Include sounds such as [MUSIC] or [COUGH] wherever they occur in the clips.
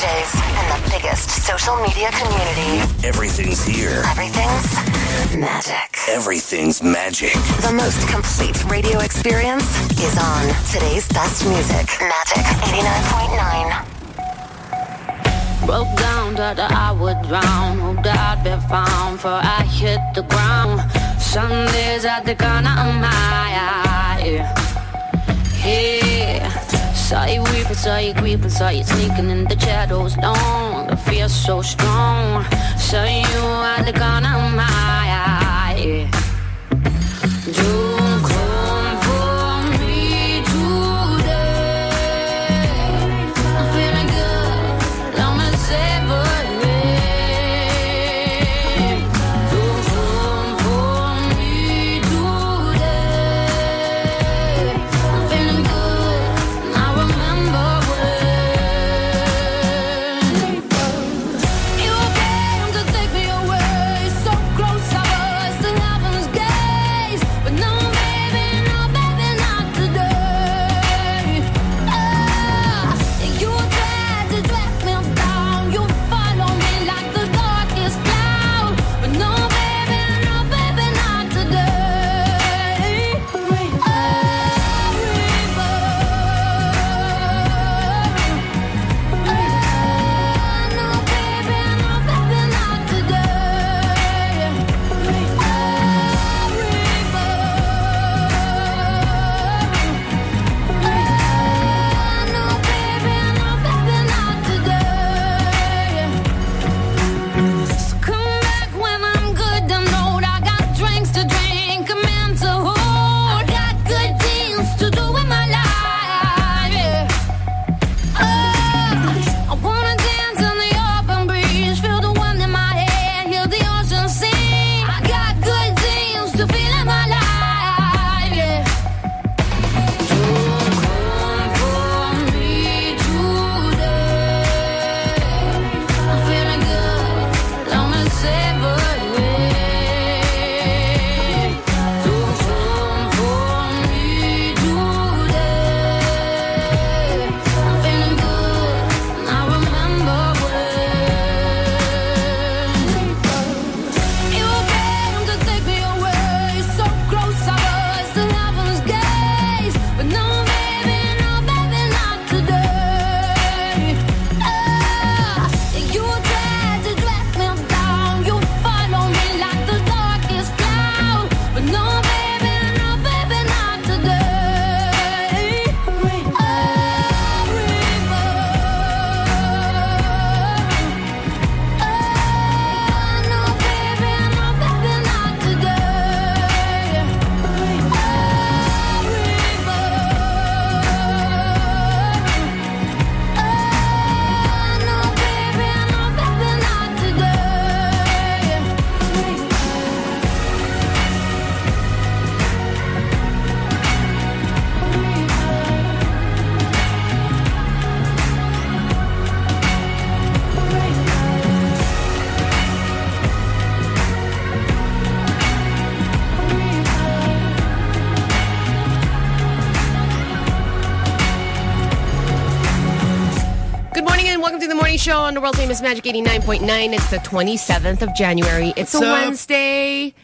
DJs and the biggest social media community. Everything's here. Everything's magic. Everything's magic. The most complete radio experience is on today's best music. Magic 89.9. Broke down that I would drown. Hoped I'd be found for I hit the ground. Some days at the corner of my eye. Yeah. Saw you weeping, saw you creeping, saw you sneaking in the shadows long. The fear so strong. Saw you at the corner of my eye. Don't show on the world famous Magic 89.9. It's the 27th of January. It's What's a up? Wednesday.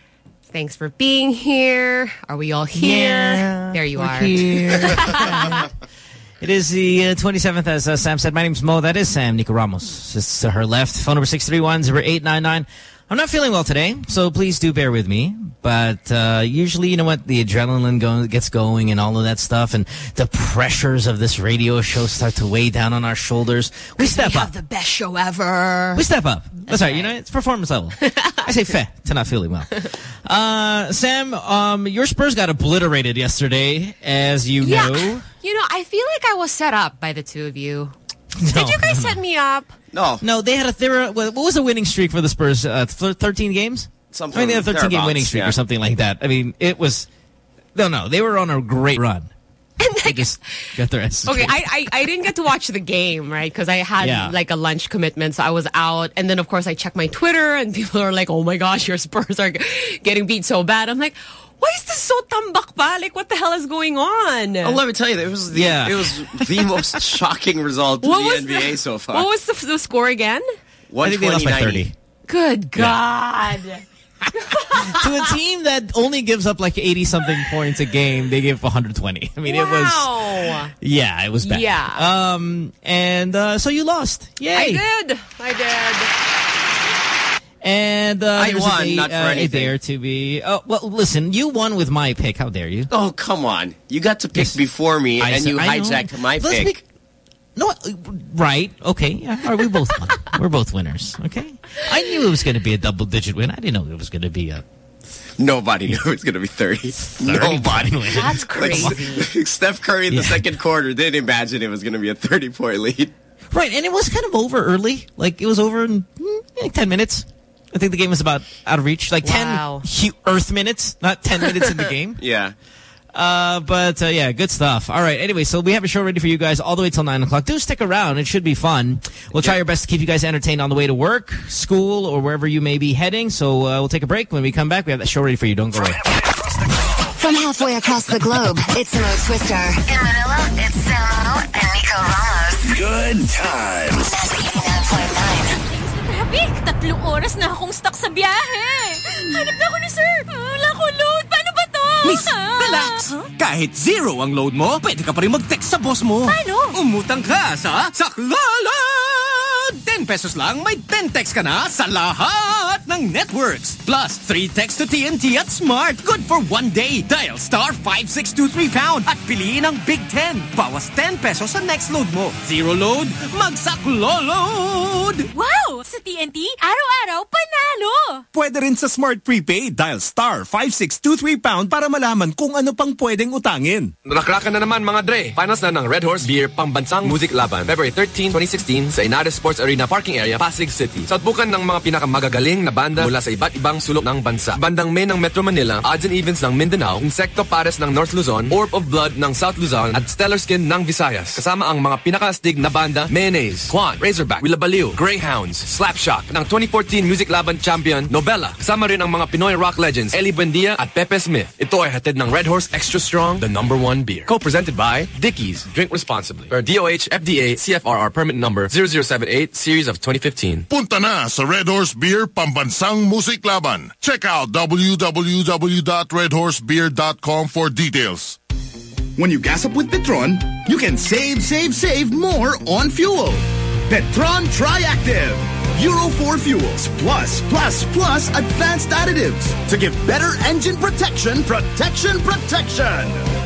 Thanks for being here. Are we all here? Yeah, there you are. [LAUGHS] [LAUGHS] it is the uh, 27th, as uh, Sam said. My name's Mo. That is Sam Nico Ramos. Just to her left. Phone number 631-0899. I'm not feeling well today, so please do bear with me. But uh, usually, you know what, the adrenaline go gets going and all of that stuff, and the pressures of this radio show start to weigh down on our shoulders. We step we up. have the best show ever. We step up. That's right. You know, it's performance level. [LAUGHS] I say fair to not feeling well. Uh, Sam, um, your Spurs got obliterated yesterday, as you yeah. know. You know, I feel like I was set up by the two of you. No, Did you guys no, no. set me up? No. No, they had a. They were, what was the winning streak for the Spurs? Uh, Thirteen games. Something I mean, they had a thirteen game winning streak yeah. or something like that. I mean, it was. No, no, they were on a great run. [LAUGHS] And They just got their asses Okay. I, I I didn't get to watch the game, right? Because I had Yeah. like a lunch commitment, so I was out. And then, of course, I checked my Twitter, and [LAUGHS] people are like, "Oh my gosh, your Spurs are getting beat so bad." I'm like, Why is this so tambak pa? Like, what the hell is going on? Oh, let me tell you, it was the, Yeah. it was the most [LAUGHS] shocking result in the NBA the- so far. What was the, the score again? I think they lost by 30. Good God. [LAUGHS] to a team that only gives up like 80 something points a game, they gave 120. I mean, it was Wow. yeah, it was bad. Yeah. Um and uh, so you lost. Yay. I did. I did. And uh, I there's won, a day, not for uh, a dare to be. Oh, well, listen, you won with my pick. How dare you? Oh, come on. You got to pick Yes. before me, I and said- you I know. hijacked my Let's pick. no, uh, right? Okay, yeah. All right, we both won. [LAUGHS] We're both winners. Okay. I knew it was going to be a double-digit win. I didn't know it was going to be a. Nobody knew it was going to be 30. [LAUGHS] Nobody. win. That's [LAUGHS] Like, crazy. Steph Curry in the Yeah. second quarter didn't imagine it was going to be a 30-point lead. Right, and it was kind of over early. Like it was over in mm, like ten minutes. I think the game was about out of reach. Like Wow. ten Earth minutes, not ten minutes in the [LAUGHS] game. Yeah. Uh, but uh, yeah, good stuff. All right. Anyway, so we have a show ready for you guys all the way till nine o'clock. Do stick around; it should be fun. We'll try our best to keep you guys entertained on the way to work, school, or wherever you may be heading. So uh, we'll take a break. When we come back, we have that show ready for you. Don't go away. From halfway across the globe, it's Mo Twister. In Manila, it's Samo and Nico Ramos. Good times. Magic 89.9. Traffic! Tatlong oras na akong stuck sa biyahe. Hanap na ako ni sir. Wala ko load. Paano ba to? Miss, Ah. relax. Huh? Kahit zero ang load mo, pwede ka pa rin mag-text sa boss mo. Paano? Umutang ka sa Saklala! 10 pesos lang, may 10 text ka na sa lahat ng networks. Plus, 3 text to TNT at Smart. Good for one day. Dial star 5623 pound at piliin ang Big 10. Bawas 10 pesos sa next load mo. Zero load, magsakloload! Wow! Sa TNT, araw-araw panalo! Pwede rin sa Smart Prepaid. Dial star 5623 pound para malaman kung ano pang pwedeng utangin. Narakrakan na naman mga Dre. Finals na ng Red Horse Beer Pambansang Music Laban. February 13, 2016 sa Inada Sports Arena Parking Area, Pasig City. Sa atbukan ng mga pinakamagagaling na banda mula sa iba't ibang sulok ng bansa. Bandang May ng Metro Manila, Odds and Evens ng Mindanao, Insecto Pares ng North Luzon, Orb of Blood ng South Luzon, at Stellar Skin ng Visayas. Kasama ang mga pinakastig na banda, Mayonnaise, Kwan, Razorback, Willabaliw, Greyhounds, Slapshock, ng 2014 Music Laban Champion, Nobela. Kasama rin ang mga Pinoy rock legends, Ellie Buendia at Pepe Smith. Ito ay hatid ng Red Horse Extra Strong, the number one beer. Co-presented by Dickies. Drink responsibly. Per DOH, FDA, CFRR permit number 0078, series of 2015. Punta na sa Red Horse Beer Pambansang Musik Laban. Check out www.redhorsebeer.com for details. When you gas up with Petron, you can save, save, save more on fuel. Petron Triactive. Euro 4 fuels plus, plus, plus advanced additives to give better engine protection, protection, protection.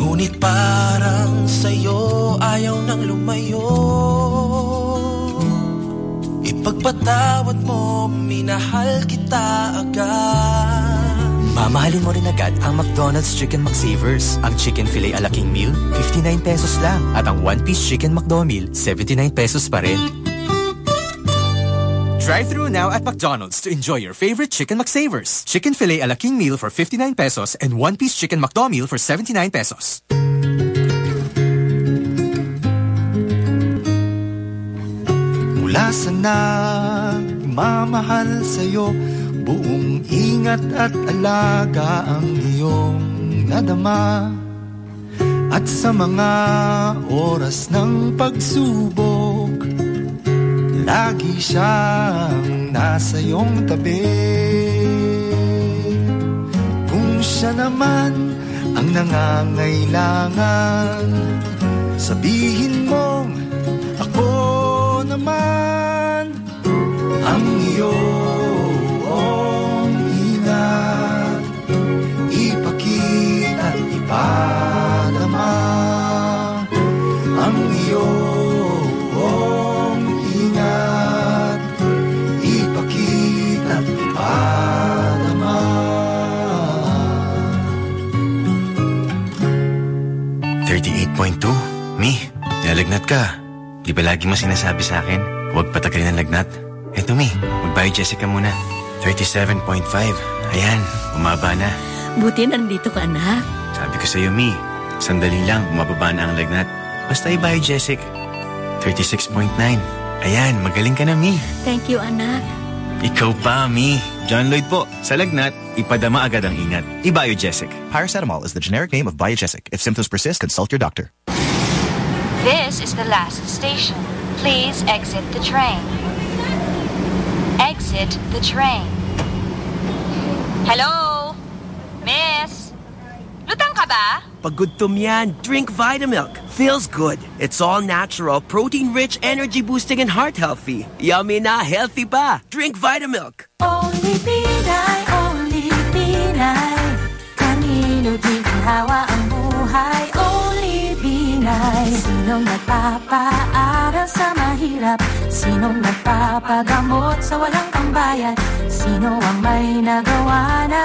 Ngunit parang sa'yo ayaw nang lumayo Ipagpatawad mo, minahal kita agad Mamahalin mo rin agad ang McDonald's Chicken McSavers. Ang Chicken Filet a la King Meal, 59 pesos lang. At ang One Piece Chicken McDo Meal, 79 pesos pa rin. Drive through now at McDonald's to enjoy your favorite Chicken McSavers. Chicken Filet a la King Meal for 59 pesos and One Piece Chicken McDo Meal for 79 pesos. Mula sa nagmamahal sa'yo Buong ingat at alaga ang iyong nadama At sa mga oras ng pagsubok Lagi siyang nasa iyong tabi. Kung siya naman ang nangangailangan Sabihin mong ako naman ang iyong ingat. Ipakita at ipadama 37.2. Mi, nalagnat ka. Di ba lagi mo sinasabi sa akin, huwag patagalin ang lagnat? Eto Mi, mag-biogesic ka muna. 37.5. Ayan, umaba na. Buti nandito ka, anak. Sabi ko sa'yo, Mi, sandali lang, umababa na ang lagnat. Basta i-biogesic. 36.9. Ayan, magaling ka na, Mi. Thank you, anak. Ikaw pa, Mi. John Lloyd po. Sa lagnat, ipadama agad ang ingat. I-biogesic. Paracetamol is the generic name of Biogesic. If symptoms persist, consult your doctor. This is the last station. Please exit the train. Exit the train. Hello? Miss? Lutang ka ba? Pag yan, drink Vitamilk. Feels good. It's all natural, protein-rich, energy-boosting, and heart-healthy. Yummy na, healthy pa. Drink Vitamilk. Only Pinay, only Pinay Kanino di hawa ang buhay Only Pinay Sinong nagpapaaral sa mahirap Sinong nagpapagamot sa walang pambayad Sino ang may nagawa na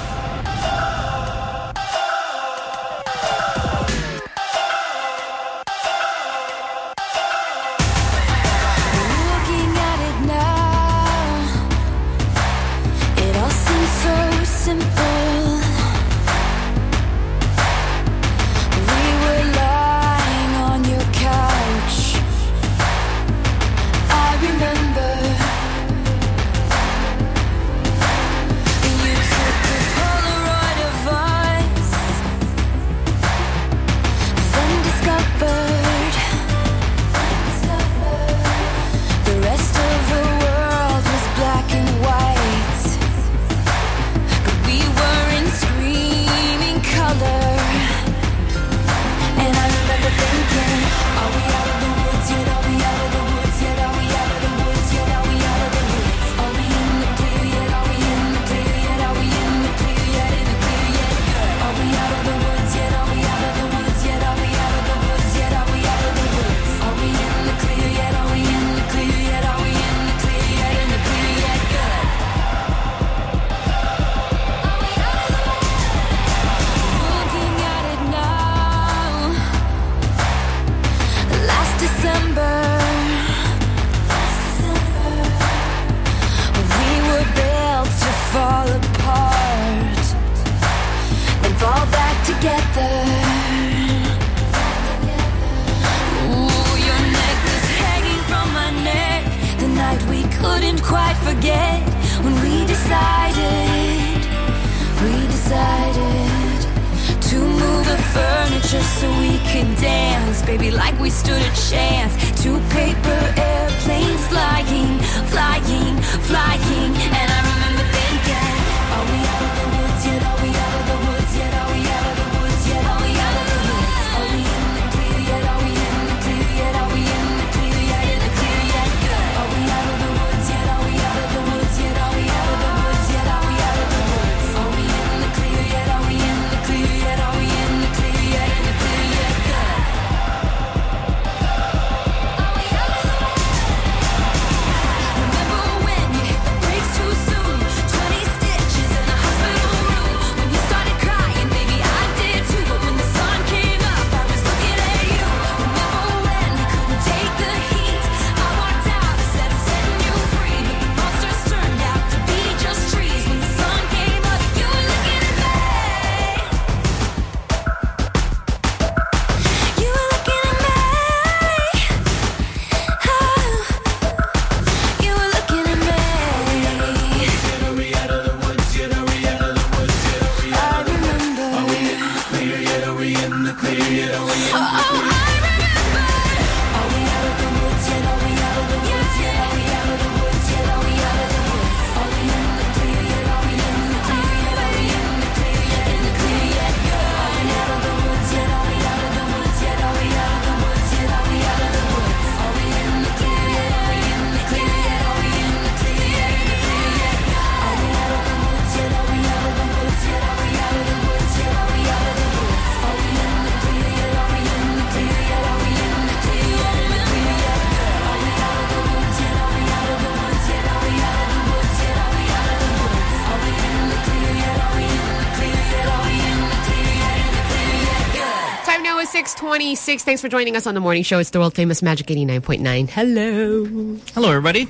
626. Thanks for joining us on the morning show. It's the world famous Magic 89.9. Hello. Hello, everybody.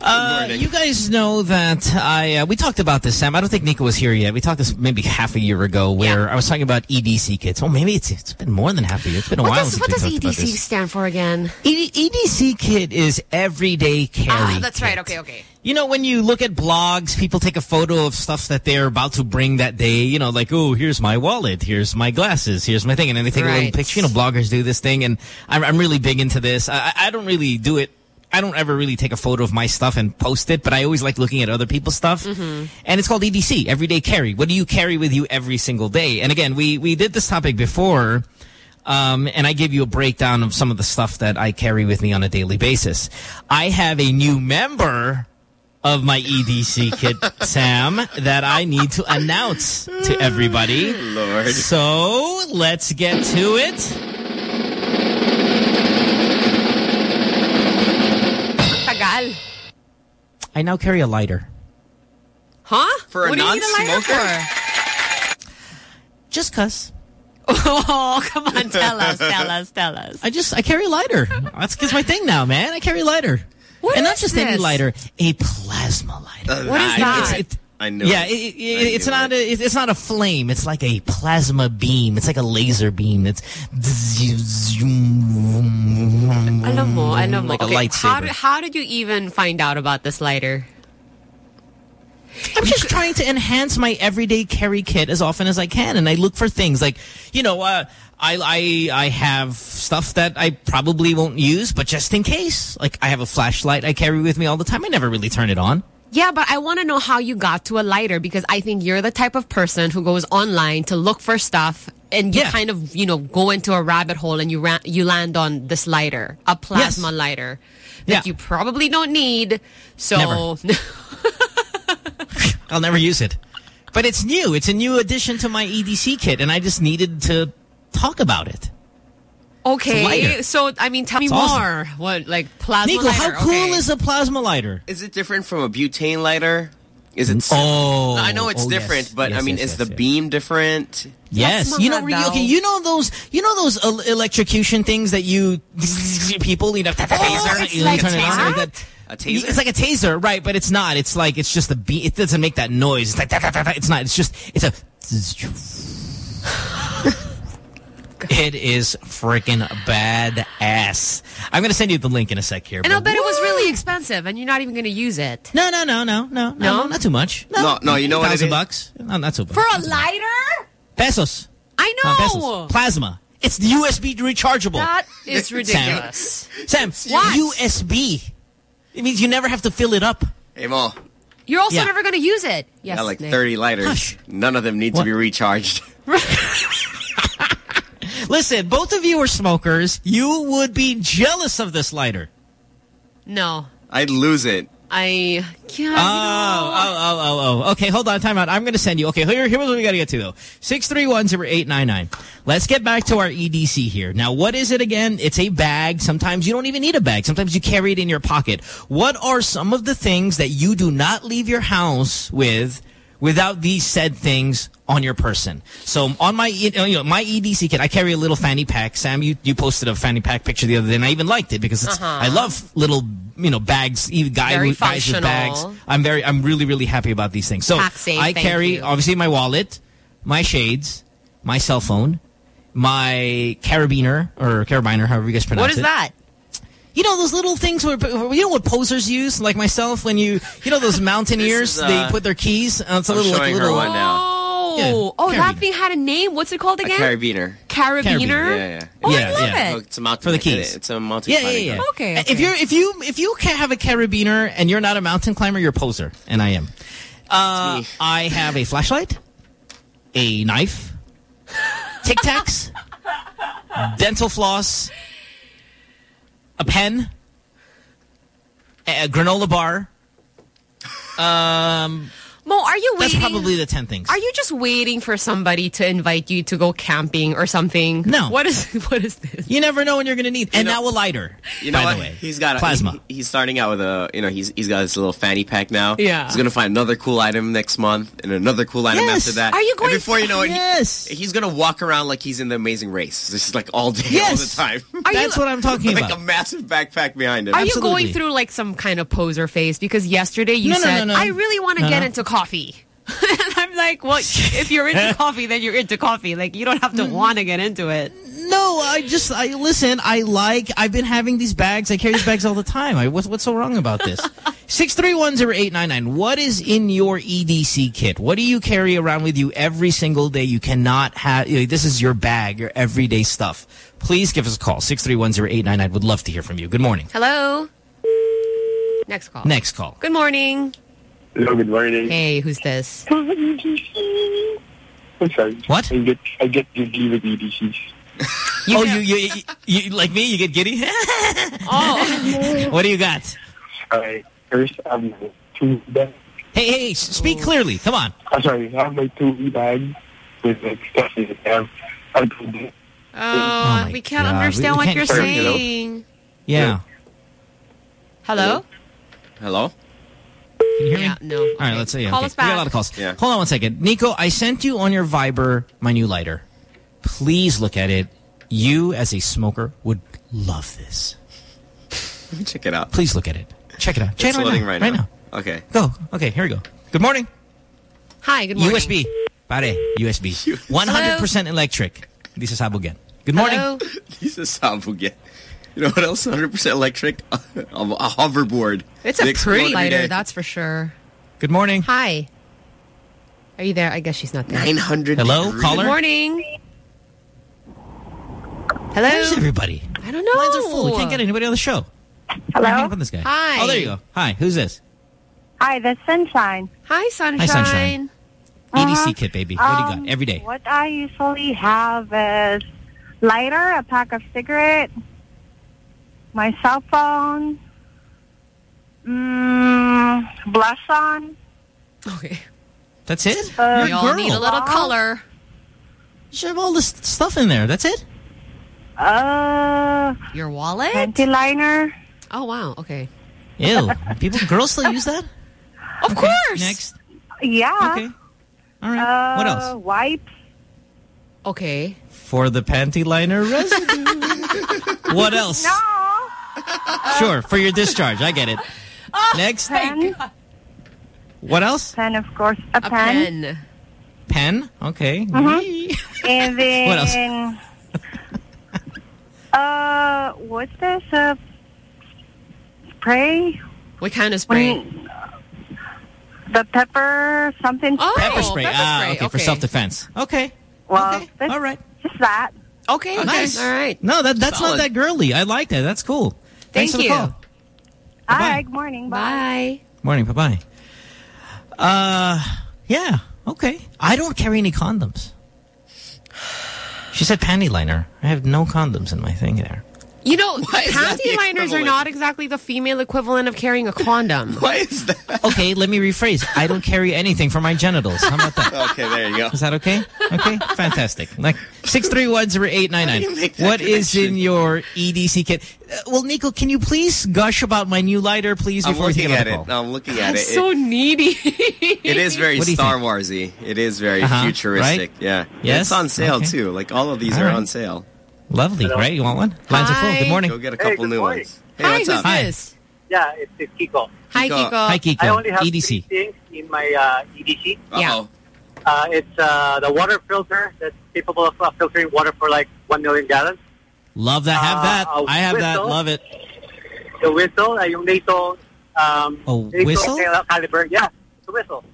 Uh, you guys know that I uh, we talked about this, Sam. I don't think Nico was here yet. We talked this maybe half a year ago where I was talking about EDC kits. Oh, maybe it's it's been more than half a year. It's been a What while does, since what does EDC stand for again? E- EDC kit is everyday carry. Ah, that's right. Okay, okay. You know, when you look at blogs, people take a photo of stuff that they're about to bring that day. You know, like, oh, here's my wallet, here's my glasses, here's my thing. And then they take a little Right. picture. You know, bloggers do this thing. And I'm, I'm really big into this. I, I- don't really do it. I don't ever really take a photo of my stuff and post it, but I always like looking at other people's stuff. Mm-hmm. And it's called EDC, Everyday Carry. What do you carry with you every single day? And again, we, we did this topic before. Um, and I gave you a breakdown of some of the stuff that I carry with me on a daily basis. I have a new member of my EDC kit, Sam, that I need to announce to everybody. Lord. So let's get to it. Tagal. I now carry a lighter. Huh? For a what do you need a lighter non-smoker? for? Just cuz. Oh, [LAUGHS] come on. Tell us, tell us, tell us. I just, I carry a lighter. That's, that's my thing now, man. I carry a lighter. What and not is just any lighter, a plasma lighter. What is I- that? It's, it, I know. yeah, it. it, it, I it's knew not a, it- it's not a flame. It's like a plasma beam. It's like a laser beam. It's Alam mo, alam mo. like okay, a lightsaber. How did, how did you even find out about this lighter? I'm just trying to enhance my everyday carry kit as often as I can, and I look for things like, you know, uh, I I I have stuff that I probably won't use, but just in case, like I have a flashlight I carry with me all the time. I never really turn it on. Yeah, but I want to know how you got to a lighter because I think you're the type of person who goes online to look for stuff and you Yeah. kind of, you know, go into a rabbit hole and you you land on this lighter, a plasma Yes. lighter that Yeah. you probably don't need. So [LAUGHS] I'll never use it, but it's new. It's a new addition to my EDC kit, and I just needed to talk about it. okay, so I mean, tell me awesome. more. What like plasma Nico, lighter? how cool okay. is a plasma lighter? Is it different from a butane lighter? Is it? Oh, I know it's oh, different, yes. but I mean, yes, is yes, the yes. beam different? Yes, you know, daw. okay, you know those, you know those el- electrocution things that you people, you know, oh, taser, it's you like turn it on, that? like that. A taser? It's like a taser, right? But it's not. It's like it's just the beat. It doesn't make that noise. It's like da, da, da, da. it's not. It's just it's a. It is freaking badass. I'm gonna send you the link in a sec here. And I'll but bet it was really expensive, and you're not even going to use it. No, no, no, no, no, no, not too much. No, no, you know what it Thousand is? bucks? No, not so much. For a lighter? pesos. I No, know. pesos. Plasma. It's the USB rechargeable. That is ridiculous. Sam, What? USB. It means you never have to fill it up. Hey, Mo. You're also Yeah. never going to use it. Yes, got like Nick. 30 lighters. Hush. None of them need What? to be recharged. [LAUGHS] Listen, both of you are smokers. You would be jealous of this lighter. No, I'd lose it. I can't. Oh, oh, oh, oh, oh. Okay, hold on. Time out. I'm going to send you. Okay, here, here's what we got to get to, though. 631-0899. Let's get back to our EDC here. Now, what is it again? It's a bag. Sometimes you don't even need a bag. Sometimes you carry it in your pocket. What are some of the things that you do not leave your house with without these said things on your person. So on my, you know, my EDC kit, I carry a little fanny pack. Sam, you, you posted a fanny pack picture the other day, and I even liked it because it's, Uh-huh. I love little, you know, bags, even guy, Very guys with bags. I'm very, I'm really, really happy about these things. So safe, I carry, you. obviously, my wallet, my shades, my cell phone, my carabiner, or carabiner, however you guys pronounce What it. is that? You know those little things where you know what posers use, like myself. When you you know those [LAUGHS] mountaineers, is, uh, they put their keys. Uh, it's a I'm little like a little. one now. Oh, Yeah, oh, that thing had a name. What's it called A again? carabiner. Carabiner. Carabiner, Yeah, yeah. Oh, Yeah, I love yeah. Oh, it. it's a mountain For the keys. It's a mountain Yeah, yeah, climbing yeah. gun. Okay, If you're if you if you can have a carabiner and you're not a mountain climber, you're a poser, and I am. Uh, me. I have a flashlight, a knife, Tic Tacs, [LAUGHS] dental floss, a pen, a granola bar. Um, Mo, are are you That's probably the 10 things. Are you just waiting for somebody to invite you to go camping or something? No. What is [LAUGHS] what is this? You never know when you're going to need. And now a lighter. You know by what? the way. He's got a, Plasma. he- he's starting out with a, you know, he's he's got his little fanny pack now. Yeah. He's gonna find another cool item next month and another cool item Yes. after that. Are you going- And before you know it, he- Yes. he's gonna walk around like he's in the Amazing Race. This is like all day, Yes. all the time. Are That's you, what I'm talking like about. Like a massive backpack behind him. Are you going through like some kind of poser phase? Because yesterday you No, no, said, no, no. I really want to No, get no. into coffee. [LAUGHS] and I'm like, well, if you're into [LAUGHS] coffee, then you're into coffee. Like, you don't have to want to get into it. No, I just I listen. I like. I've been having these bags. I carry these bags all the time. I, what's what's so wrong about this? [LAUGHS] Six three one zero eight nine nine. What is in your EDC kit? What do you carry around with you every single day? You cannot have. You know, this is your bag, your everyday stuff. Please give us a call. Six three one zero eight nine nine. Would love to hear from you. Good morning. Hello? Next call. Next call. Good morning. Hello, good morning. Hey, who's this? I'm sorry. What? I get I get giddy with EDCs. [LAUGHS] oh, you, you you you like me? You get giddy? [LAUGHS] oh. what do you got? Alright, first I have my two bags. Hey hey, s- speak oh. clearly. Come on. I'm sorry, I have my two bags with like stuff in it. I have I put it. Oh, oh, my we can't God. understand We- we what can't you're hear you. saying. Yeah. Hello? Hello. Can you hear Yeah, me? no. All right, Okay. let's see. Call okay. us We got a lot of calls. Yeah. Hold on one second. Nico, I sent you on your Viber my new lighter. Please look at it. You, as a smoker, would love this. Let me check it out. Please look at it. Check it out. Check It's it out loading now. right right now. now. Okay. Go. Okay, here we go. Good morning. Hi, good morning. USB. Pare, USB. 100% [LAUGHS] electric. This is Habugen. Good morning. Hello? He's a sabuget. You know what else? 100% electric. a hoverboard. It's a They explode pretty lighter, that's for sure. Good morning. Hi. Are you there? I guess she's not there. 900. Hello, degrees. caller? Good morning. Hello? Where's everybody? I don't know. Lines are full. We can't get anybody on the show. Hello? Hang up on this guy. Hi. Oh, there you go. Hi, who's this? Hi, that's Sunshine. Hi, Sunshine. Hi, Sunshine. EDC kit, baby. What do you Um, got? Every day. What I usually have is lighter, a pack of cigarette, my cell phone, mm, blush on. Okay. That's it? Uh, You're We all girl. need a little color. You should have all this stuff in there. That's it? Uh, Your wallet? panty liner. Oh, wow. Okay. Ew. [LAUGHS] People, girls still use that? Of course. Next. Yeah. Okay. All right. Uh, what else? Wipes. Okay. For the panty liner residue. [LAUGHS] what else? No. Sure, for your discharge. I get it. [LAUGHS] Next. Pen. What else? Pen, of course. A, A pen. pen. Pen. Okay. Mm-hmm. And then. [LAUGHS] What else? [LAUGHS] uh, what's this? Uh, spray? What kind of spray? When- the pepper something Oh, spray. Pepper spray. pepper ah, spray. okay, for self-defense. Okay. Well, okay. that's All right. just that. Okay. okay. Nice. All right. No, that that's Solid. not that girly. I like that. That's cool. Thanks Thank for the you. call. All Bye-bye. right, good morning. Bye. Bye. Morning. Bye-bye. Uh, yeah. Okay. I don't carry any condoms. She said panty liner. I have no condoms in my thing there. You know, [LAUGHS] Why panty liners are not exactly the female equivalent of carrying a condom. [LAUGHS] Why is that? Okay, let me rephrase. I don't carry anything for my genitals. How about that? Okay, there you go. Is that okay? Okay, fantastic. Like six three one zero eight nine How do you nine. make that What is in your EDC kit? Uh, well, Nico, can you please gush about my new lighter, please? I'm Before we looking at it. call? I'm looking at That's it. so needy. It, it is very What do you Star? Warsy. It is very Uh-huh, futuristic. right? Yeah. Yes? It's on sale Okay. too. Like all of these All are right. on sale. Lovely, right? You want one? Lines are full. Good morning. Go get a couple good new morning. ones. Hey, Hi, what's who's up? Hi. this? Yeah, it's, it's Kiko. Hi, Kiko. Kiko. Hi, Kiko. I only have EDC. three things in my uh, EDC. Yeah. Uh-oh. Uh, it's uh, the water filter that's capable of uh, filtering water for like one million gallons. Love that. Have that. Uh, a I have that. Love it. The whistle, uh, yung NATO, um, A NATO whistle? cal- caliber. Yeah, it's a whistle.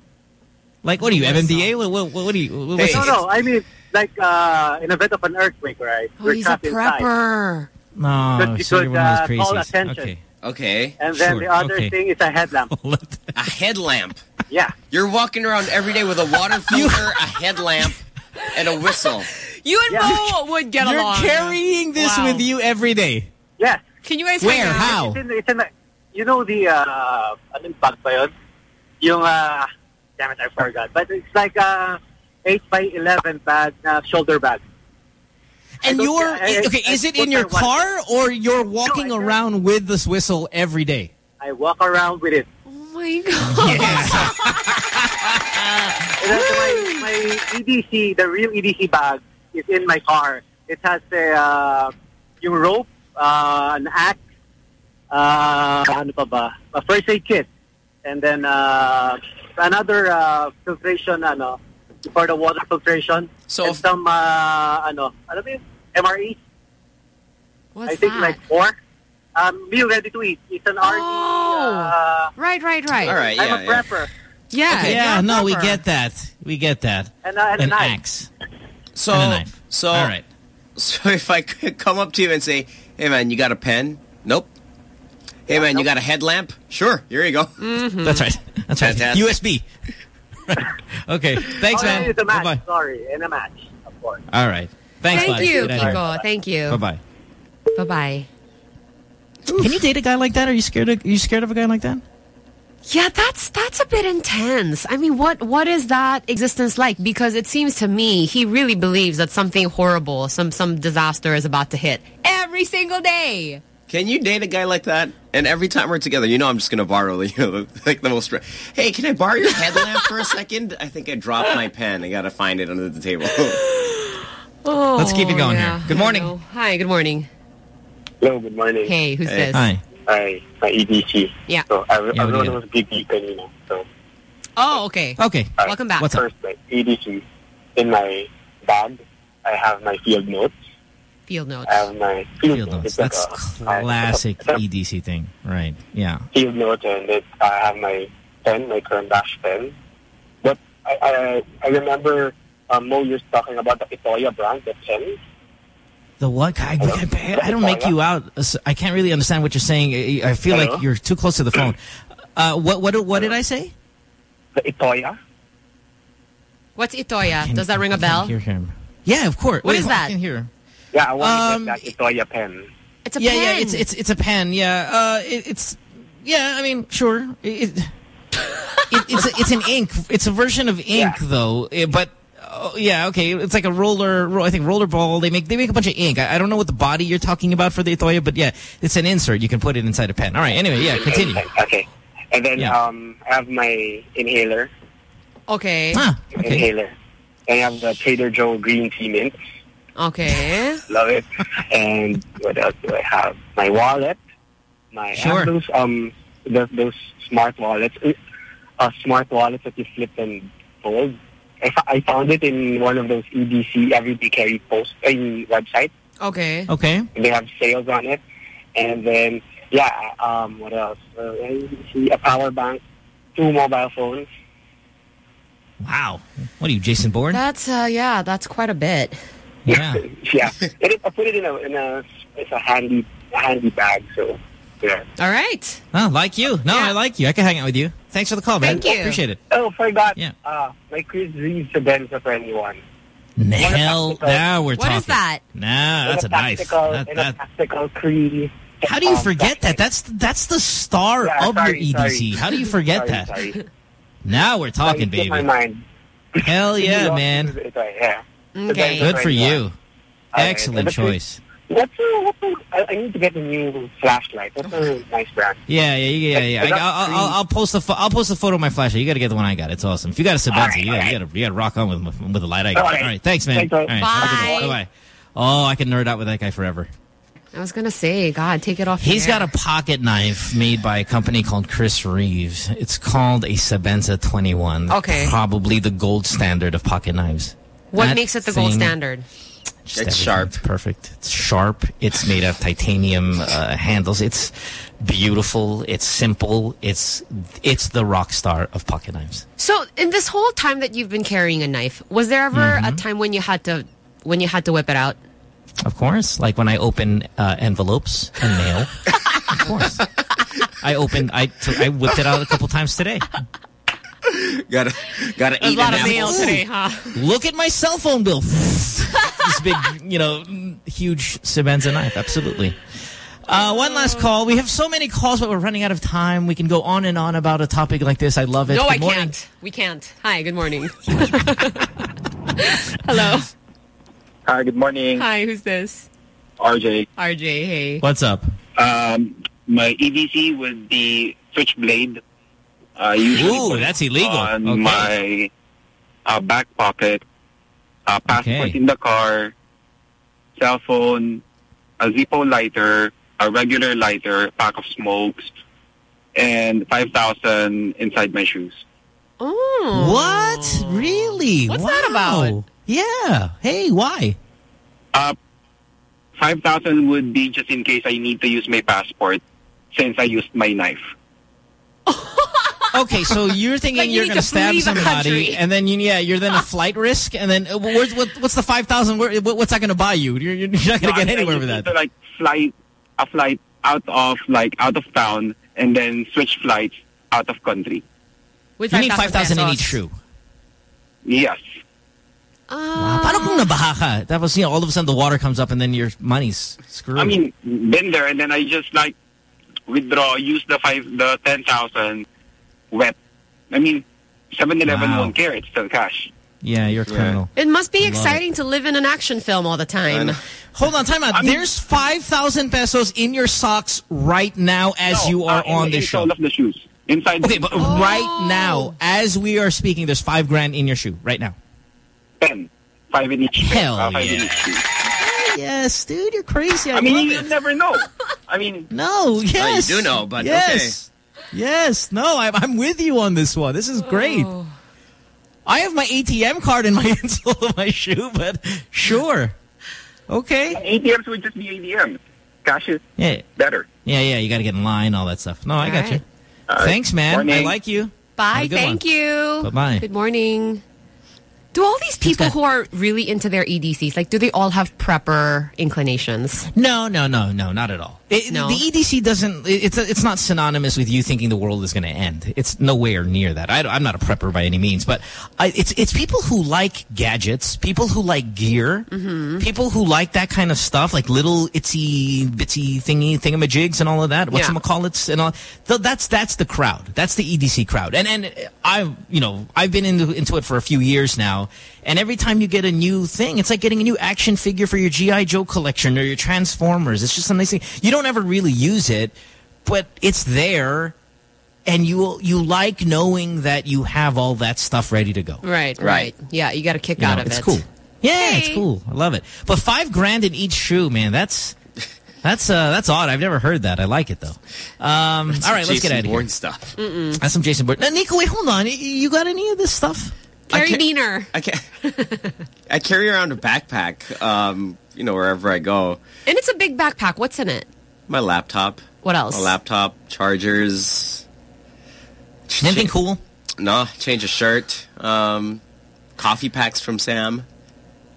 Like, what are you, MMDA? What, what, what are you? What's Hey. No, this? no, I mean like uh, in event of an earthquake, right? Oh, We're he's a trapped inside. prepper. No, so you're could, uh, call attention. Okay. Okay. And then Sure, the other okay. thing is a headlamp. [LAUGHS] A headlamp. Yeah. You're walking around every day with a water [LAUGHS] filter, a headlamp, and a whistle. You and Mo would get along. You're carrying this Wow. with you every day. Yes. Can you guys Where? hang out? How? It's in, it's in, you know the, uh, anong bag ba yun? Yung, uh, Damn it, I forgot. But it's like a 8 by 11 bag, uh, shoulder bag. And I you're I- I- okay. I Is it in your car or you're walking around with this whistle every day? I walk around with it. Oh my god. [LAUGHS] And then my, my EDC, the real EDC bag, is in my car. It has a uh, yung rope, uh, an axe, uh, ano pa ba? A first aid kit, and then uh, another uh, filtration, ano, for the water filtration. So and some, uh, ano, ano ba yun? MRE. What's I think that? like four. Um, meal ready to eat. It's an RD. Uh, right, right, right. All right, I'm a yeah. prepper. Yeah, Okay, you're yeah, a no, we get that. We get that. And, uh, and a An knife. axe. So, And a knife. so, All right. so if I could come up to you and say, "Hey, man, you got a pen?" Nope. Hey, man, you got a headlamp? Sure. Here you go. Mm-hmm. That's right. That's right. USB. [LAUGHS] okay. Thanks, oh, man. It's a match. Bye-bye. Sorry, in a match, of course. All right. Thanks, Thank bud. you, Get out. Kiko. Thank you. Bye-bye. Bye-bye. Can you date a guy like that? Are you scared of, are you scared of a guy like that? Yeah, that's that's a bit intense. I mean, what what is that existence like? Because it seems to me he really believes that something horrible, some some disaster is about to hit every single day. Can you date a guy like that? And every time we're together, you know I'm just going to borrow you know, [LAUGHS] like the most... Hey, can I borrow your headlamp for a second? I think I dropped my pen. I got to find it under the table. [LAUGHS] Oh, Let's keep it going yeah, here. Good morning. know. Hi, good morning. Hello, good morning. Hey, who's Hey. this? Hi. Hi, my EDC. Yeah. So, I, Yeah, what do everyone you was BP kanina. So, Oh, okay. Okay. alright. Welcome back. What's up? first, my EDC. In my bag, I have my field notes. Field notes. I have my field, Field notes. It's like That's a- classic it's EDC thing. Right. Yeah. Field notes, and it, I have my pen, my current dash pen. But I, I, I remember um, Mo, you're talking about the Itoya brand, the pen. The what? I, I, I don't make you out. I can't really understand what you're saying. I I feel Hello? like you're too close to the phone. Uh, what what what did I say? The Itoya. What's Itoya? Does that ring a can't bell? Hear him. Yeah, of course. What Wait, is that? I can hear. Yeah, I want Um, to get that Itoya pen. It's a yeah, pen. yeah. It's it's it's a pen. Yeah. Uh, it, it's yeah. I mean, sure. It, it, it it's a, it's an ink. It's a version of ink, Yeah. though. Eh, but oh, yeah, okay. It's like a roller. ro- I think rollerball. They make they make a bunch of ink. I, I don't know what the body you're talking about for the Itoya, but yeah, it's an insert. You can put it inside a pen. All right. Anyway, yeah. Continue. Okay. And then Yeah. um, I have my inhaler. Okay. Ah. Okay. Inhaler. And I have the Trader Joe green tea mint. Okay. Love it. and what else do I have? My wallet. My Sure. those um those, those smart wallets. Uh, smart wallets that you flip and fold. I, I found it in one of those EDC everyday carry post uh, website. Okay. Okay. And they have sales on it. And then yeah, um, what else? Uh, EDC, a power bank, two mobile phones. Wow. What are you, Jason Bourne? That's uh yeah, that's quite a bit. Yeah. [LAUGHS] yeah. And it, I put it in a in a it's a handy handy bag. So yeah. All right. Oh, like you. No, I like you. I can hang out with you. Thanks for the call, man. Thank you. Appreciate it. Oh, forgot. Yeah. Uh, my Chris Reeves Sebenza for anyone. Hell, now we're What talking. is that? Nah, that's a in knife. tactical, That- in a that- tactical cream. how do you um, forget that? That's that's the star Yeah, of sorry, your EDC. sorry. How do you forget Sorry, that? sorry. Now we're talking, Sorry, it My baby. mind. Hell [LAUGHS] yeah, man. Yeah. Okay. Good for you. All right, Excellent choice. What's a, what's a, I, I need to get a new flashlight. What's a nice brand? Yeah, yeah, yeah, yeah. I I, got I'll. I'll, I'll post the I'll post a photo of my flashlight. You got to get the one I got. It's awesome. If you got a Sebenza, right, you got all right. you got to you got to rock on with with the light I got. All All right. right, thanks, man. Thanks, All bro. right, Bye. Bye bye. Oh, I can nerd out with that guy forever. I was gonna say, God, take it off. He's got a pocket knife made by a company called Chris Reeves. It's called a Sebenza 21. Okay. Probably the gold standard of pocket knives. What That makes it the gold standard? just It's everything. sharp. It's perfect. It's sharp. It's made of titanium uh, handles. It's beautiful. It's simple. It's it's the rock star of pocket knives. So, in this whole time that you've been carrying a knife, was there ever Mm-hmm. a time when you had to when you had to whip it out? Of course, like when I open uh, envelopes and mail. [LAUGHS] of course, I opened. I so I whipped it out a couple times today. [LAUGHS] gotta gotta There's eat a lot an of mail apple. today, huh? [LAUGHS] Look at my cell phone bill. [LAUGHS] this big, you know, huge Sebenza knife. Absolutely. Uh, one last call. We have so many calls, but we're running out of time. We can go on and on about a topic like this. I love it. No, Good I morning. can't. We can't. Hi, good morning. Hello. Hi, good morning. Hi, who's this? RJ. RJ, hey. What's up? Um, my EDC would be Switchblade. Uh, usually Ooh, that's illegal. On Okay. my uh, back pocket, uh, passport in the car, cell phone, a Zippo lighter, a regular lighter, pack of smokes, and 5,000 inside my shoes. Oh. What? Really? What's that about? Yeah. Hey, why? Uh, 5,000 would be just in case I need to use my passport since I used my knife. [LAUGHS] Okay, so you're [LAUGHS] thinking Like you you're need going to to stab flee the somebody, and then you, yeah, you're then a [LAUGHS] flight risk, and then uh, where's, what, what's the five thousand? What's that going to buy you? You're, you're not going No, to get I- I anywhere with need that. To, like flight a flight out of like out of town and then switch flights out of country. With you need five thousand in pesos. each shoe. Yes. Wow. Paano kung nabaha ka? Tapos, you know, all of a sudden the water comes up and then your money's screwed. I mean, been there and then I just like withdraw, use the five, the ten thousand wet. I mean, 7-Eleven Wow. won't care. It's still cash. yeah, you're a criminal. It must be Love exciting to live in an action film all the time. Hold on, time out. There's 5,000 pesos in your socks right now as No, you are uh, on the this show. insole of the shoes. Inside. Okay, but right now, as we are speaking, there's five grand in your shoe right now. ten, five in each. Hell uh, five in yeah. each shoe. Yes, dude, you're crazy. I, I mean, love you it. never know. I mean, No, yes. You do know, but yes. Yes, no, I'm, I'm with you on this one. This is great. Oh. I have my ATM card in my [LAUGHS] insole of my shoe, but sure. Okay. ATMs would just be ATMs. Cash is Yeah. better. Yeah, yeah, you got to get in line, all that stuff. No, I got you. All right. Thanks, man. I like you. Bye, thank one. you. Bye-bye. Good morning. Do all these people who are really into their EDCs, like, do they all have prepper inclinations? No, no, no, no, not at all. It, No? The EDC doesn't. It's it's not synonymous with you thinking the world is going to end. It's nowhere near that. I, am not a prepper by any means, but I, it's it's people who like gadgets, people who like gear, Mm-hmm. people who like that kind of stuff, like little itsy bitsy thingy thingamajigs and all of that. What's Yeah. call it and all. Th- That's that's the crowd. That's the EDC crowd. And and I you know I've been into into it for a few years now. And every time you get a new thing, it's like getting a new action figure for your GI Joe collection or your Transformers. It's just a nice thing. You don't ever really use it, but it's there, and you you like knowing that you have all that stuff ready to go. Right, right. Yeah, you got a kick You out know, of it's it. cool. Yeah, it's cool. I love it. But five grand in each shoe, man. That's [LAUGHS] that's uh that's odd. I've never heard that. I like it though. Um, all right, let's get Jason out of here. Bourne stuff. That's some Jason Bourne. Now, Nico, wait, hold on. You got any of this stuff? Carrie can't- Diener. I can't. I carry around a backpack, um, you know, wherever I go. And it's a big backpack. What's in it? My laptop. What else? A laptop, chargers. Anything cool? No, change a shirt. Um, coffee packs from Sam.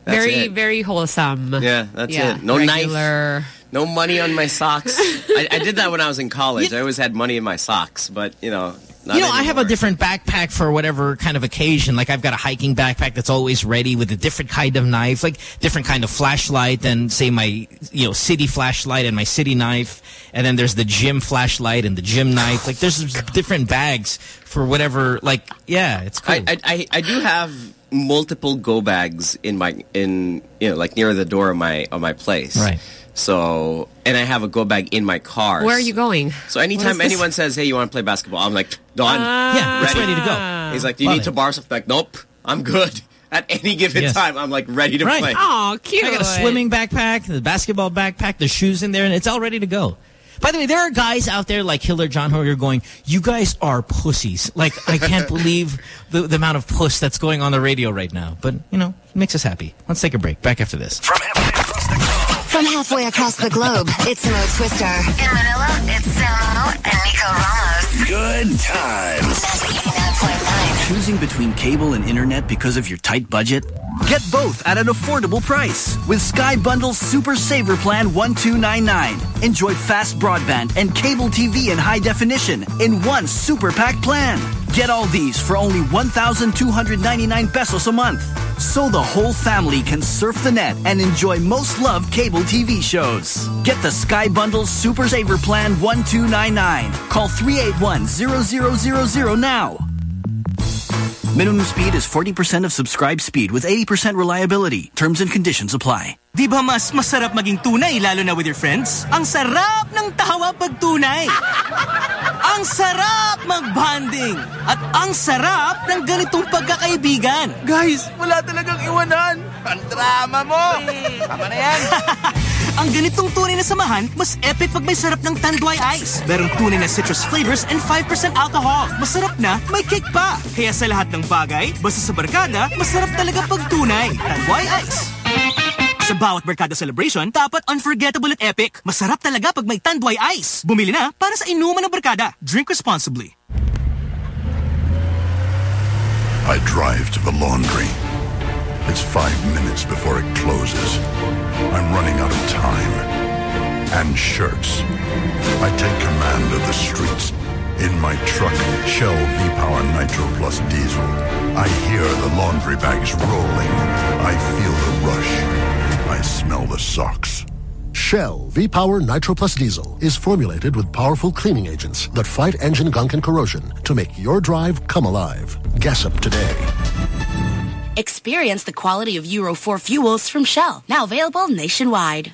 That's very, it. very wholesome. Yeah, that's Yeah, it. No regular. knife. No money on my socks. I, I did that when I was in college. [LAUGHS] I always had money in my socks, but you know, not you know, I have a different backpack for whatever kind of occasion. Like I've got a hiking backpack that's always ready with a different kind of knife, like different kind of flashlight than say my, you know, city flashlight and my city knife. And then there's the gym flashlight and the gym knife. Like there's [SIGHS] different bags for whatever, like, yeah, it's cool. I, I, I, I do have multiple go bags in my in you know like near the door of my of my place. Right. So and I have a go bag in my car. Where are you going? So anytime anyone says, "Hey, you want to play basketball?" I'm like, "Done." Ah. yeah, it's ready to go. Ah. He's like, "Do you Love need it. to borrow something?" Like, "Nope, I'm good." [LAUGHS] At any given Yes. time, I'm like ready to Right. play. Oh, cute. I got a swimming backpack, the basketball backpack, the shoes in there, and it's all ready to go. By the way, there are guys out there like Hiller John who are going, you guys are pussies. Like, I can't [LAUGHS] believe the, the amount of puss that's going on the radio right now. But, you know, it makes us happy. Let's take a break. Back after this. From halfway across the globe, it's Mo Twister. In Manila, it's Samo and Nico Ramos. Good times. Magic 89.9. Choosing between cable and internet because of your tight budget? Get both at an affordable price with Sky Bundle's Super Saver Plan 1299. Enjoy fast broadband and cable TV in high definition in one super pack plan. Get all these for only 1,299 pesos a month. so the whole family can surf the net and enjoy most loved cable TV shows. Get the Sky Bundle Super Saver Plan 1299. Call 381-0000 now. Minimum speed is 40% of subscribed speed with 80% reliability. Terms and conditions apply. Di ba mas masarap maging tunay lalo na with your friends? Ang sarap ng tawa pag tunay. [LAUGHS] ang sarap mag-bonding. At ang sarap ng ganitong pagkakaibigan. Guys, wala talagang iwanan. Ang drama mo. Tama na yan. [LAUGHS] ang ganitong tunay na samahan, mas epic pag may sarap ng Tanduay Ice. Merong tunay na citrus flavors and 5% alcohol. Masarap na, may kick pa. Kaya sa lahat ng bagay, basta sa barkada, masarap talaga pag tunay. Tanduay Ice. Sa bawat barkada celebration, dapat unforgettable at epic. Masarap talaga pag may Tanduay Ice. Bumili na para sa inuman ng barkada. Drink responsibly. I drive to the laundry. It's five minutes before it closes. I'm running out of time. And shirts. I take command of the streets. In my truck, Shell V-Power Nitro Plus Diesel. I hear the laundry bags rolling. I feel the rush. I smell the socks. Shell V-Power Nitro Plus Diesel is formulated with powerful cleaning agents that fight engine gunk and corrosion to make your drive come alive. Gas up today. Experience the quality of Euro 4 fuels from Shell, now available nationwide.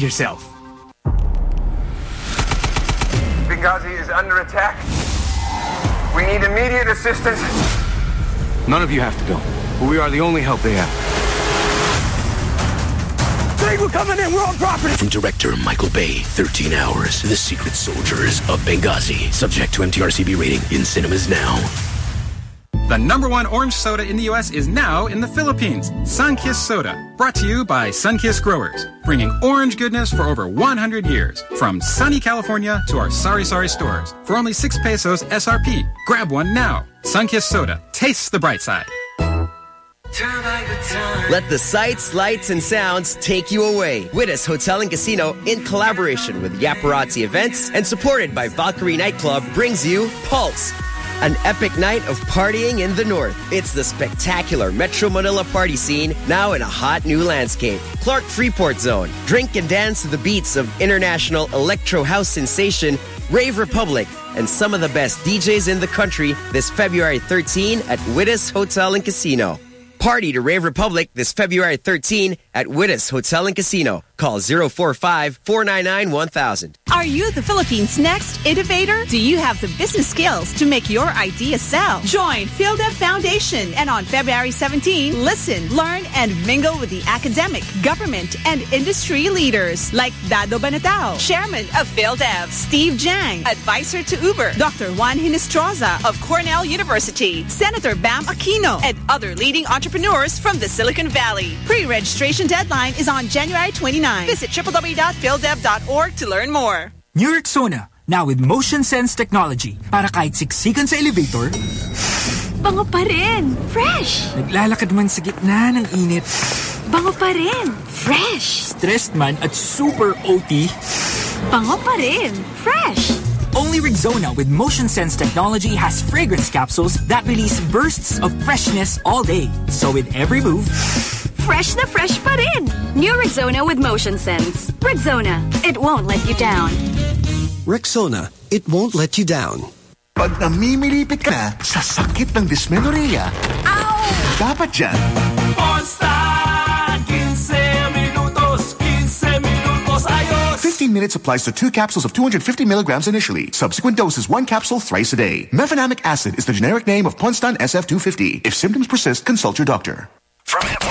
yourself. Benghazi is under attack. We need immediate assistance. None of you have to go. But we are the only help they have. Hey, we're coming in. We're on property. From director Michael Bay, 13 Hours, The Secret Soldiers of Benghazi. Subject to MTRCB rating in cinemas now. The number one orange soda in the U.S. is now in the Philippines. Sunkist Soda. Brought to you by Sunkist Growers. Bringing orange goodness for over 100 years. From sunny California to our sari-sari stores. For only 6 pesos SRP. Grab one now. Sunkist Soda. Tastes the bright side. Let the sights, lights, and sounds take you away. Widus Hotel and Casino, in collaboration with Yaparazzi Events and supported by Valkyrie Nightclub, brings you Pulse. An epic night of partying in the north. It's the spectacular Metro Manila party scene, now in a hot new landscape. Clark Freeport Zone. Drink and dance to the beats of international electro house sensation Rave Republic, and some of the best DJs in the country this February 13 at Widus Hotel and Casino. Party to Rave Republic this February 13 at Widus Hotel and Casino. Call 045-499-1000. Are you the Philippines' next innovator? Do you have the business skills to make your idea sell? Join PhilDev Foundation and on February 17, listen, learn, and mingle with the academic, government, and industry leaders like Dado Banatao, Chairman of PhilDev, Steve Jang, Advisor to Uber, Dr. Juan Hinestroza of Cornell University, Senator Bam Aquino, and other leading entrepreneurs from the Silicon Valley. Pre-registration deadline is on January 29. Visit www.phildev.org to learn more. New Rexona, now with motion sense technology. Para kahit siksikan sa elevator, Bango pa rin. Fresh. naglalakad man sa gitna ng init, Bango pa rin. Fresh. stressed man at super OT, Bango pa rin. Fresh. only Rexona with motion sense technology has fragrance capsules that release bursts of freshness all day. So with every move, Fresh na fresh pa rin. New Rexona with Motion Sense. Rexona. It won't let you down. Rexona, it won't let you down. Pag namimilipit ka na sa sakit ng dysmenorrhea, dapat dyan. Ponstan! 15 minutos, 15 minutos, ayos! 15 minutes applies to two capsules of 250 milligrams initially. Subsequent doses, one capsule thrice a day. Mefenamic acid is the generic name of Ponstan SF250. If symptoms persist, consult your doctor. From halfway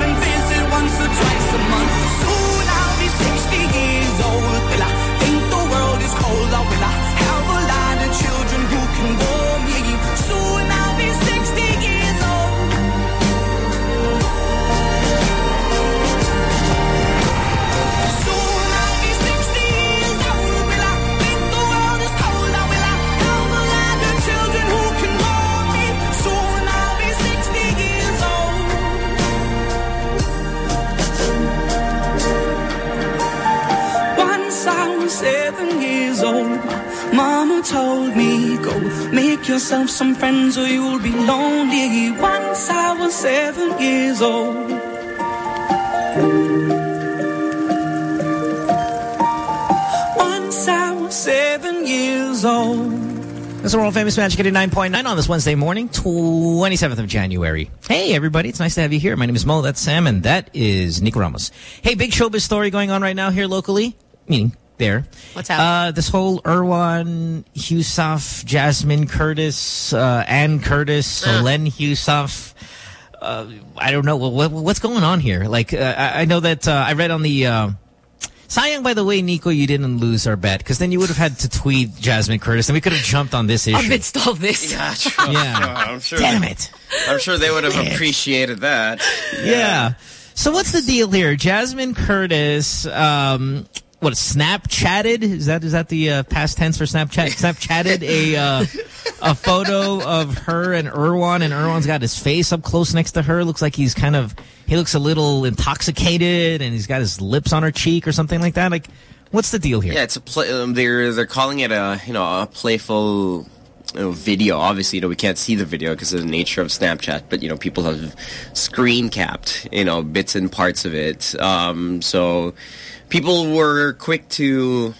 once or twice a month. Told me, go make yourself some friends or you'll be lonely. Once I was seven years old. Once I was seven years old. That's a world famous Magic 89.9 on this Wednesday morning, 27th of January. Hey, everybody. It's nice to have you here. My name is Mo. That's Sam. And that is Nico Ramos. Hey, big showbiz story going on right now here locally. Meaning there. What's happening? Uh, this whole Erwan, Heussaff, Jasmine Curtis, uh, Anne Curtis, Uh. Solenn Heussaff. Uh, I don't know. What, what's going on here? Like, uh, I, I know that uh, I read on the... Uh, Sayang, by the way, Nico, you didn't lose our bet because then you would have had to tweet Jasmine Curtis and we could have jumped on this issue. Amidst all this. Yeah, [LAUGHS] true. Yeah. I'm sure. Damn they- it. I'm sure they would have appreciated that. Yeah. So what's the deal here? Jasmine Curtis, um, what, Snapchatted? Is that is that the uh, past tense for Snapchat? [LAUGHS] Snapchatted a uh, a photo of her and Erwan, and Erwan's got his face up close next to her. Looks like he's kind of, he looks a little intoxicated, and he's got his lips on her cheek or something like that. Like, what's the deal here? Yeah, it's a play, um, they're they're calling it a you know a playful you know, video. Obviously, you know we can't see the video because of the nature of Snapchat, but you know people have screen capped you know bits and parts of it. Um, so people were quick to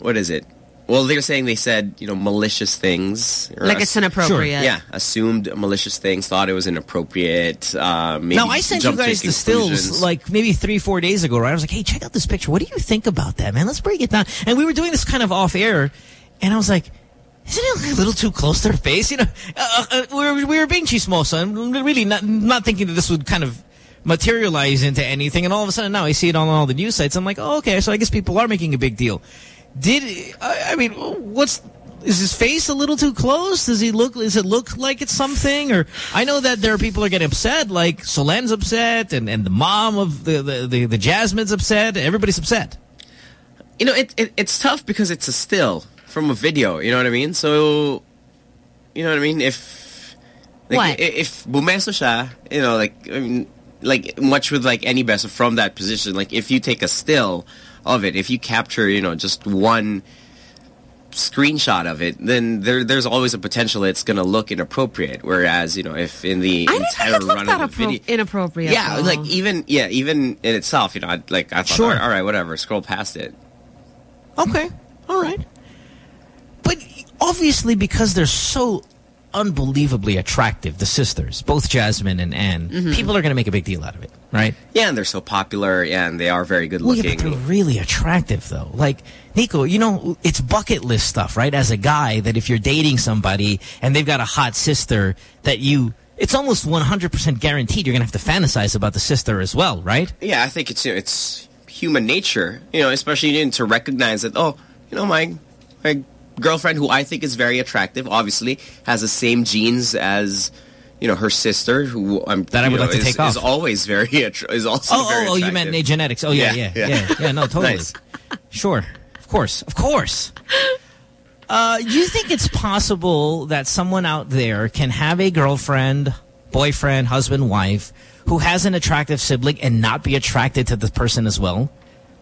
what is it? Well, they're saying they said you know malicious things, Like it's inappropriate. Yeah, assumed malicious things, thought it was inappropriate. Uh, maybe now, I sent you guys the stills like maybe three, four days ago, right? I was like, hey, check out this picture. What do you think about that, man? Let's break it down. And we were doing this kind of off air, and I was like, isn't it a little too close to her face? You know, uh, uh, we, were, we were being chismosa and really not, not thinking that this would kind of materialize into anything. And all of a sudden now I see it on all the news sites. I'm like, oh, okay, so I guess people are making a big deal. Did, I, I mean, what's, is his face a little too close? Does he look, does it look like it's something? Or I know that there are people are getting upset, like Solenn's upset and, and the mom of the, the, the, the Jasmine's upset. Everybody's upset. You know, it, it it's tough because it's a still from a video. You know what I mean? So, you know what I mean? If like, What? i- If bumeso siya, you know, like I mean, like much with like any beso from that position. Like if you take a still of it, if you capture, you know, just one screenshot of it, then there there's always a potential it's going to look inappropriate. Whereas, you know, if in the I entire think it looked run of the video, inappropriate. yeah, though. like even yeah, even in itself, you know, I'd, like I thought, Sure. all right, all right, whatever, scroll past it. Okay. All right. Obviously because they're so unbelievably attractive, the sisters, both Jasmine and Anne, Mm-hmm. people are going to make a big deal out of it, right? Yeah, and they're so popular, yeah, and they are very good Well, yeah, looking. they're really attractive, though. Like, Nico, you know, it's bucket list stuff, right? As a guy, that if you're dating somebody and they've got a hot sister, that you, it's almost 100% guaranteed you're going to have to fantasize about the sister as well, right? Yeah, I think it's you know, it's human nature, you know, especially to recognize that oh, you know, my my girlfriend who I think is very attractive, obviously has the same genes as you know her sister, who I'm That I would know, like to is, take off. is always very [LAUGHS] is also Oh, very oh, oh, you meant genetics. Oh, yeah, yeah, Yeah, yeah. yeah. Yeah, no, [LAUGHS] totally. Nice. Sure. Of course. Of course. Uh, you think it's possible that someone out there can have a girlfriend, boyfriend, husband, wife, who has an attractive sibling and not be attracted to the person as well?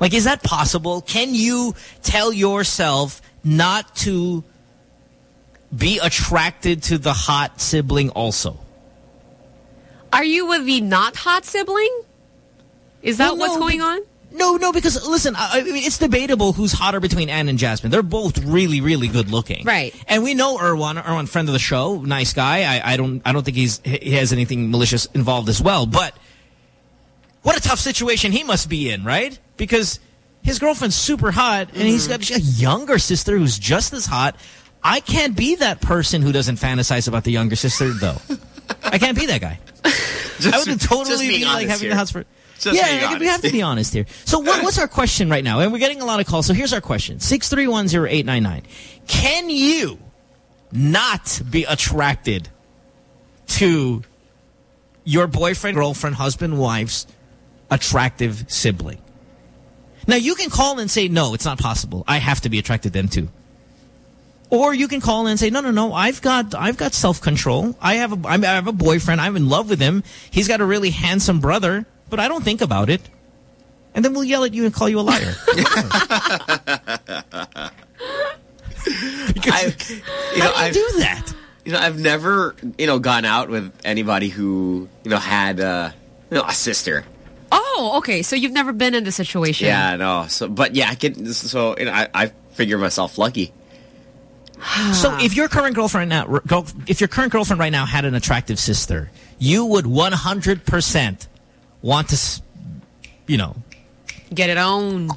Like, is that possible? Can you tell yourself not to be attracted to the hot sibling also? Are you with the not hot sibling? Is that Well, what's no, going on? No, no, because listen, I I mean, it's debatable who's hotter between Anne and Jasmine. They're both really, really good looking, Right. And we know Erwan, Erwan, friend of the show, nice guy. I, I don't, I don't think he's he has anything malicious involved as well. But what a tough situation he must be in, right? Because his girlfriend's super hot, and he's got a younger sister who's just as hot. I can't be that person who doesn't fantasize about the younger sister, though. [LAUGHS] I can't be that guy. I would totally be like having here. the house for. Just yeah, I- we have to be honest here. So what, what's our question right now? And we're getting a lot of calls. So here's our question. 6310899. Can you not be attracted to your boyfriend, girlfriend, husband, wife's attractive sibling? Now, you can call and say, no, it's not possible. I have to be attracted to them too. Or you can call and say, no, no, no, I've got, I've got self-control. I have a, I have a boyfriend. I'm in love with him. He's got a really handsome brother, but I don't think about it. And then we'll yell at you and call you a liar. [LAUGHS] I, you know, How do I've, you do that? You know, I've never, you know, gone out with anybody who, you know, had, uh, you know, a sister. Oh, okay. So you've never been in this situation. Yeah, no. So, but yeah, I can. So, you know, I, I figure myself lucky. [SIGHS] So if your current girlfriend now, girl- if your current girlfriend right now had an attractive sister, you would 100% want to, you know, Get it on.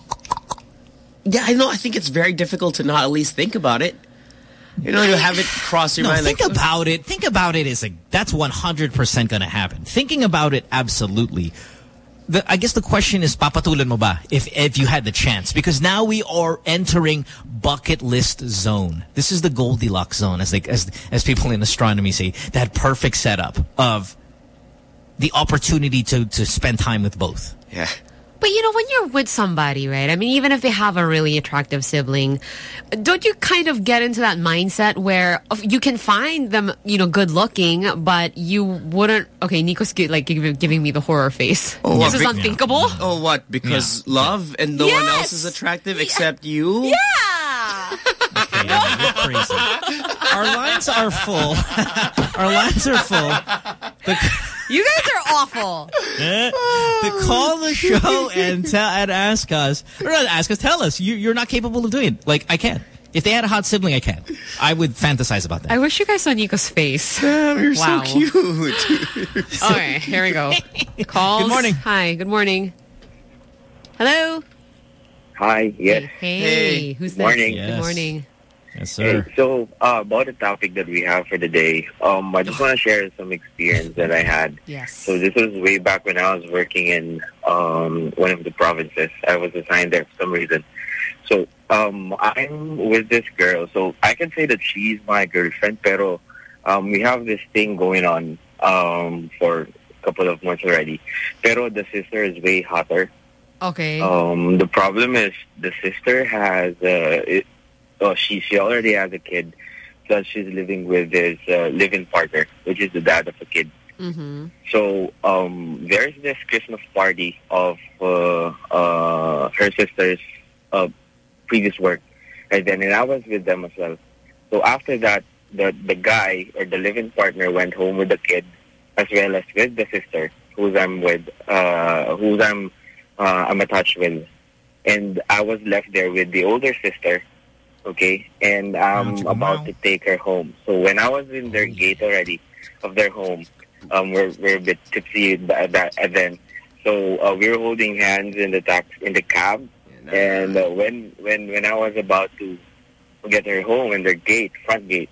Yeah, I know. I think it's very difficult to not at least think about it. You know, you have it cross your no, mind. think like, about it. Think about it as a, that's 100% going to happen. Thinking about it, absolutely. The, I guess the question is, papatulan mo ba? If, if you had the chance. Because now we are entering bucket list zone. This is the Goldilocks zone, as, as, as people in astronomy say. That perfect setup of the opportunity to, to spend time with both. Yeah. But you know, when you're with somebody, right? I mean, even if they have a really attractive sibling, don't you kind of get into that mindset where you can find them, you know, good looking, but you wouldn't. Okay, Nico's gi- like giving, giving me the horror face. Oh, this what? is unthinkable. Oh, what? Because love and no one else is attractive except you? Yeah. Our lines are full. [LAUGHS] Our lines are full. The, You guys are awful. eh, to call the show and tell and ask us, or not ask us, tell us you, you're not capable of doing it. Like I can. If they had a hot sibling, I can. I would fantasize about that. I wish you guys saw Nico's face. you're wow. so cute. [LAUGHS] All right, here we go. [LAUGHS] Calls. Good morning. Hi. Good morning. Hello. Hi, yes. Hey. Hey. Who's this? Morning. Good morning. Yes, sir. Hey, so uh, about the topic that we have for the day, um, I just want to share some experience that I had. Yes. So this was way back when I was working in um, one of the provinces. I was assigned there for some reason. So um, I'm with this girl. So I can say that she's my girlfriend, pero um, we have this thing going on um, for a couple of months already. Pero the sister is way hotter. Okay. Um, the problem is the sister has uh, it, oh, she she already has a kid, plus she's living with his uh, living partner, which is the dad of a kid. Mm-hmm. So um, there's this Christmas party of uh, uh, her sister's uh, previous work, and then and I was with them as well. So after that, the the guy or the living partner went home with the kid, as well as with the sister, who's I'm with, uh, who's I'm uh, I'm attached with, and I was left there with the older sister. Okay, and I'm about to take her home. So when I was in their gate already of their home, um, we're we're a bit tipsy at that at then. So uh, we were holding hands in the tax in the cab, and uh, when when when I was about to get her home in their gate, front gate,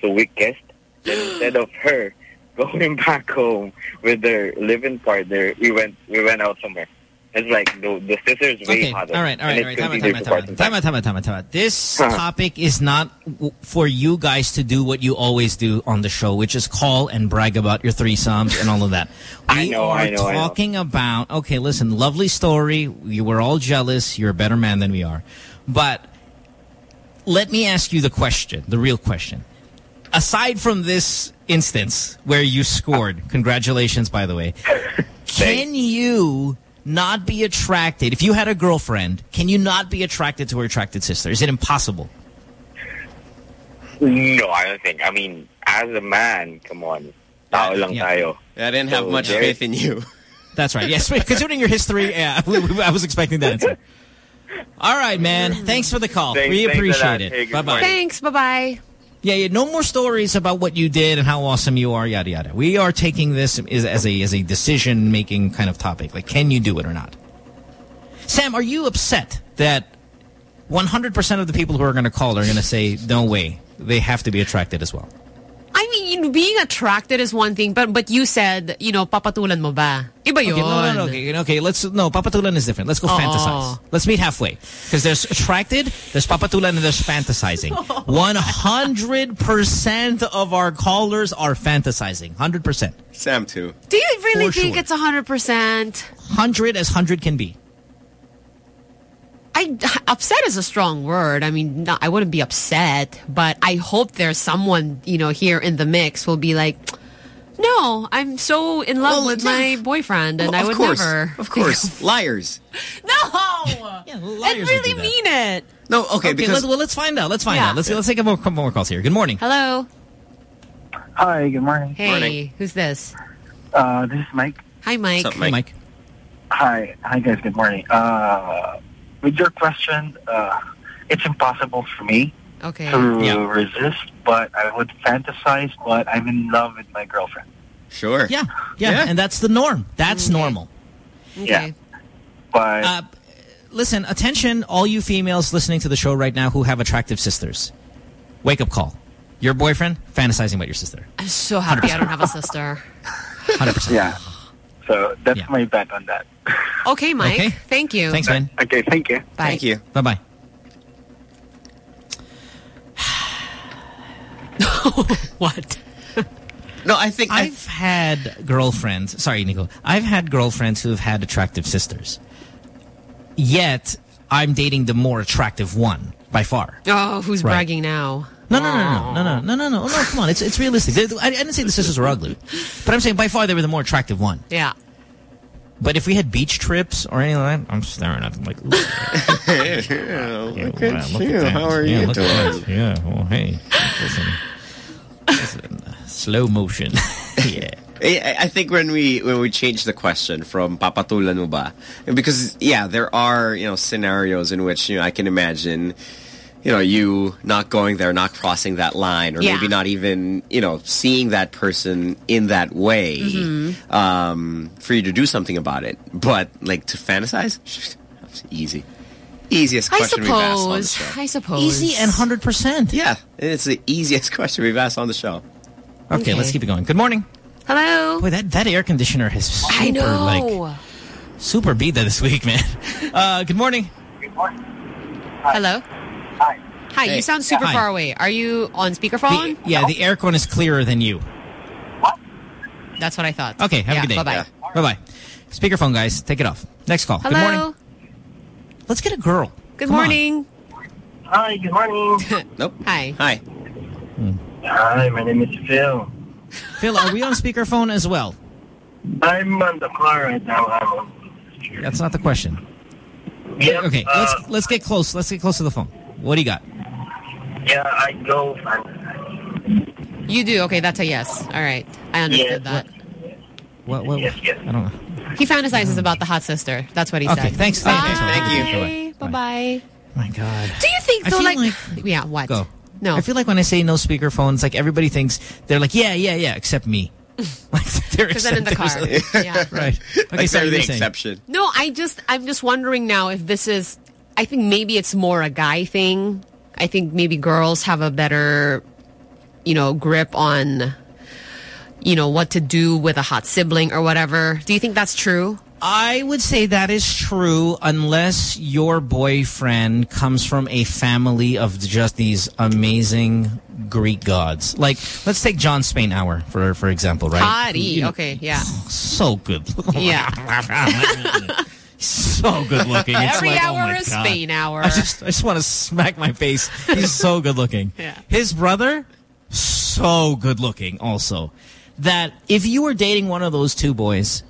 so we kissed. [GASPS] Then instead of her [LAUGHS] going back home with their living partner, we went we went out somewhere. It's like the the sister's way Okay, hotter. all right, all right, all right. Time out, time out, time out, time out, time out, time out. This Huh. topic is not for you guys to do what you always do on the show, which is call and brag about your threesomes and all of that. [LAUGHS] We I know, are I know, I know. talking about, okay, listen, lovely story. You were all jealous. You're a better man than we are. But let me ask you the question, the real question. Aside from this instance where you scored, congratulations, by the way, [LAUGHS] can you not be attracted, if you had a girlfriend, can you not be attracted to her attracted sister? Is it impossible? No, I don't think. I mean, as a man, come on. Tao lang tayo. I didn't have So much there- faith in you. That's right. Yes, [LAUGHS] considering your history, yeah, [LAUGHS] I was expecting that answer. All right, man. Thanks for the call. Thanks- we appreciate it. Bye-bye. Thanks. Bye-bye. Yeah, yeah, no more stories about what you did and how awesome you are, yada yada. We are taking this as, as a as a decision making kind of topic. Like, can you do it or not? Sam, are you upset that 100% of the people who are going to call are going to say, no way, they have to be attracted as well? I mean, being attracted is one thing, but but you said, you know, papatulan mo ba? Iba Okay, no, no, no, okay, okay, let's, no, papatulan is different. Let's go Oo. fantasize. Let's meet halfway. Because there's attracted, there's papatulan, and there's fantasizing. [LAUGHS] 100% of our callers are fantasizing. 100%. Sam too. Do you really For think sure. it's 100%? 100 as 100 can be. I upset is a strong word. I mean, no, I wouldn't be upset, but I hope there's someone you know here in the mix will be like, "No, I'm so in love Well, with yeah. my boyfriend, and Well, I would course, never." Of course. Liars. [LAUGHS] no, liars. I really mean it. No, okay, Okay, because let, well, let's find out. Let's find Yeah. out. Let's let's take a more, couple more calls here. Good morning. Hello. Hi, good morning. Hey, who's this? Uh, this is Mike. Hi, Mike. Hey, Mike. Hi, hi guys. Good morning. Uh, with your question, uh, it's impossible for me Okay. to resist, but I would fantasize. But I'm in love with my girlfriend. Sure. Yeah, yeah, and that's the norm. That's normal. Yeah, but Uh, listen, attention, all you females listening to the show right now who have attractive sisters. Wake up call. Your boyfriend fantasizing about your sister. I'm so happy I don't have a sister. 100%. yeah. So that's my bet on that. [LAUGHS] Okay, Mike. Okay. Thank you. Thanks, man. Okay, thank you. Bye. Thank you. Bye-bye. [LAUGHS] what? No, I think I've had girlfriends. Sorry, Nico. I've had girlfriends who have had attractive sisters. Yet, I'm dating the more attractive one by far. Oh, who's Right. bragging now? No, no, no, no, no, no, oh. no, no, no, oh, no. Come on, it's it's realistic. They- I, I didn't say the sisters were ugly, but I'm saying by far they were the more attractive one. Yeah. But if we had beach trips or anything like that, I'm staring at them like, ooh, [LAUGHS] yeah, look wow, at look you. at. How are yeah, you doing? Yeah, well, hey, listen, listen, slow motion. [LAUGHS] yeah. I I think when we when we change the question from papatulan mo ba, because yeah, there are you know scenarios in which you know I can imagine, you know, you not going there, not crossing that line, or Yeah. maybe not even you know seeing that person in that way, Mhm. um, for you to do something about it. But like to fantasize, it's [LAUGHS] easy. Easiest I question we've asked on the suppose. show. I suppose. Easy and 100%. Yeah, it's the easiest [LAUGHS] question we've asked on the show. Okay, Okay. let's keep it going. Good morning. Hello. Boy, that, that air conditioner has super, I know. like, super beat that this week, man. [LAUGHS] Uh, good morning. good morning. Hello. Hi. Hi. Hey. You sound super Hi. far away. Are you on speakerphone? The, yeah, the aircon is clearer than you. What? That's what I thought. Okay, have Yeah, a good day. Bye-bye. Bye-bye. Speakerphone, guys. Take it off. Next call. Hello. Good morning. Let's get a girl. Good Come on. morning. Hi, good morning. [LAUGHS] Nope. Hi. Hi. Hi, my name is Phil. Phil, are we on speakerphone as well? I'm on the car right now. I'm on. That's not the question. Yep, Okay, uh, let's let's get close. Let's get close to the phone. What do you got? Yeah, I go. You do. Okay, that's a yes. All right. I understood that. What? What? Yes, yes. I don't know. He fantasizes mm-hmm. about the hot sister. That's what he Okay, said. thanks. Bye. Thanks, thank you. Bye. Bye. My God. Do you think I though, like, like- yeah, what? Go. No. I feel like when I say no speakerphones, like everybody thinks they're like, yeah, yeah, yeah, except me. [LAUGHS] like they're Because I'm in the car. acceptors. yeah. [LAUGHS] right. Okay, like sorry, they're the exception. No, I just I'm just wondering now if this is. I think maybe it's more a guy thing. I think maybe girls have a better, you know, grip on, you know, what to do with a hot sibling or whatever. Do you think that's true? I would say that is true unless your boyfriend comes from a family of just these amazing Greek gods. Like, let's take John Spainhour, for for example, right? You know, okay, yeah. So good. [LAUGHS] Yeah. [LAUGHS] [LAUGHS] so good looking. It's Every like, oh hour my is God. Spain hour. I just, I just want to smack my face. He's so good looking. [LAUGHS] Yeah. His brother, so good looking also. That if you were dating one of those two boys,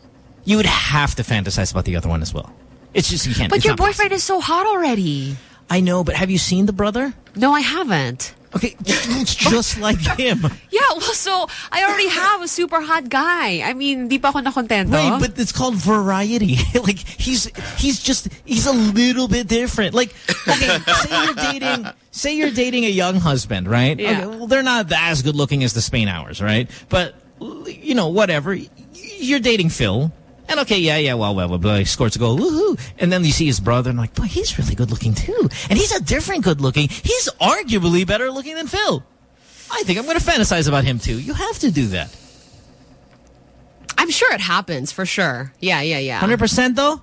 you would have to fantasize about the other one as well. It's just, you can't. But your not possible. boyfriend is so hot already. I know, but have you seen the brother? No, I haven't. Okay, it's just [LAUGHS] like him. Yeah, well, so I already have a super hot guy. I mean, di pa ako nakontento. Right, but it's called variety. [LAUGHS] like he's he's just he's a little bit different. Like okay, say you're dating say you're dating a Younghusband, right? Yeah. Okay, well, they're not as good looking as the Spain hours, right? But you know, whatever. You're dating Phil. And okay, yeah, yeah, well, well, well, he scores a goal, woohoo. And then you see his brother and like, boy, he's really good looking too. And he's a different good looking. He's arguably better looking than Phil. I think I'm going to fantasize about him too. You have to do that. I'm sure it happens for sure. Yeah, yeah, yeah. 100% though?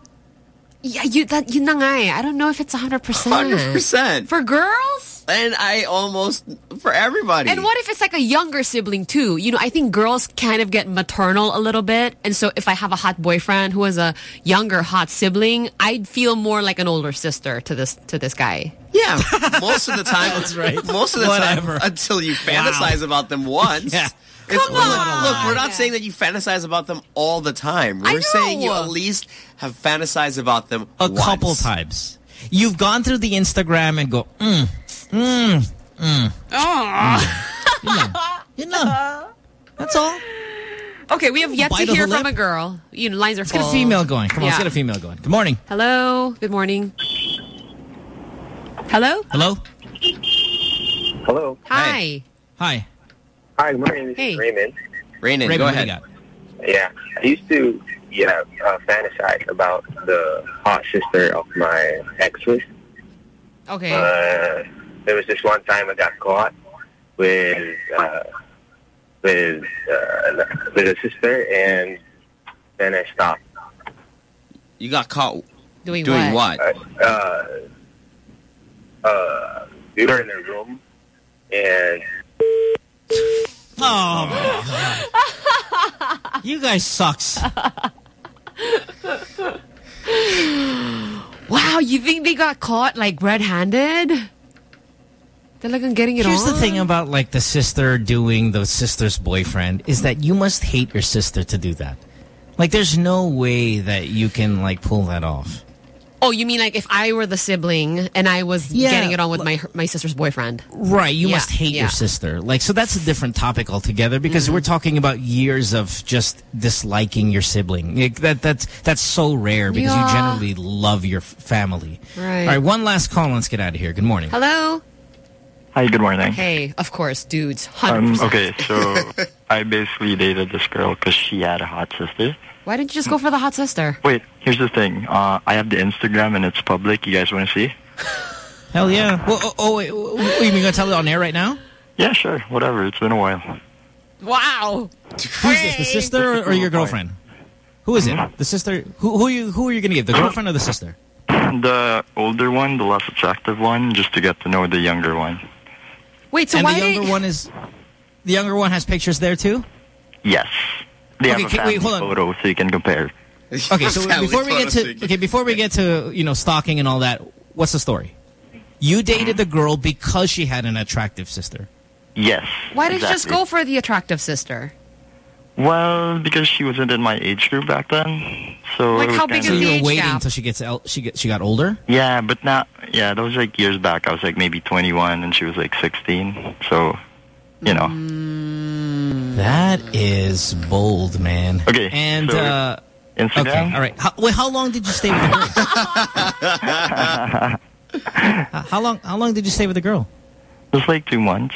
Yeah, you that yun na nga eh. I don't know if it's 100%. 100%. For girls? And I almost, for everybody. And what if it's like a younger sibling too? You know, I think girls kind of get maternal a little bit. And so if I have a hot boyfriend who has a younger hot sibling, I'd feel more like an older sister to this to this guy. Yeah, most of the time. [LAUGHS] That's right. Most of the Whatever. time until you fantasize about them once. [LAUGHS] Yeah. It's- Come look, on. Look, we're not saying that you fantasize about them all the time. We're I saying you at least have fantasized about them a once. couple times. You've gone through the Instagram and go, mm, mm, mm. You know. [LAUGHS] You know. That's all. Okay, we have yet Bite to hear from lip. a girl. You know, lines are Let's full. get a female going. Come on, let's get a female going. Good morning. Hello. Good morning. Hello. Hello? Hello. Hi. Hi. Hi, my name is Hey. Raymond. Raymond, Raymond, go what do you ahead. Yeah, I used to, yeah, uh, fantasize about the hot sister of my exes. Okay. Uh, there was this one time I got caught with uh, with uh, with a sister, and then I stopped. You got caught doing, doing what? Uh, uh, we were in a room, and Oh, my God. You guys sucks. Wow, you think they got caught like red-handed? They're like getting it Here's on. the thing about like the sister doing the sister's boyfriend is that you must hate your sister to do that. Like there's no way that you can like pull that off. Oh, you mean like if I were the sibling and I was Yeah, getting it on with my my sister's boyfriend? Right, you Yeah, must hate yeah. your sister. Like, so that's a different topic altogether because Mm-hmm. we're talking about years of just disliking your sibling. Like, that that's that's so rare because Yeah. you generally love your family. Right. All right, one last call. Let's get out of here. Good morning. Hello. Hi, good morning. Hey, of course, dudes. 100%. Um, okay, so [LAUGHS] I basically dated this girl because she had a hot sister. Why didn't you just go for the hot sister? Wait, here's the thing. Uh, I have the Instagram and it's public. You guys want to see? [LAUGHS] Hell yeah. Well, oh, oh, wait, oh, you mean going to tell it on air right now? Yeah, sure. Whatever. It's been a while. Wow. Who's this, the sister or, or your girlfriend? Who is it? The sister? Who, who, are you, who are you going to give, the girlfriend or the sister? The older one, the less attractive one, just to get to know the younger one. Wait, so and why the younger one is... The younger one has pictures there too? Yes. They Okay, have a can- wait, hold on. photo so you can compare. Okay, so before we get to okay, before we get to you know stalking and all that, what's the story? You dated the girl because she had an attractive sister. Yes. Why did you just go for the attractive sister? Well, because she wasn't in my age group back then. So Like, how big kinda- So is the you age were waiting gap? until she gets el she get she got older. Yeah, but now, yeah, that was like years back. I was like maybe 21 and she was like 16. So, you know. Mm. That is bold, man. Okay, and so uh, Instagram? Okay, all right. How, wait, how long did you stay with the girl? how, [LAUGHS] how long? How long did you stay with the girl? Just like two months.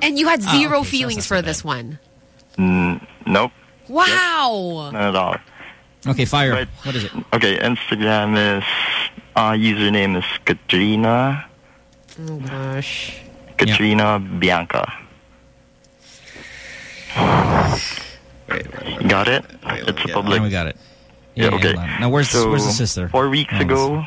And you had Oh, zero okay, so feelings for this one. Mm, nope, Wow. not at all. Okay, fire. But- what is it? Okay, Instagram is, uh, username is Katrina, Oh gosh. Katrina Bianca. Got it? it's a public. Yeah, we got it. Yeah, Yeah, yeah, okay. Now, where's- so, where's the sister? Four weeks Oh, ago,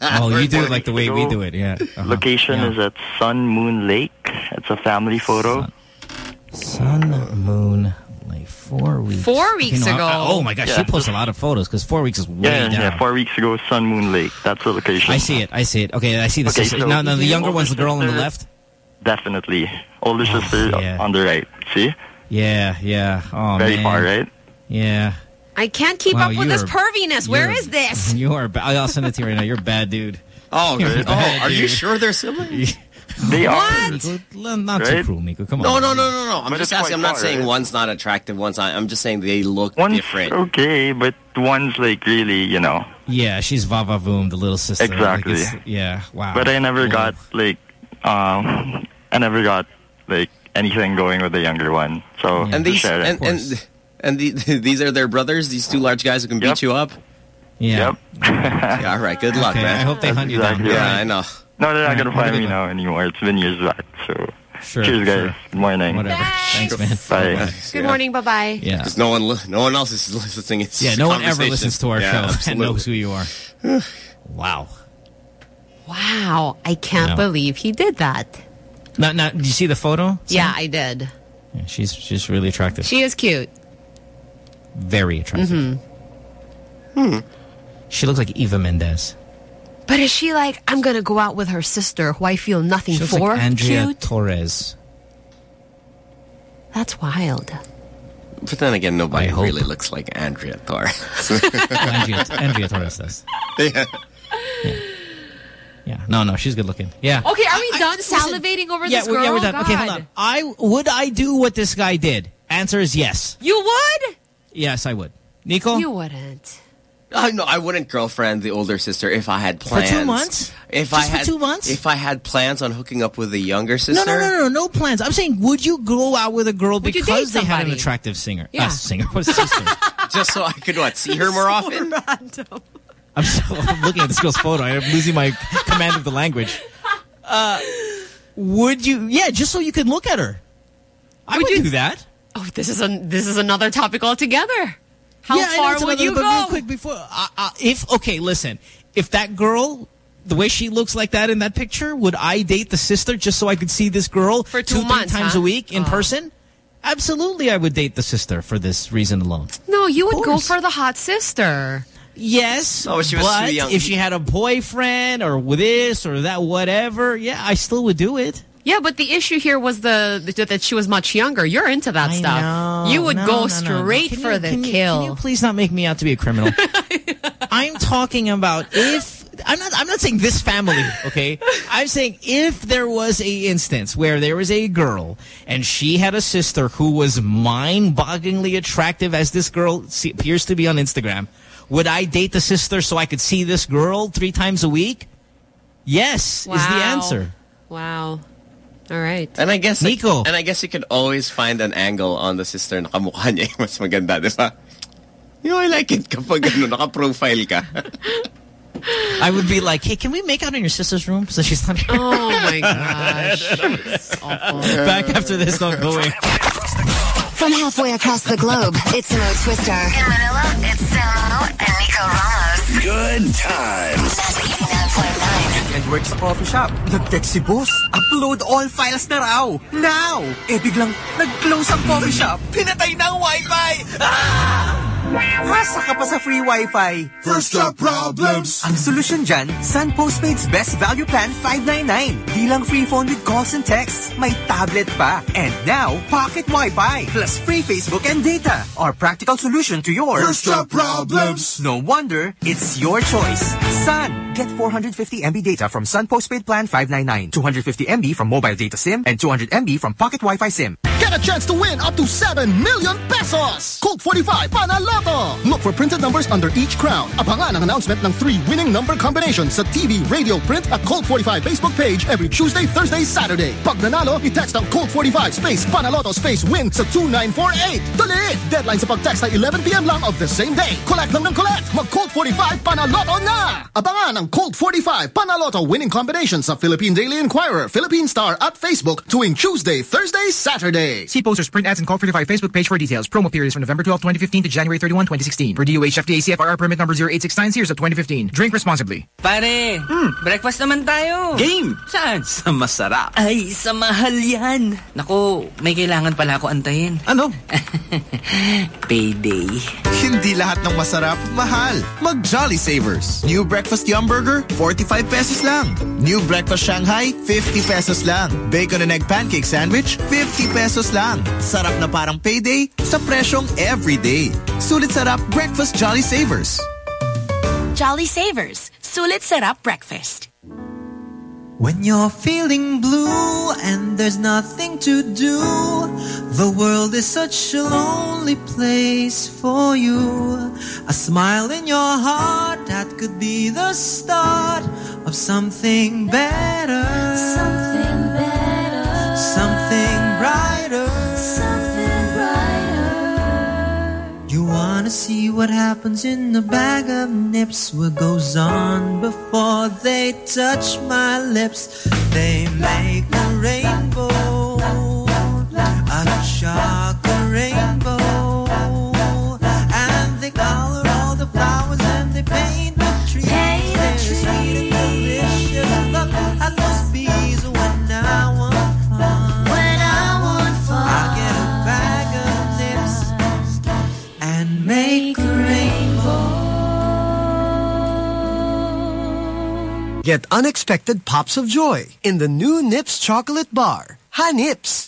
Oh, you do it like the way we do it. Yeah. Uh-huh. location Yeah. is at Sun Moon Lake. It's a family photo. Sun, moon, Lake. four weeks. Four weeks Okay, no, I- ago. oh my gosh, Yeah. you post a lot of photos because four weeks is way Yeah, down. yeah, four weeks ago, Sun Moon Lake. That's the location. I see it. I see it. Okay, I see the Okay, sister. so no, no, the the younger one's the girl on the left. Definitely. Older sister Oh, yeah. on the right. See? Yeah, yeah. Oh Very man. far, right? Yeah. I can't keep Wow, up with this you're- perviness. Where is this? [LAUGHS] You are. Ba- I'll send it to you right now. You're a bad dude. Oh, You're. Oh, bad are you sure they're siblings? [LAUGHS] They are. Not too cruel, Nico. Come on. No, no, no, no, no. I'm But just asking. I'm not far, saying right? one's not attractive, one's not. I'm just saying they look One's different. okay, but one's like really, you know. Yeah, she's Vava Voom, the little sister. Exactly. it's- yeah. Wow. But I never Well, got like, um, I never got like anything going with the younger one. So And these share and and and the, [LAUGHS] these are their brothers. These two large guys who can beat you up. Yeah. [LAUGHS] Yeah. All right. Good luck, Okay, man. I hope they hunt you down. exactly Yeah. I know. No, they're not Alright, gonna find me now anymore. It's been years back. So Sure. cheers, guys. sure. Good morning. Whatever. Thanks, man. Bye. Good morning. Bye bye. Yeah. Because no one, no one else is [LAUGHS] listening. It's Yeah, no one ever listens to our Yeah, show and absolutely. knows who you are. [SIGHS] wow. Wow. I can't No. believe he did that. Now, now, did you see the photo? Yeah, I did. Yeah, she's she's really attractive. She is cute. Very attractive. hmm She looks like Eva Mendes. But is she like, I'm going to go out with her sister who I feel nothing She looks for? like Andrea Cute? Torres. That's wild. But then again, nobody really looks like Andrea Thor. [LAUGHS] Andrea, Andrea Torres does. [LAUGHS] yeah. Yeah. No, no, she's good looking. Yeah. Okay, are we done salivating over yeah, this girl? yeah, we're done. Okay, hold on. I would I do what this guy did? Answer is yes. You would? Yes, I would. Nico? You wouldn't. Uh, no, I wouldn't girlfriend the older sister if I had plans. For two months? If Just I for had two months? If I had plans on hooking up with the younger sister. no, no, no, no, no plans. I'm saying, would you go out with a girl Would because they had an attractive singer? Yeah. Uh, singer. [LAUGHS] What sister? Just so I could what see her more [LAUGHS] often. Random. I'm, so, [LAUGHS] I'm looking at this girl's photo. I'm losing my command of the language. Uh, would you? Yeah, just so you could look at her. I would, you do that. Oh, this is a this is another topic altogether. How yeah, know far would another- you go? Real quick before, uh, uh, if okay, listen, if that girl, the way she looks like that in that picture, would I date the sister just so I could see this girl For two, two three months, times huh? a week in Oh. person? Absolutely, I would date the sister for this reason alone. No, you would go for the hot sister. Yes, Oh, she was but too young. if she had a boyfriend or with this or that, whatever, yeah, I still would do it. Yeah, but the issue here was the, the that she was much younger. You're into that I stuff. know. You would No, go no, no. straight Can for you- the can you- kill. can you please not make me out to be a criminal? [LAUGHS] I'm talking about if I'm not I'm not saying this family, okay? I'm saying if there was a instance where there was a girl and she had a sister who was mind-bogglingly attractive as this girl appears to be on Instagram, would I date the sister so I could see this girl three times a week? Yes, is the answer. Wow. All right. And I guess Nico. and I guess you could always find an angle on the sister na kamukha niya yung mas maganda, di ba? You know, I like it kapag ano, naka-profile ka. [LAUGHS] I would be like, hey, can we make out in your sister's room so she's not here? Oh my gosh. [LAUGHS] Back after this, don't go away. From halfway across the globe, it's Mo Twister. In Manila, it's Samo and Nico Ramos. Good times. and works coffee shop. Nag-text si boss. Upload all files na raw. Now! Eh biglang nag-close ang coffee shop. Pinatay na ang wifi. Ah! Ka pa sa free wifi. First job problems. Ang solusyon dyan, Sun Postpaid's Best Value Plan 599. Di lang free phone with calls and texts. May tablet pa. And now, pocket wifi. Plus free Facebook and data. Our practical solution to your First job problems. No wonder, it's your choice. Sun. Get 450 MB data from Sun Postpaid Plan 599. 250 MB from mobile data SIM and 200 MB from pocket Wi-Fi SIM. Get a chance to win up to 7 million pesos! Colt 45 Panaloto! Look for printed numbers under each crown. Abangan ang announcement ng three winning number combinations sa TV, radio, print at Colt 45 Facebook page every Tuesday, Thursday, Saturday. Pag nanalo, i-text ang Colt 45 space Panaloto space win sa 2948. Dali! Deadline sa pag-text ay 11pm lang of the same day. Collect lang ng collect. Mag Colt 45 Panaloto na! Abangan ang Colt 45 Panaloto winning combination sa Philippine Daily Inquirer, Philippine Star at Facebook tuwing Tuesday, Thursday, Saturday. See posters, print ads, and Colt 45 Facebook page for details. Promo periods from November 12, 2015 to January 31, 2016. Per DOH FDA CFR permit number 0869 series of 2015. Drink responsibly. Pare, hmm. breakfast naman tayo. Game! Saan? Sa masarap. Ay, sa mahal yan. Naku, may kailangan pala ako antayin. Ano? [LAUGHS] Payday. Hindi lahat ng masarap, mahal. Mag Jolly Savers. New Breakfast Yum Burger, 45 pesos lang. New Breakfast Shanghai, 50 pesos lang. Bacon and Egg Pancake Sandwich, 50 pesos lang. Sarap na parang payday sa presyong everyday. Sulit sarap Breakfast Jolly Savers. Jolly Savers. Sulit Sarap Breakfast. When you're feeling blue and there's nothing to do, the world is such a lonely place for you. A smile in your heart that could be the start of something better. Something wanna see what happens in the bag of nips? What goes on before they touch my lips? They make a rainbow, Get unexpected pops of joy in the new Nips chocolate bar. Hi, Nips.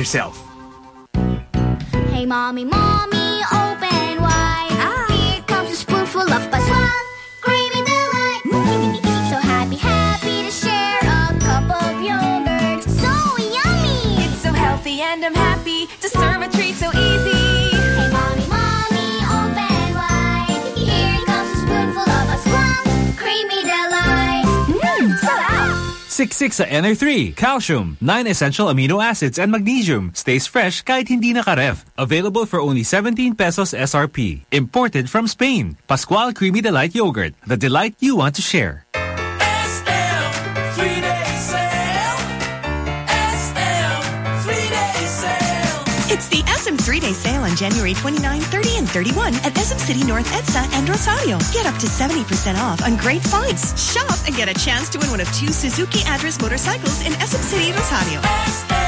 yourself. Hey, mommy, mommy, open wide. Ah. Here comes a spoonful of Pascual. Creamy delight. Mm. so happy, happy to share a cup of yogurt. So yummy. It's so healthy and I'm happy to serve a treat so easy. six six sa NR3, calcium, 9 essential amino acids, and magnesium. Stays fresh kahit hindi nakaref. Available for only 17 pesos SRP. Imported from Spain. Pascual Creamy Delight Yogurt. The delight you want to share. On January 29, 30, and 31 at SM City North EDSA and Rosario. Get up to 70% off on great finds. Shop and get a chance to win one of two Suzuki address motorcycles in SM City Rosario.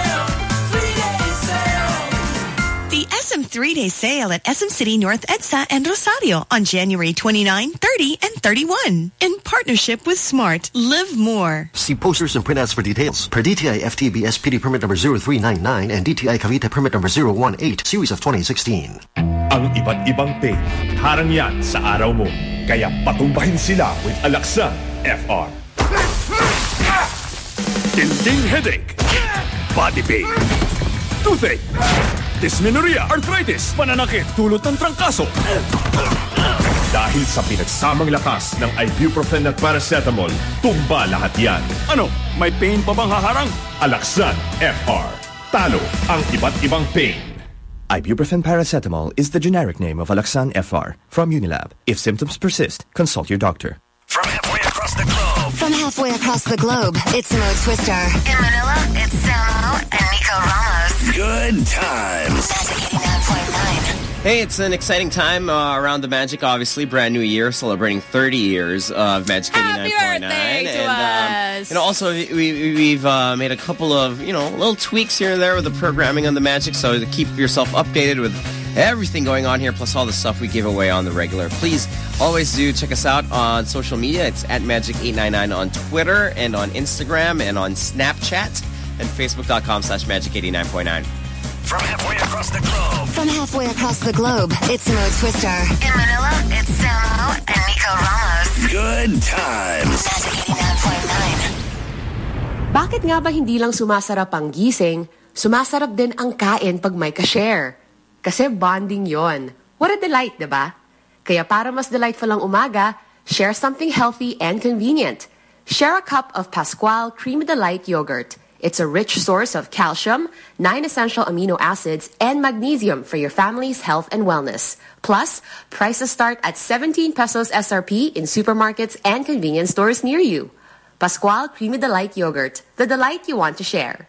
The SM three-day sale at SM City North EDSA and Rosario on January 29, 30, and 31. In partnership with Smart, live more. See posters and printouts for details. Per DTI FTB SPD permit number 0399 and DTI Cavite permit number 018, series of 2016. Ang iba't ibang pain, harang yan sa araw mo. Kaya patumbahin sila with Alaxan FR. Tinding headache, body pain, toothache, dysmenorrhea, arthritis, pananakit, tulot ng trangkaso. Dahil sa pinagsamang lakas ng ibuprofen at paracetamol, tumba lahat yan. Ano, may pain pa bang haharang? Alaxan FR. Talo ang iba't ibang pain. Ibuprofen paracetamol is the generic name of Alaxan FR from Unilab. If symptoms persist, consult your doctor. From halfway across the globe. From halfway across the globe, it's Mo Twister. In Manila, it's Samo and Nico Ramos. Good times. Hey, it's an exciting time uh, around the Magic, obviously. Brand new year, celebrating 30 years of Magic 89.9. birthday to and, us. Um, you know, also, we, we- we've uh, made a couple of, you know, little tweaks here and there with the programming on the Magic. So to keep yourself updated with everything going on here, plus all the stuff we give away on the regular, please always do check us out on social media. It's at Magic899 on Twitter and on Instagram and on Snapchat and Facebook.com slash Magic89.9. From halfway across the globe. From halfway across the globe, it's Mo Twister. In Manila, it's Samo and Nico Ramos. Good times. Magic 89.9. Bakit nga ba hindi lang sumasarap ang gising, sumasarap din ang kain pag may ka-share? Kasi bonding yon. What a delight, di ba? Kaya para mas delightful ang umaga, share something healthy and convenient. Share a cup of Pascual Creamy Delight yogurt. It's a rich source of calcium, nine essential amino acids, and magnesium for your family's health and wellness. Plus, prices start at 17 pesos SRP in supermarkets and convenience stores near you. Pascual Creamy Delight Yogurt, the delight you want to share.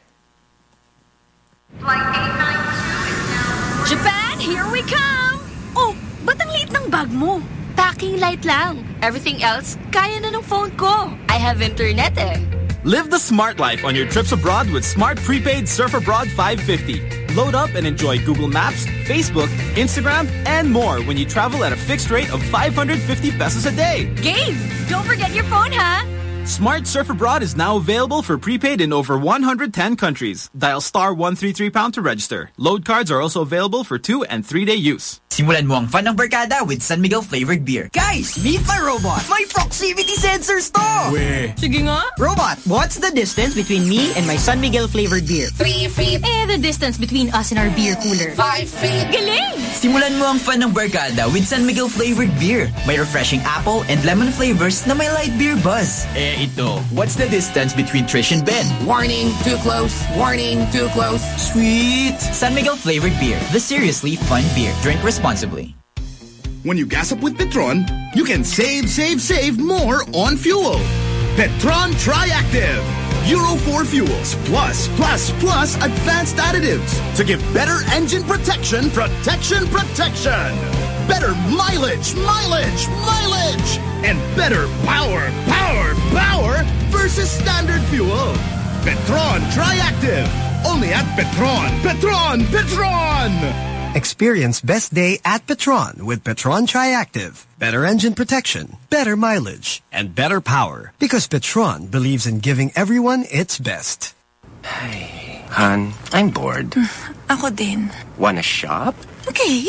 Japan, here we come! Oh, ba't ang liit ng bag mo? Packing light lang. Everything else, kaya na ng phone ko. I have internet eh. Live the smart life on your trips abroad with Smart Prepaid Surf Abroad 550. Load up and enjoy Google Maps, Facebook, Instagram, and more when you travel at a fixed rate of 550 pesos a day. Game! Don't forget your phone, ha? Smart Surf Abroad is now available for prepaid in over 110 countries. Dial star 133 pound to register. Load cards are also available for two and three day use. Simulan mo ang fun ng barkada with San Miguel flavored beer. Guys, meet my robot. My proximity sensors to. Weh. Sige nga. Robot, what's the distance between me and my San Miguel flavored beer? Three feet. Eh, the distance between us and our beer cooler. Five feet. Galing! Simulan mo ang fun ng barkada with San Miguel flavored beer. May refreshing apple and lemon flavors na may light beer buzz. Eh, ito. What's the distance between Trish and Ben? Warning, too close. Warning, too close. Sweet. San Miguel flavored beer. The seriously fun beer. Drink responsibly. When you gas up with Petron, you can save, save, save more on fuel. Petron Triactive. Euro 4 fuels plus, plus, plus advanced additives to give better engine protection, protection, protection. Better mileage, mileage, mileage. And better power, power, power versus standard fuel. Petron Triactive. Only at Petron. Petron, Petron. Experience best day at Petron with Petron Triactive. Better engine protection, better mileage, and better power. Because Petron believes in giving everyone its best. Hey, Han, I'm bored. [LAUGHS] Ako din. Wanna shop? Okay.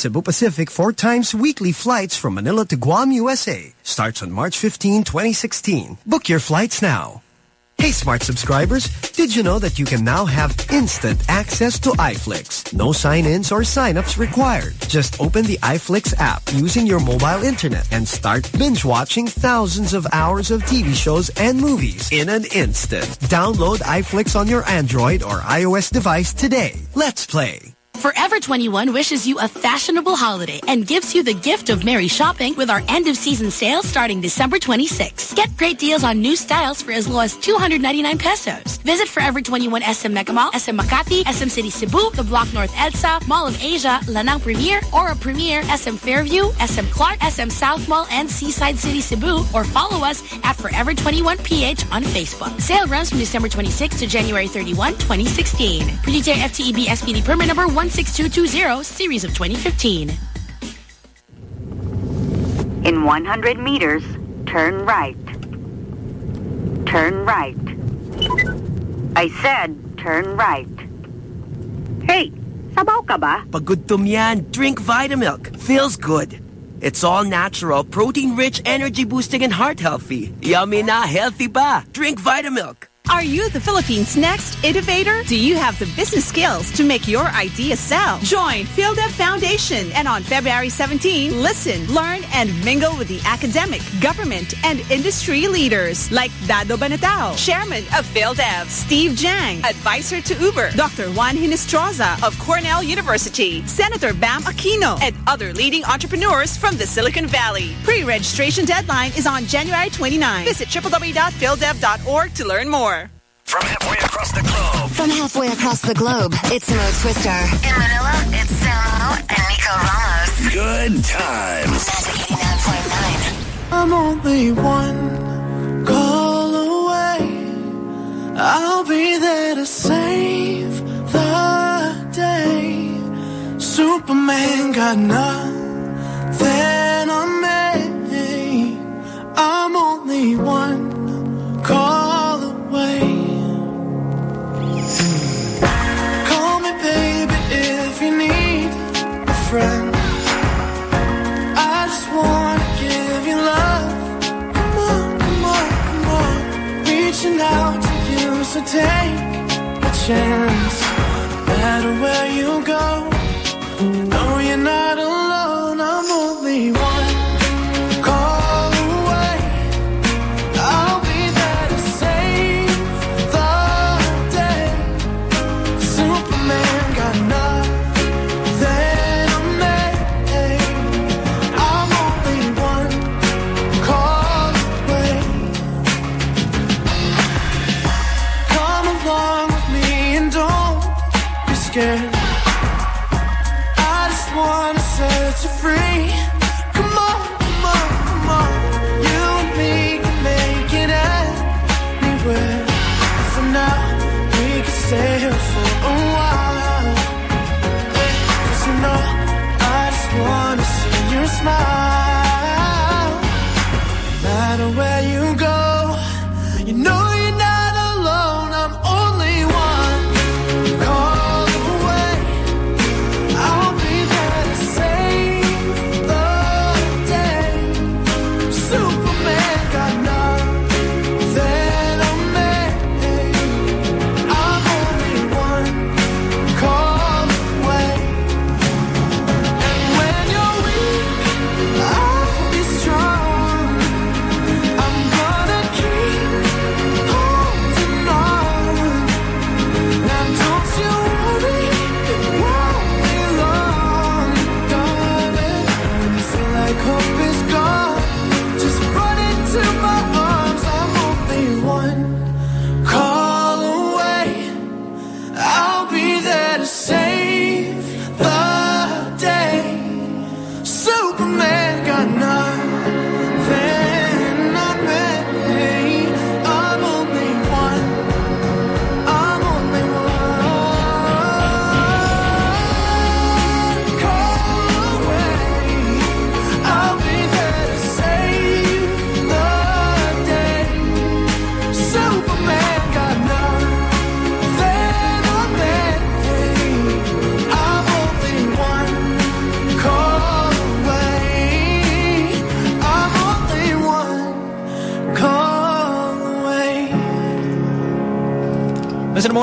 Cebu Pacific four times weekly flights from Manila to Guam, USA starts on March 15, 2016. Book your flights now. Hey, smart subscribers, did you know that you can now have instant access to iFlix? No sign-ins or sign-ups required. Just open the iFlix app using your mobile internet and start binge-watching thousands of hours of TV shows and movies in an instant. Download iFlix on your Android or iOS device today. Let's play. Forever 21 wishes you a fashionable holiday and gives you the gift of merry shopping with our end of season sale starting December 26. Get great deals on new styles for as low as 299 pesos. Visit Forever 21 SM Mega Mall, SM Makati, SM City Cebu, the Block North EDSA, Mall of Asia, Lanang Premier, Aura Premier, SM Fairview, SM Clark, SM South Mall, and Seaside City Cebu, or follow us at Forever 21 PH on Facebook. Sale runs from December 26 to January 31, 2016. PDTA FTEB SPD permit number 16220, series of 2015. In 100 meters, turn right. Turn right. I said turn right. Hey, sabaw ka ba? Pagudtom yan. Drink Vitamilk. Feels good. It's all natural, protein-rich, energy-boosting, and heart-healthy. Yummy na, healthy ba. Drink Vitamilk. Are you the Philippines' next innovator? Do you have the business skills to make your idea sell? Join PhilDev Foundation and on February 17, listen, learn, and mingle with the academic, government, and industry leaders like Dado Banatao, Chairman of PhilDev, Steve Jang, Advisor to Uber, Dr. Juan Hinestroza of Cornell University, Senator Bam Aquino, and other leading entrepreneurs from the Silicon Valley. Pre-registration deadline is on January 29. Visit www.phildev.org to learn more. From halfway across the globe. From halfway across the globe, it's Mo Twister. In Manila, it's Samo and Nico Ramos. Good times. I'm only one call away. I'll be there to save the day. Superman got nothing on me. Friend. I just wanna give you love. Come on, come on, come on. Reaching out to you, so take a chance. No matter where you go, know you're not alone. I'm only one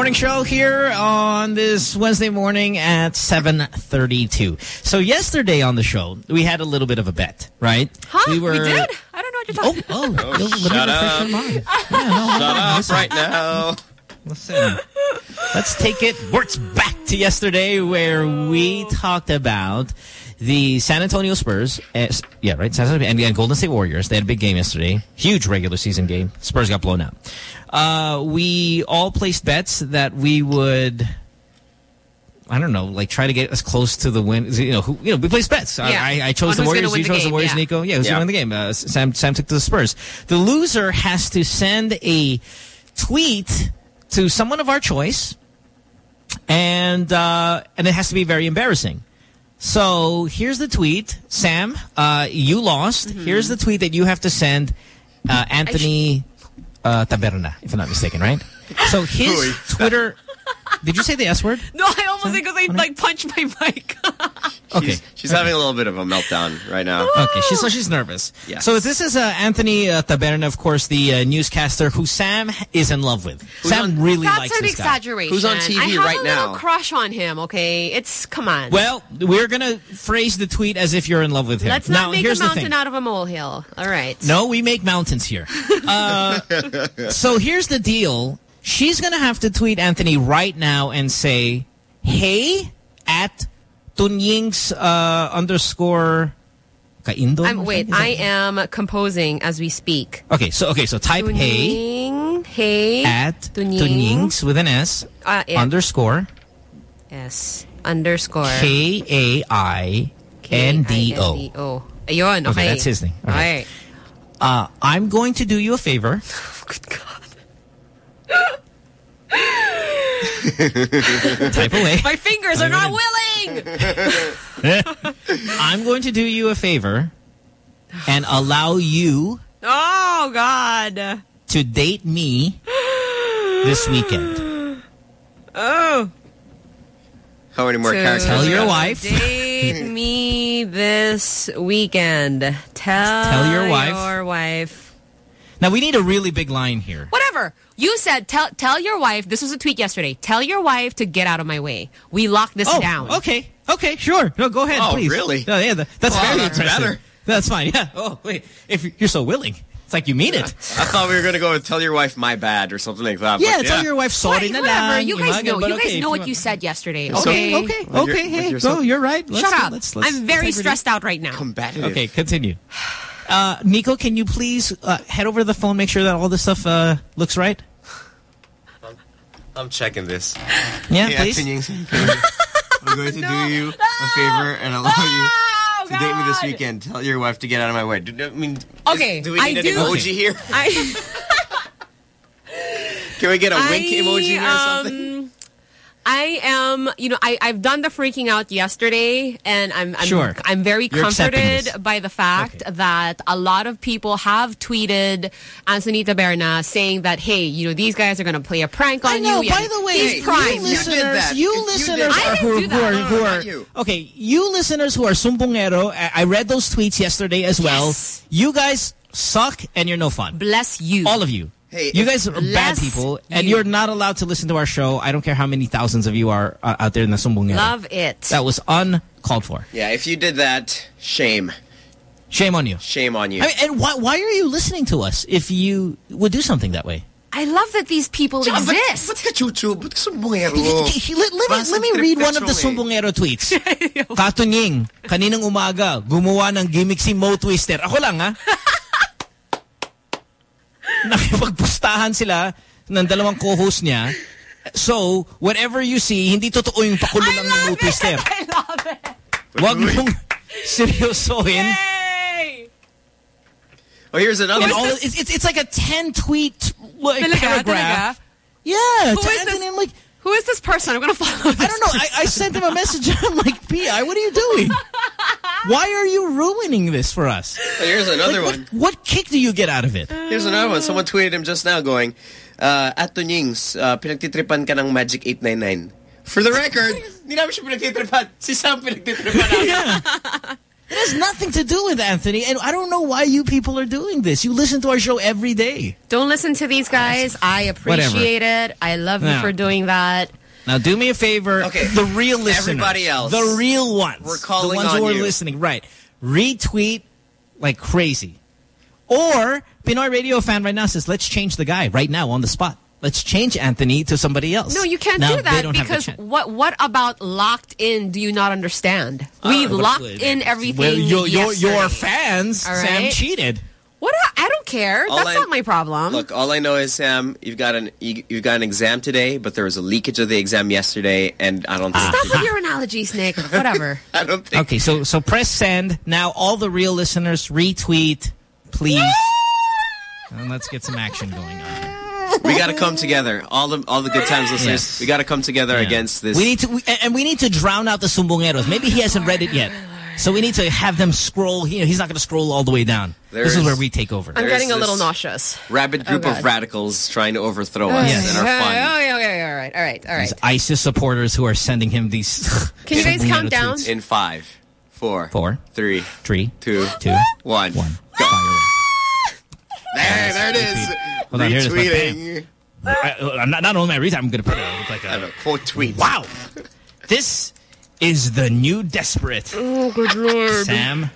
Morning Show here on this Wednesday morning at 7.32. So yesterday on the show, we had a little bit of a bet, right? Huh? We were... we did? I don't know what you're talking Oh, oh. Oh, shut up. your mind. [LAUGHS] Shut up right now. Listen, let's take it works back to yesterday where we talked about the San Antonio Spurs. Uh, yeah, right. San Antonio and, and Golden State Warriors. They had a big game yesterday. Huge regular season game. Spurs got blown out. Uh, we all placed bets that we would. I don't know, like try to get as close to the win. You know, who, you know, we placed bets. Yeah. I, I chose the Warriors. You the chose the game, Warriors, yeah. Nico. Yeah, who's Yeah. going to win the game? Uh, Sam, Sam took the Spurs. The loser has to send a tweet to someone of our choice, and uh, and it has to be very embarrassing. So here's the tweet, Sam. Uh, you lost. Mm-hmm. Here's the tweet that you have to send uh, Anthony uh, Taberna, if I'm not mistaken, right? So his Twitter. Did you say the S word? No, I almost because I like punched my mic. [LAUGHS] Okay. She's, she's having a little bit of a meltdown right now. [LAUGHS] Okay, she's, so she's nervous. Yes. So this is uh, Anthony uh, Taberna, of course, the uh, newscaster who Sam is in love with. Sam really likes an this guy. That's an exaggeration. Who's on TV I have right a now? little crush on him. Okay, it's come on. Well, we're going to phrase the tweet as if you're in love with him. let's now, not make a mountain out of a molehill. All right. No, we make mountains here. Uh, [LAUGHS] so here's the deal. She's going to have to tweet Anthony right now and say, hey, at Tunying's uh, underscore Kaindo? I'm, wait, I am composing as we speak. Okay, so okay, so type hey Tunying, hey, at Tunying, Tunying's with an S Uh, yeah. underscore S underscore K A I N D O. K-I-N-D-O. Ayun, okay. Okay, that's his thing. All right. Uh, I'm going to do you a favor. [LAUGHS] Type away. My fingers are not willing. [LAUGHS] I'm going to do you a favor and allow you Oh God. to date me this weekend. Oh. How many more To characters? Tell your wife. Date me this weekend. Tell, Tell your wife. Your wife. Now we need a really big line here. Whatever. You said tell tell your wife. This was a tweet yesterday. Tell your wife to get out of my way. We locked this oh, down. okay. Okay, sure. No, go ahead, Oh, please. really? No, yeah, that- that's Wow, very that's impressive. better. That's fine. Yeah. Oh, wait. If you're so willing, it's like you mean it. I thought we were going to go with tell your wife my bad or something like that. Yeah, but tell your wife sorry Wait, na whatever. lang, You guys know. You guys if know what want- you said yesterday. Okay, Okay. okay, With your- okay. Hey, your go. so- You're right. Let's, Shut up. Let's, let's, I'm very let's stressed out right now. Combative. Okay, continue. [SIGHS] [SIGHS] Uh, Nico, can you please uh, head over to the phone, make sure that all this stuff uh, looks right? I'm checking this. Yeah, Hey, please. Anthony, I'm going to [LAUGHS] do you a favor and allow you to date me this weekend. Tell your wife to get out of my way. Do, I mean, Okay, is- do we I need do- an emoji here? I [LAUGHS] Can we get a [LAUGHS] wink emoji here or something? I am, you know, I, I've done the freaking out yesterday, and I'm, I'm, Sure. I'm very You're comforted by the fact that a lot of people have tweeted Anthony Taberna saying that, hey, you know, these guys are going to play a prank on I know. you. By and the way, he's you prime. listeners, you You did listeners that. are I who, who are who are not you. okay. You listeners who are sumbongero, I, I read those tweets yesterday as well. Yes. You guys suck and you're no fun. Bless you. All of you. Hey, you guys are bad people, and you. you're not allowed to listen to our show. I don't care how many thousands of you are uh, out there in the sumbongero. Love it. That was uncalled for. Yeah, if you did that, shame. Shame on you. Shame on you. I mean, and why, why are you listening to us if you would do something that way? I love that these people exist. Ba't ka chuchu? Ba't ka sumbongero? let, let me, let me read one of the Sumbongero tweets. [LAUGHS] Katunying, kaninang umaga, gumawa ng gimmick si Mo Twister. Ako lang, ha? [LAUGHS] [LAUGHS] Nakipagpustahan sila ng dalawang co-host niya. So, whatever you see, hindi totoo yung pakulo lang ni Mo Twister. I love it. Huwag mong seryosohin. Yay! Oh, here's another one. all, it's, it's, it's like a 10 tweet like, Talaga, paragraph. talaga? Yeah, Who to this? Like, Who is this person? I'm going to follow this I don't know. I, I sent him a message. I'm like, P.I., what are you doing? [LAUGHS] Why are you ruining this for us? Oh, here's another Like, one. what, what kick do you get out of it? Here's another one. Someone tweeted him just now going, uh, at Tunyings, uh, pinagtitripan ka ng Magic 899. For the record, hindi namin siya pinagtitripan. Si Sam pinagtitripan. Yeah. It has nothing to do with Anthony, and I don't know why you people are doing this. You listen to our show every day. Don't listen to these guys. I appreciate it. I love you Yeah. for doing that. Now, do me a favor. Okay. The real listeners. Everybody else. The real ones. We're calling The ones on who are you. listening. Right. Retweet like crazy. Or, Pinoy Radio fan right now says, let's change the guy right now on the spot. Let's change Anthony to somebody else. No, you can't Now do that don't have the because what what about locked in do you not understand? We Uh, locked in everything. Well, your, your, your fans, All Sam cheated. What? I don't care. All That's I- not my problem. Look, all I know is Sam, you've got an you, you've got an exam today, but there was a leakage of the exam yesterday, and I don't think Stop with your analogies, [LAUGHS] Nick. Whatever. I don't think. Okay, so so press send. Now all the real listeners retweet, please. [LAUGHS] and let's get some action going on. we got to come together. All the all the good times listeners, we got to come together Yeah. against this. We need to, we, and we need to drown out the sumbongeros. Maybe he hasn't read it yet. So we need to have them scroll. You know, he's not going to scroll all the way down. this is There's- where we take over. I'm getting a little nauseous. rabid oh, group Oh, of radicals trying to overthrow Oh, us Yes. and our fun. okay, okay, all right, all right, all right. These ISIS supporters who are sending him these. [LAUGHS] Can you guys sumbongero [LAUGHS] count down? tweets. In five, four, Four, three, three, two, two, one. one. Go. There, there it is. Hold on, here it is, my Retweeting. I, uh, I'm not, not only my read, I'm going to put it like a a quote tweet. Wow. This is the new desperate. Oh, good lord. Sam.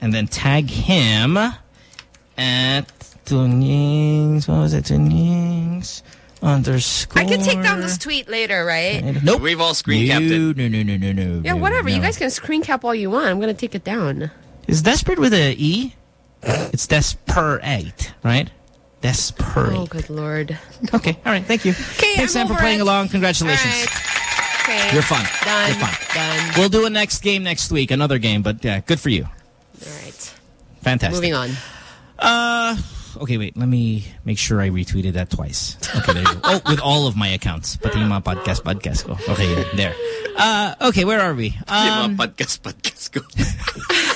And then tag him at Tunyings. What was it? Tunyings underscore. I can take down this tweet later, right? Nope. We've all screen capped it. No, no, no, no, no, no. Yeah, no, whatever. You guys can screen cap all you want. I'm going to take it down. Is desperate with a E? It's desperate, right? Desperate. Oh, good lord. Okay, all right. Thank you. Okay, Thanks, Sam, I'm for playing it. along. Congratulations. All right. Okay. You're fun. Done. You're fun. Done. We'll do a next game next week, another game, but yeah, good for you. All right. Fantastic. Moving on. Uh, okay, wait. Let me make sure I retweeted that twice. Okay, there you go. Oh, with all of my accounts. Pati yung mga podcast, podcast ko. Okay, there. Uh, okay, where are we? Yung mga Um, podcast, podcast ko. [LAUGHS]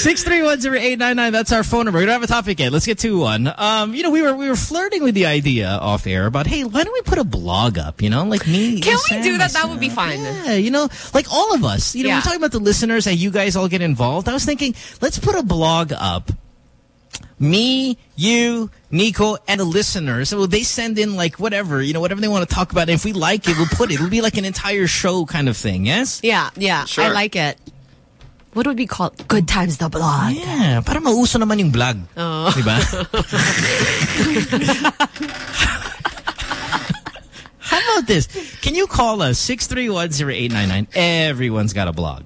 Six three one zero eight nine nine. That's our phone number. We don't have a topic yet. Let's get to one. Um, you know, we were we were flirting with the idea off air about hey, why don't we put a blog up? You know, like me. Can we Sam, do that? That would be fun. Yeah, you know, like all of us. You know, Yeah. we're talking about the listeners and you guys all get involved. I was thinking, let's put a blog up. Me, you, Nico, and the listeners. So they send in like whatever, you know, whatever they want to talk about. And if we like it, we'll put it. It'll be like an entire show kind of thing. Yes? Yeah, yeah. Sure. I like it. What would we call? Good Times the Blog. Yeah, para mauso naman yung vlog. Oh. Diba? [LAUGHS] How about this? Can you call us 6310899? Everyone's got a blog.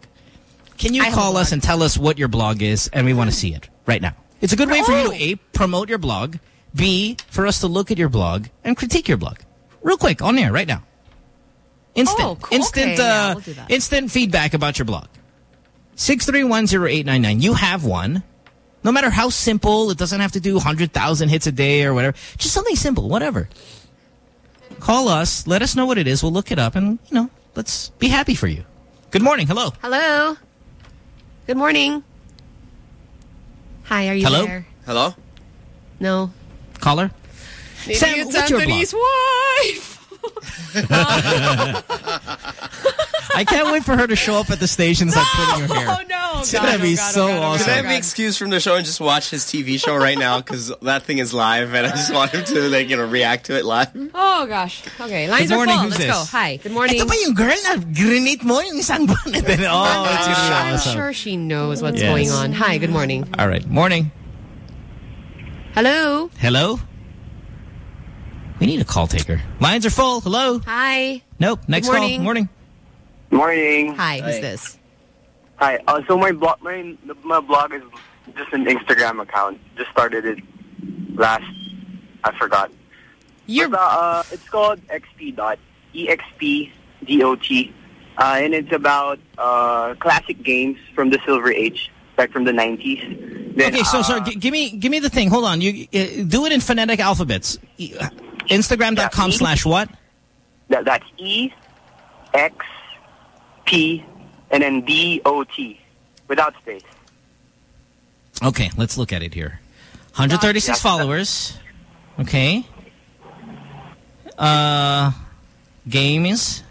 Can you I call us and tell us what your blog is and we want to see it right now? It's a good way for you to Oh. A, promote your blog, B, for us to look at your blog and critique your blog. Real quick, on air, right now. Instant. Oh, cool. Instant, Okay, yeah, uh, we'll do that. instant feedback about your blog. 6310899. You have one. No matter how simple, it doesn't have to do 100,000 hits a day or whatever. Just something simple, whatever. Call us. Let us know what it is. We'll look it up and, you know, let's be happy for you. Good morning. Hello. Hello. Good morning. Hi, are you Hello? there? Hello? No. Caller. Maybe Sam, it's what's your Anthony's wife. I can't wait for her to show up at the station and start putting her hair. [LAUGHS] Oh, no. It's gonna oh, be God, so oh, God, awesome. Can I be God. excused from the show and just watch his TV show right now? Because that thing is live and I just want him to, like, you know, react to it live. Oh, gosh. Okay, lines Good morning, are full. who's Let's this? go. Hi, good morning. Ito ba yung girl na grenade mo yung isang [LAUGHS] buwan? Oh, it's gonna be I'm awesome. sure she knows what's Yes. going on. Hi, good morning. All right. Morning. Hello. Hello? We need a call taker. Lines are full. Hello? Hi. Nope. Next Good call. morning. Morning. Morning. Hi, who's this? Hi. Uh, so my blog, my my blog is just an Instagram account. Just started it last. I forgot. You're But, uh, it's called XP dot exp dot, uh, and it's about uh, classic games from the Silver Age, back from the nineties. Okay, so uh, sorry. G- give me give me the thing. Hold on. You uh, do it in phonetic alphabets. Instagram.com E. slash what? that, that's E X P and then D O T without space. Okay, let's look at it here. 136 Yeah. followers. Okay. Uh, games.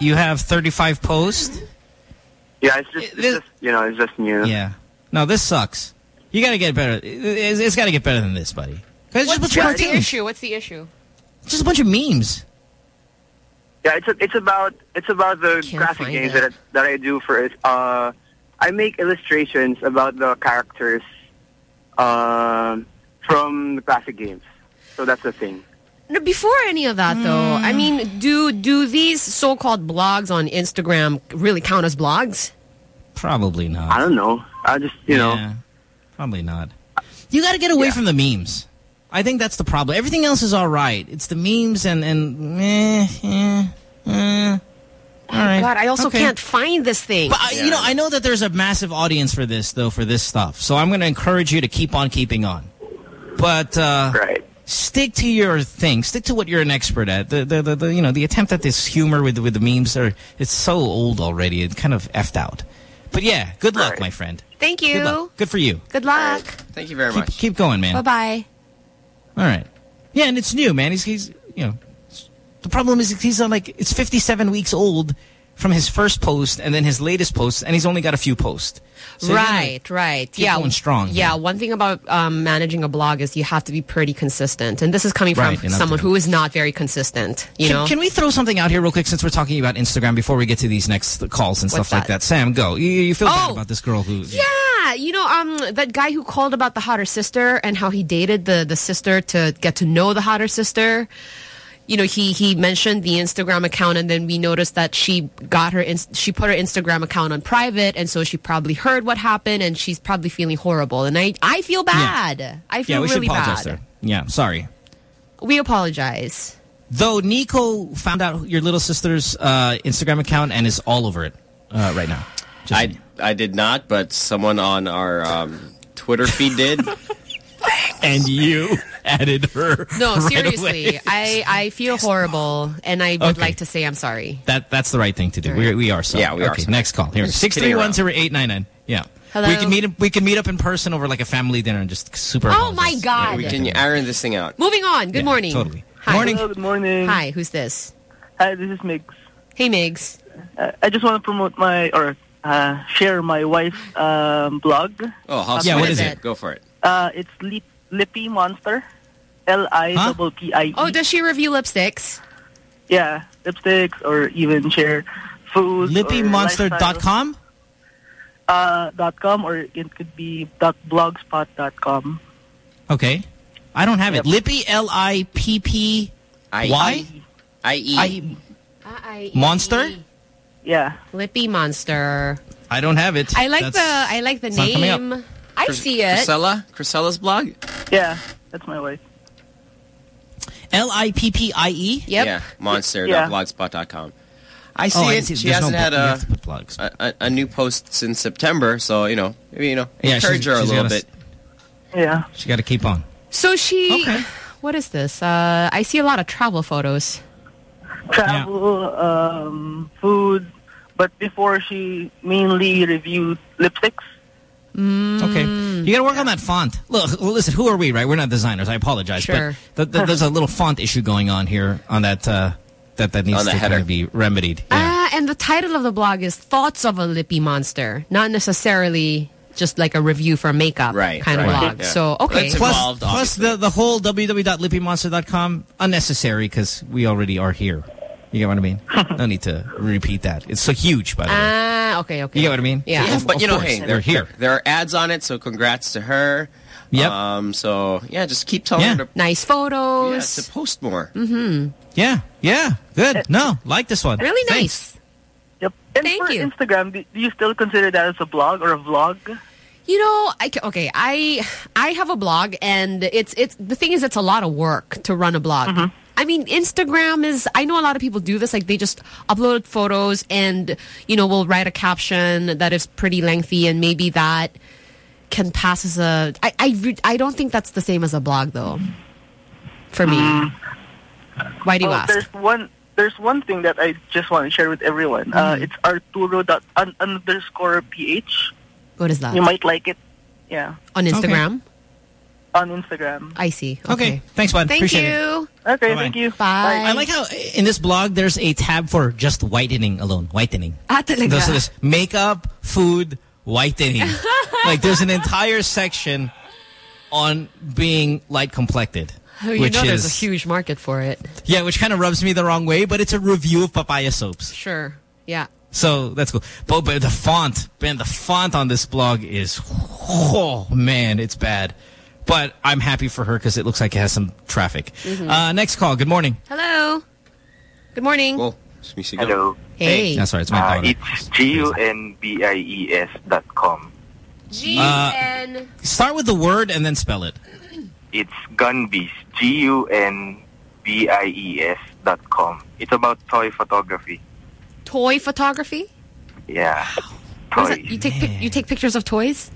You have 35 posts. Yeah, it's just, it's just you know, it's just new. Yeah. No, this sucks. You got to get better. It's, it's got to get better than this, buddy. 'Cause it's just a bunch What's, of what's the issue? What's the issue? It's just a bunch of memes. Yeah, it's a, it's about it's about the Can't graphic games it. that I, that I do for it. Uh, I make illustrations about the characters Um, from the classic games. So that's the thing. No, Before any of that, though, I mean, do do these so-called blogs on Instagram really count as blogs? Probably not. I don't know. I just, you know. Probably not. You got to get away from the memes. I think that's the problem. Everything else is all right. It's the memes and and meh, eh, eh. All right. God, I also Okay. can't find this thing. But I, you know, I know that there's a massive audience for this, though, for this stuff. So I'm going to encourage you to keep on keeping on. But uh, right. stick to your thing. Stick to what you're an expert at. The, the, the, the you know the attempt at this humor with with the memes are it's so old already. It's kind of effed out. But yeah, good luck, my friend. Thank you. Good luck. Good for you. Good luck. Thank you very Keep, much. keep going, man. Bye bye. All right. Yeah, and it's new, man. He's, he's you know, the problem is he's on like, it's 57 weeks old from his first post and then his latest post, and he's only got a few posts. So right, right. yeah, going strong. Yeah, one thing about um, managing a blog is you have to be pretty consistent, and this is coming from up someone who is not very consistent. You can, know, can we throw something out here real quick since we're talking about Instagram before we get to these next calls and What's stuff like that? Sam, go. You, you feel bad Oh. about this girl who... Yeah, you know, um, that guy who called about the hotter sister and how he dated the the sister to get to know the hotter sister. You know, he he mentioned the Instagram account, and then we noticed that she got her ins- she put her Instagram account on private, and so she probably heard what happened, and she's probably feeling horrible. And I I feel bad. I feel yeah, we really should apologize bad. there. Yeah, sorry. We apologize. Though Nico found out your little sister's uh, Instagram account and is all over it uh, right now. I I did not, but someone on our um, Twitter feed did. [LAUGHS] and you added her. No, right seriously, away. I I feel horrible, and I would Okay. like to say I'm sorry. That that's the right thing to do. We we are sorry. Yeah, we are Okay, sorry. next call. Here, Just six kidding three one around. zero eight nine nine. Yeah. Hello? We can meet we can meet up in person over like a family dinner and just super. Oh my God! We can iron this thing out. Moving on. Good Yeah, morning. totally. Hi. Morning. Hello, good morning. Hi, who's this? Hi, this is Migs. Hey, Migs. Uh, I just want to promote my, or uh, share my wife's um, blog. Oh, how Yeah, sweet what is is it? it? Go for it. Uh, it's Lip, Lippy Monster. L-I-P-P-I-E. Oh, does she review lipsticks? Yeah, lipsticks or even share food. LippyMonster.com? Uh, dot com or it could be dot blogspot dot com. Okay. I don't have it. Lippy L I P P Y I E. I Monster? Yeah. Lippy Monster. I don't have it. I like That's- the I like the it's not coming up. name. I Chris- see it. Chrisella? Chrisella's blog? Yeah, that's my wife. L I P P I E? Yep. Yeah, monster.blogspot.com. I see Oh, I it. see. She There's hasn't had a, have to put blogs. a, a a new post since September, so you know, maybe you know, Yeah, encourage she's- her a little bit. Yeah. She got to keep on. So she. What is this? Uh, I see a lot of travel photos. Travel, um, food, but before she mainly reviewed lipsticks. Okay. You got to work on that font. Look, listen, who are we, right? We're not designers. I apologize. Sure. But th th there's a little font issue going on here on that uh, that, that needs On to kind of be remedied. Ah, and the title of the blog is "Thoughts of a Lippy Monster," not necessarily just like a review for makeup Right, kind of right, blog. yeah. So okay, That's Plus, involved, plus the, the whole www.lippymonster.com, unnecessary because we already are here. You get what I mean? [LAUGHS] no need to repeat that. It's so huge, by the way. ah, okay, okay. You get what I mean? Yeah. Yeah, but you know, course, hey, they're here. There are ads on it, so congrats to her. Yep. Um. So yeah, just keep telling Yeah. her to, Nice yeah, photos. to post more. mm-hmm. Yeah, yeah, good. No, like this one. Really Thanks. nice. Yep. And Thank for you. Instagram, do do you still consider that as a blog or a vlog? You know, I, ca- okay, I I have a blog, and it's it's the thing is, it's a lot of work to run a blog. I mean, Instagram is. I know a lot of people do this. Like they just upload photos, and you know, will write a caption that is pretty lengthy, and maybe that can pass as a. I I re- I don't think that's the same as a blog, though. For me, why do you Well, ask? There's one. There's one thing that I just want to share with everyone. Uh, it's Arturo dot un, underscore ph. What is that You might like it. Yeah, on Instagram? On Instagram. I see. Okay. Okay, Thanks, bud. Thank Appreciate you. it. Okay, Bye-bye. thank you. Bye. I like how in this blog there's a tab for just whitening alone. Whitening. Ah, talaga. There's this makeup, food, whitening. [LAUGHS] like there's an entire section on being light complected. Oh, you which know, there's is a huge market for it. yeah, which kind of rubs me the wrong way, but it's a review of papaya soaps. Sure. Yeah. So that's cool. But, but the font, man, the font on this blog is, oh man, it's bad. But I'm happy for her because it looks like it has some traffic. Mhm. Uh, next call. Good morning. Hello. Good morning. Well, Hello. Hey. That's right. It's my Uh, daughter. it's G-U-N-B-I-E-S dot com. G Uh, Start with the word and then spell it. It's Gunbies. G-U-N-B-I-E-S E dot com. It's about toy photography. Toy photography. Yeah. What is Toys. You take pic- you take pictures of toys.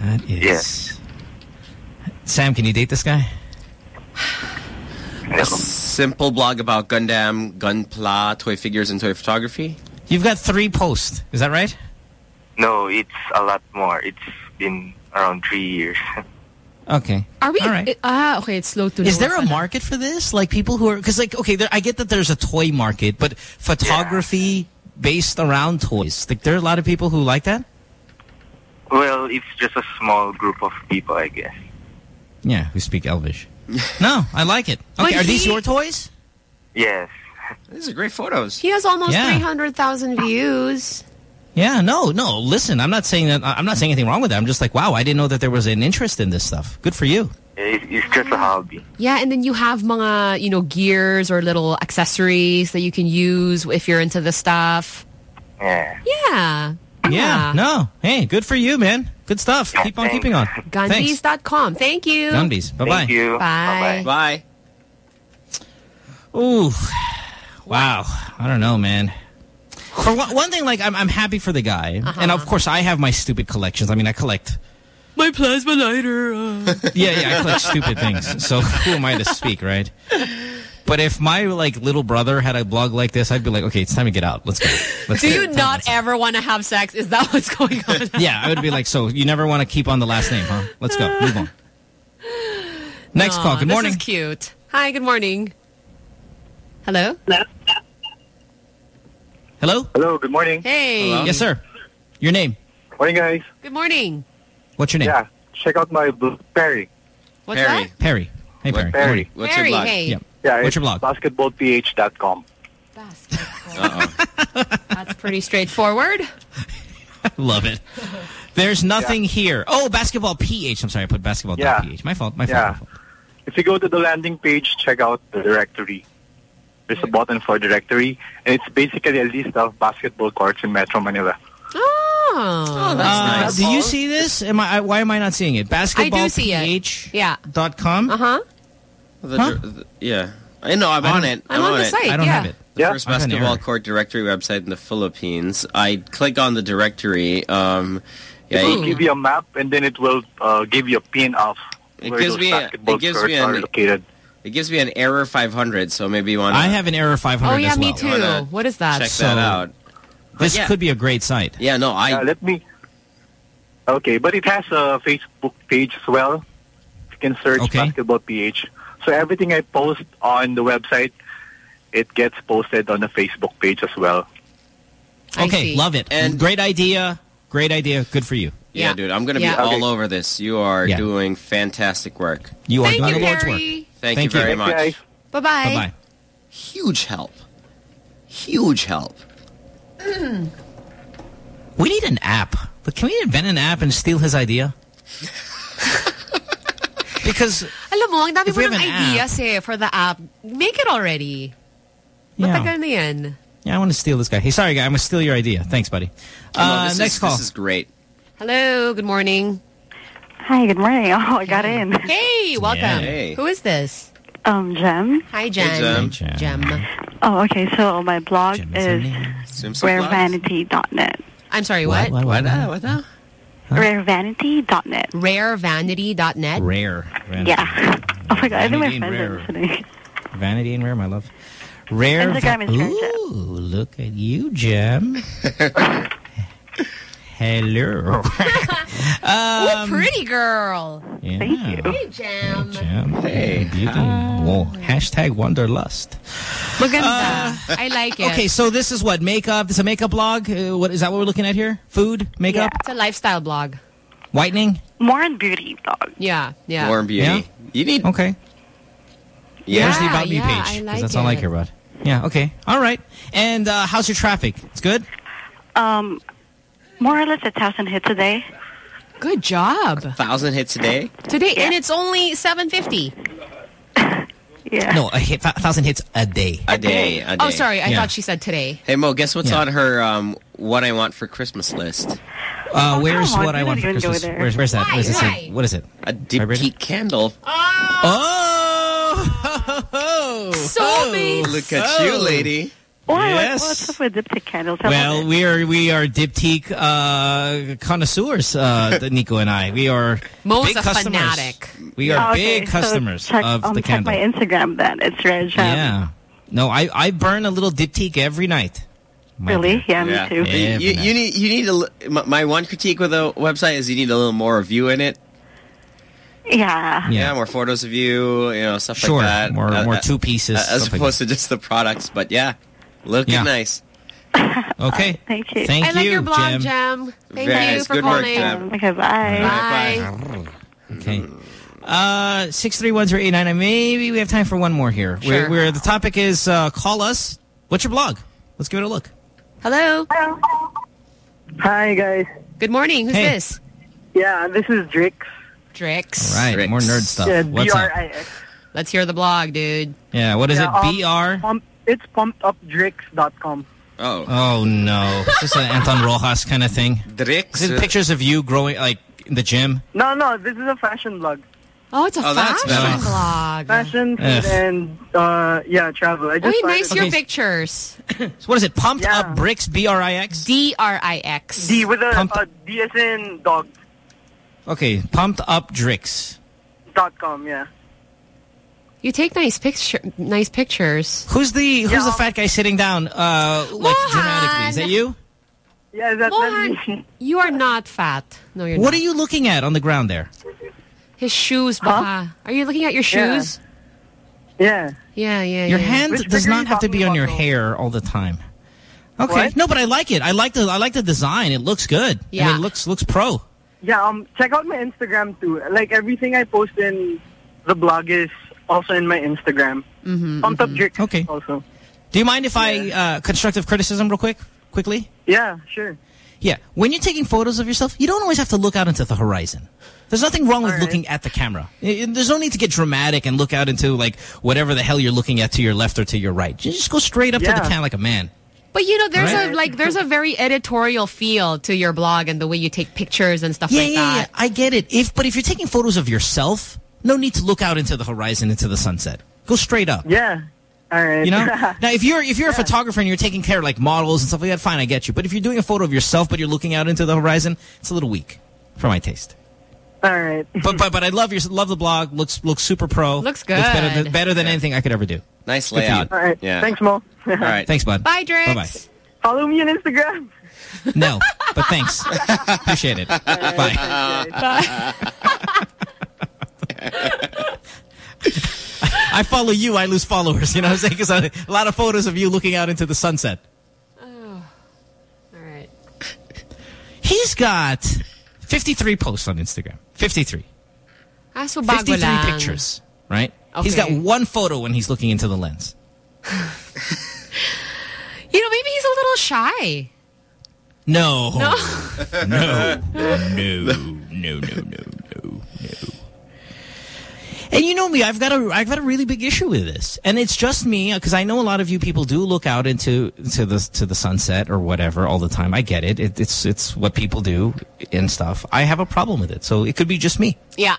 That is. Yes. Sam, can you date this guy? A simple blog about Gundam, Gunpla, toy figures, and toy photography. You've got three posts. Is that right? No, it's a lot more. It's been around three years. [LAUGHS] Okay. Are we? All right. Ah, okay. It's slow to. Is there a pala. market for this? Like people who are because like okay, there, I get that there's a toy market, but photography based around toys. Like there are a lot of people who like that. well, it's just a small group of people, I guess. Yeah, who speak Elvish. no, I like it. Okay, But are these your toys? Yes. These are great photos. He has almost Yeah. three hundred thousand views. Yeah, no, no. Listen, I'm not saying that. I'm not saying anything wrong with that. I'm just like, wow, I didn't know that there was an interest in this stuff. Good for you. It's, it's just a hobby. Yeah, and then you have mga, you know, gears or little accessories that you can use if you're into the stuff. Yeah. Yeah. Yeah, no. Hey, good for you, man. Good stuff. Keep on keeping on. Thanks. Gunbies.com. Thank you. Gunbies. Bye-bye. Bye. Bye. Bye. Ooh, wow. I don't know, man. For one, one thing, like I'm, I'm happy for the guy, and of course I have my stupid collections. I mean, I collect. My plasma lighter. uh. [LAUGHS] Yeah, yeah, I collect stupid things. So who am I to speak, right? But if my like little brother had a blog like this, I'd be like, okay, it's time to get out. Let's go. Let's Do go. you not ever want to have sex? Is that what's going on? [LAUGHS] Yeah, I would be like, so you never want to keep on the last name, huh? Let's go. Move on. [LAUGHS] Next Aw, call. Good morning. This is cute. Hi, good morning. Hello? Hello? Hello, good morning. Hey. Yes, sir. Your name? Morning, guys. Good morning. What's your name? Yeah, check out my blog, Perry. What's Perry. that? Perry. Hey, Perry. Perry. What's Perry, your blog? hey. Yeah. Yeah, What's it's your blog? basketballph.com. Uh-oh. That's pretty straightforward. [LAUGHS] Love it. There's nothing here. Oh, basketball PH. I'm sorry, I put basketball Yeah. PH. My fault. My fault. Yeah. My fault. If you go to the landing page, check out the directory. There's a button for directory, and it's basically a list of basketball courts in Metro Manila. Oh. that's Uh, do you see this? Am I? Why am I not seeing it? Basketball see it. Yeah. Dot com. Uh huh. The Huh? the- yeah. I know. I'm I on don't- it. I'm on on the it. site. I don't yeah. have it. The Yeah. first I have an basketball court directory website in the Philippines. I click on the directory. Um, It will give you a map, and then it will uh, give you a pin of It where gives those me a- basketball it gives courts me are an- located. it gives me an error 500. So maybe you want to I have an error 500 Oh, yeah, as well. me too. What is that? check So- that out. This yeah. could be a great site. Yeah. No. I. Yeah, let me. Okay, but it has a Facebook page as well. You can search Okay. basketball PH. So everything I post on the website, it gets posted on the Facebook page as well. Okay, love it. And- great idea. Great idea. Good for you. yeah, Yeah. dude. I'm gonna Yeah. be all Okay. over this. You are Yeah. doing fantastic work. You are Thank doing you, the Lord's work. Thank, Thank you you. very Thanks, much. Bye-bye. Bye bye. Huge help. Huge help. We need an app. But can we invent an app and steal his idea? [LAUGHS] because Alam mo, ang dami If mo we ng have an ideas eh for the app. Make it already. yeah, Matagal na yan. yeah, I want to steal this guy. Hey, sorry guy, I'm gonna steal your idea. Thanks, buddy. Uh, this next is, call. This is great. Hello, good morning. Hi, good morning. [LAUGHS] Oh, I got in. Hey, welcome. Yeah. Hey. Who is this? Um, Jem. Hi, Jen. Jem. Jem. Jem. Oh, okay. So my blog Jem is her is name. Rarevanity.net. I'm sorry, what? What? What? What? Uh, what the? Rarevanity.net. Rarevanity.net. Rare. Vanity. Yeah. Oh my god, I think my Vanity and friends rare. are listening. Vanity and rare, my love. Rare. Instagram is Rare Ooh, look at you, Jem. [LAUGHS] Hello. [LAUGHS] oh, um, pretty girl. yeah. Thank you. Hey, Jem. Jem. Hey. Beauty. Whoa. Hashtag wanderlust. Maganda. I like it. Uh, Okay, so this is what makeup. This is a makeup blog. Uh, what is that? What we're looking at here? Food, makeup, It's a lifestyle blog. whitening. More on beauty blog. Yeah, yeah. Warm beauty. Yeah? You need. Okay. Yeah. Where's the Yeah, about me yeah, page? I 'Cause like that's all I care about. Yeah, okay. All right. And uh, how's your traffic? It's good? Um, more or less a thousand hits a day. Good job. A Thousand hits a day. Today, and it's only 750. [LAUGHS] Yeah. No, a hit, thousand hits a day. A day. A day. Oh, sorry. I Yeah. thought she said today. Hey Mo, guess what's Yeah. on her um, "What I Want for Christmas" list? Uh, where's what I want for Christmas? Where's, where's that? Why? What is it? Why? What is it? A Diptyque candle. Oh! [LAUGHS] Soulmates. Look at you, lady. Why? What- Yes. What's up with dipstick candles? I Well, we are we are Diptyque uh, connoisseurs, uh, [LAUGHS] Nico and I. We are Mo's big a customers. fanatic. We are Oh, okay, big so customers check, of um, the check candle. my Instagram then. It's Reg. um, yeah. No, I I burn a little Diptyque every night. My Really? Yeah, me too. You, you, you need you need a my, my one critique with the website is you need a little more review in it. Yeah. Yeah, more photos of you, you know, stuff Sure, like that. more- Uh, more uh, two pieces, uh, as stuff like opposed to just the products. But yeah, looking Yeah. nice. [LAUGHS] Okay. Thank you. Thank I like you, your blog, Jem. Jam. Thank Very you nice. for Good work, calling. Jem. Okay, bye. Bye. Okay. Uh, six three one zero eight nine. Maybe we have time for one more here. Sure. Where, where the topic is uh, call us. What's your blog? Let's give it a look. Hello. Hi, guys. Good morning. Who's Hey. this? Yeah, this is Drix. Drix. All right, Tricks. more nerd stuff. Yeah, What's up? Let's hear the blog, dude. Yeah, what is Yeah, it? um, BR? Pump, it's pumpedupdrix.com. Oh, Oh no, is this an Anton Rojas kind of thing? Drix. Is it pictures of you growing like in the gym? No, no, this is a fashion blog. Oh, it's a Oh, fashion better. blog. Fashion, Ugh. and, uh, yeah, travel. I just Wait, nice your Okay. pictures. [COUGHS] So what is it? Pumped Yeah. up bricks? B R I X. D R I X. D with a Pump- uh, D as in dog Okay, pumped up dricks. dot com. Yeah. You take nice picture, nice pictures. Who's the who's Yeah, the fat guy sitting down? Uh, like Mohan! dramatically. Is that you? Yeah, that, that's Mohan, me. you are not fat. No, you're What not. are you looking at on the ground there? His shoes, baka. Are you looking at your shoes? Yeah. Yeah, yeah, Your yeah. hand Which does not have to be on your about, hair all the time. Okay, What? no, but I like it. I like the I like the design. It looks good. I Yeah. mean, it looks looks pro. Yeah, um, check out my Instagram too. Like everything I post in the blog is also in my Instagram. Mm-hmm, Pumped up Drix Okay. also. Do you mind if I uh, constructive criticism real quick, quickly? Yeah, sure. Yeah, when you're taking photos of yourself, you don't always have to look out into the horizon. There's nothing wrong with All right. looking at the camera. I- I- There's no need to get dramatic and look out into like whatever the hell you're looking at to your left or to your right. You just go straight up to the camera like a man. But you know, there's Right. a like there's a very editorial feel to your blog and the way you take pictures and stuff Yeah, like yeah, that. yeah. I get it. If but if you're taking photos of yourself, no need to look out into the horizon into the sunset. Go straight up. Yeah. All right. You know? [LAUGHS] now, if you're if you're a photographer and you're taking care of like models and stuff like that, fine, I get you. But if you're doing a photo of yourself but you're looking out into the horizon, it's a little weak for my taste. All right. But but but I love your love the blog. Looks looks super pro. Looks better than, good. better than anything I could ever do. Nice Good layout. All right. Yeah. Thanks, Mo. All right. Thanks, bud. Bye, Drix. Bye bye. Follow me on Instagram. No, but thanks. [LAUGHS] Appreciate it. Bye. Bye. [LAUGHS] I follow you, I lose followers. You know what I'm saying? Because a lot of photos of you looking out into the sunset. All right. He's got 53 posts on Instagram. 53. Ah, so 53 lang. pictures, right? He's got one photo when he's looking into the lens. [LAUGHS] You know, maybe he's a little shy. No. No. [LAUGHS] No, no, no, no, no. And you know me, I've got a I've got a really big issue with this. And it's just me because I know a lot of you people do look out into to the to the sunset or whatever all the time. I get it. it it's it's what people do and stuff. I have a problem with it. So it could be just me. Yeah.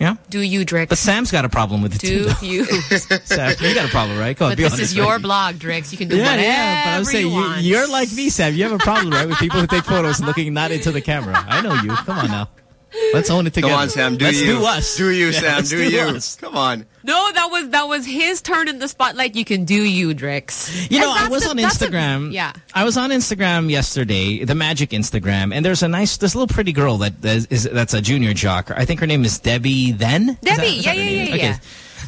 Yeah. Do you, Drix? But Sam's got a problem with it Do too. you? [LAUGHS] Sam, you got a problem, right? Come on, but this honest is your me. blog, Drix. You can do Yeah, whatever yeah, but I'm saying you you're like me, Sam. You have a problem, right, with people who take photos looking not into the camera. I know you. Come on now. Let's own it together. Come together. on, Sam. Do Let's you. do us. Do you, Yeah, Sam. let's Do you. us. Come on. No, that was that was his turn in the spotlight. You can do you, Drix. You know, I was the- on that's the- Instagram. yeah. I was on Instagram yesterday, the Magic Instagram, and there's a nice, this little pretty girl that that is that's a junior jock. I think her name is Debbie. Then Is Debbie, that- is yeah, that her yeah, yeah, Okay.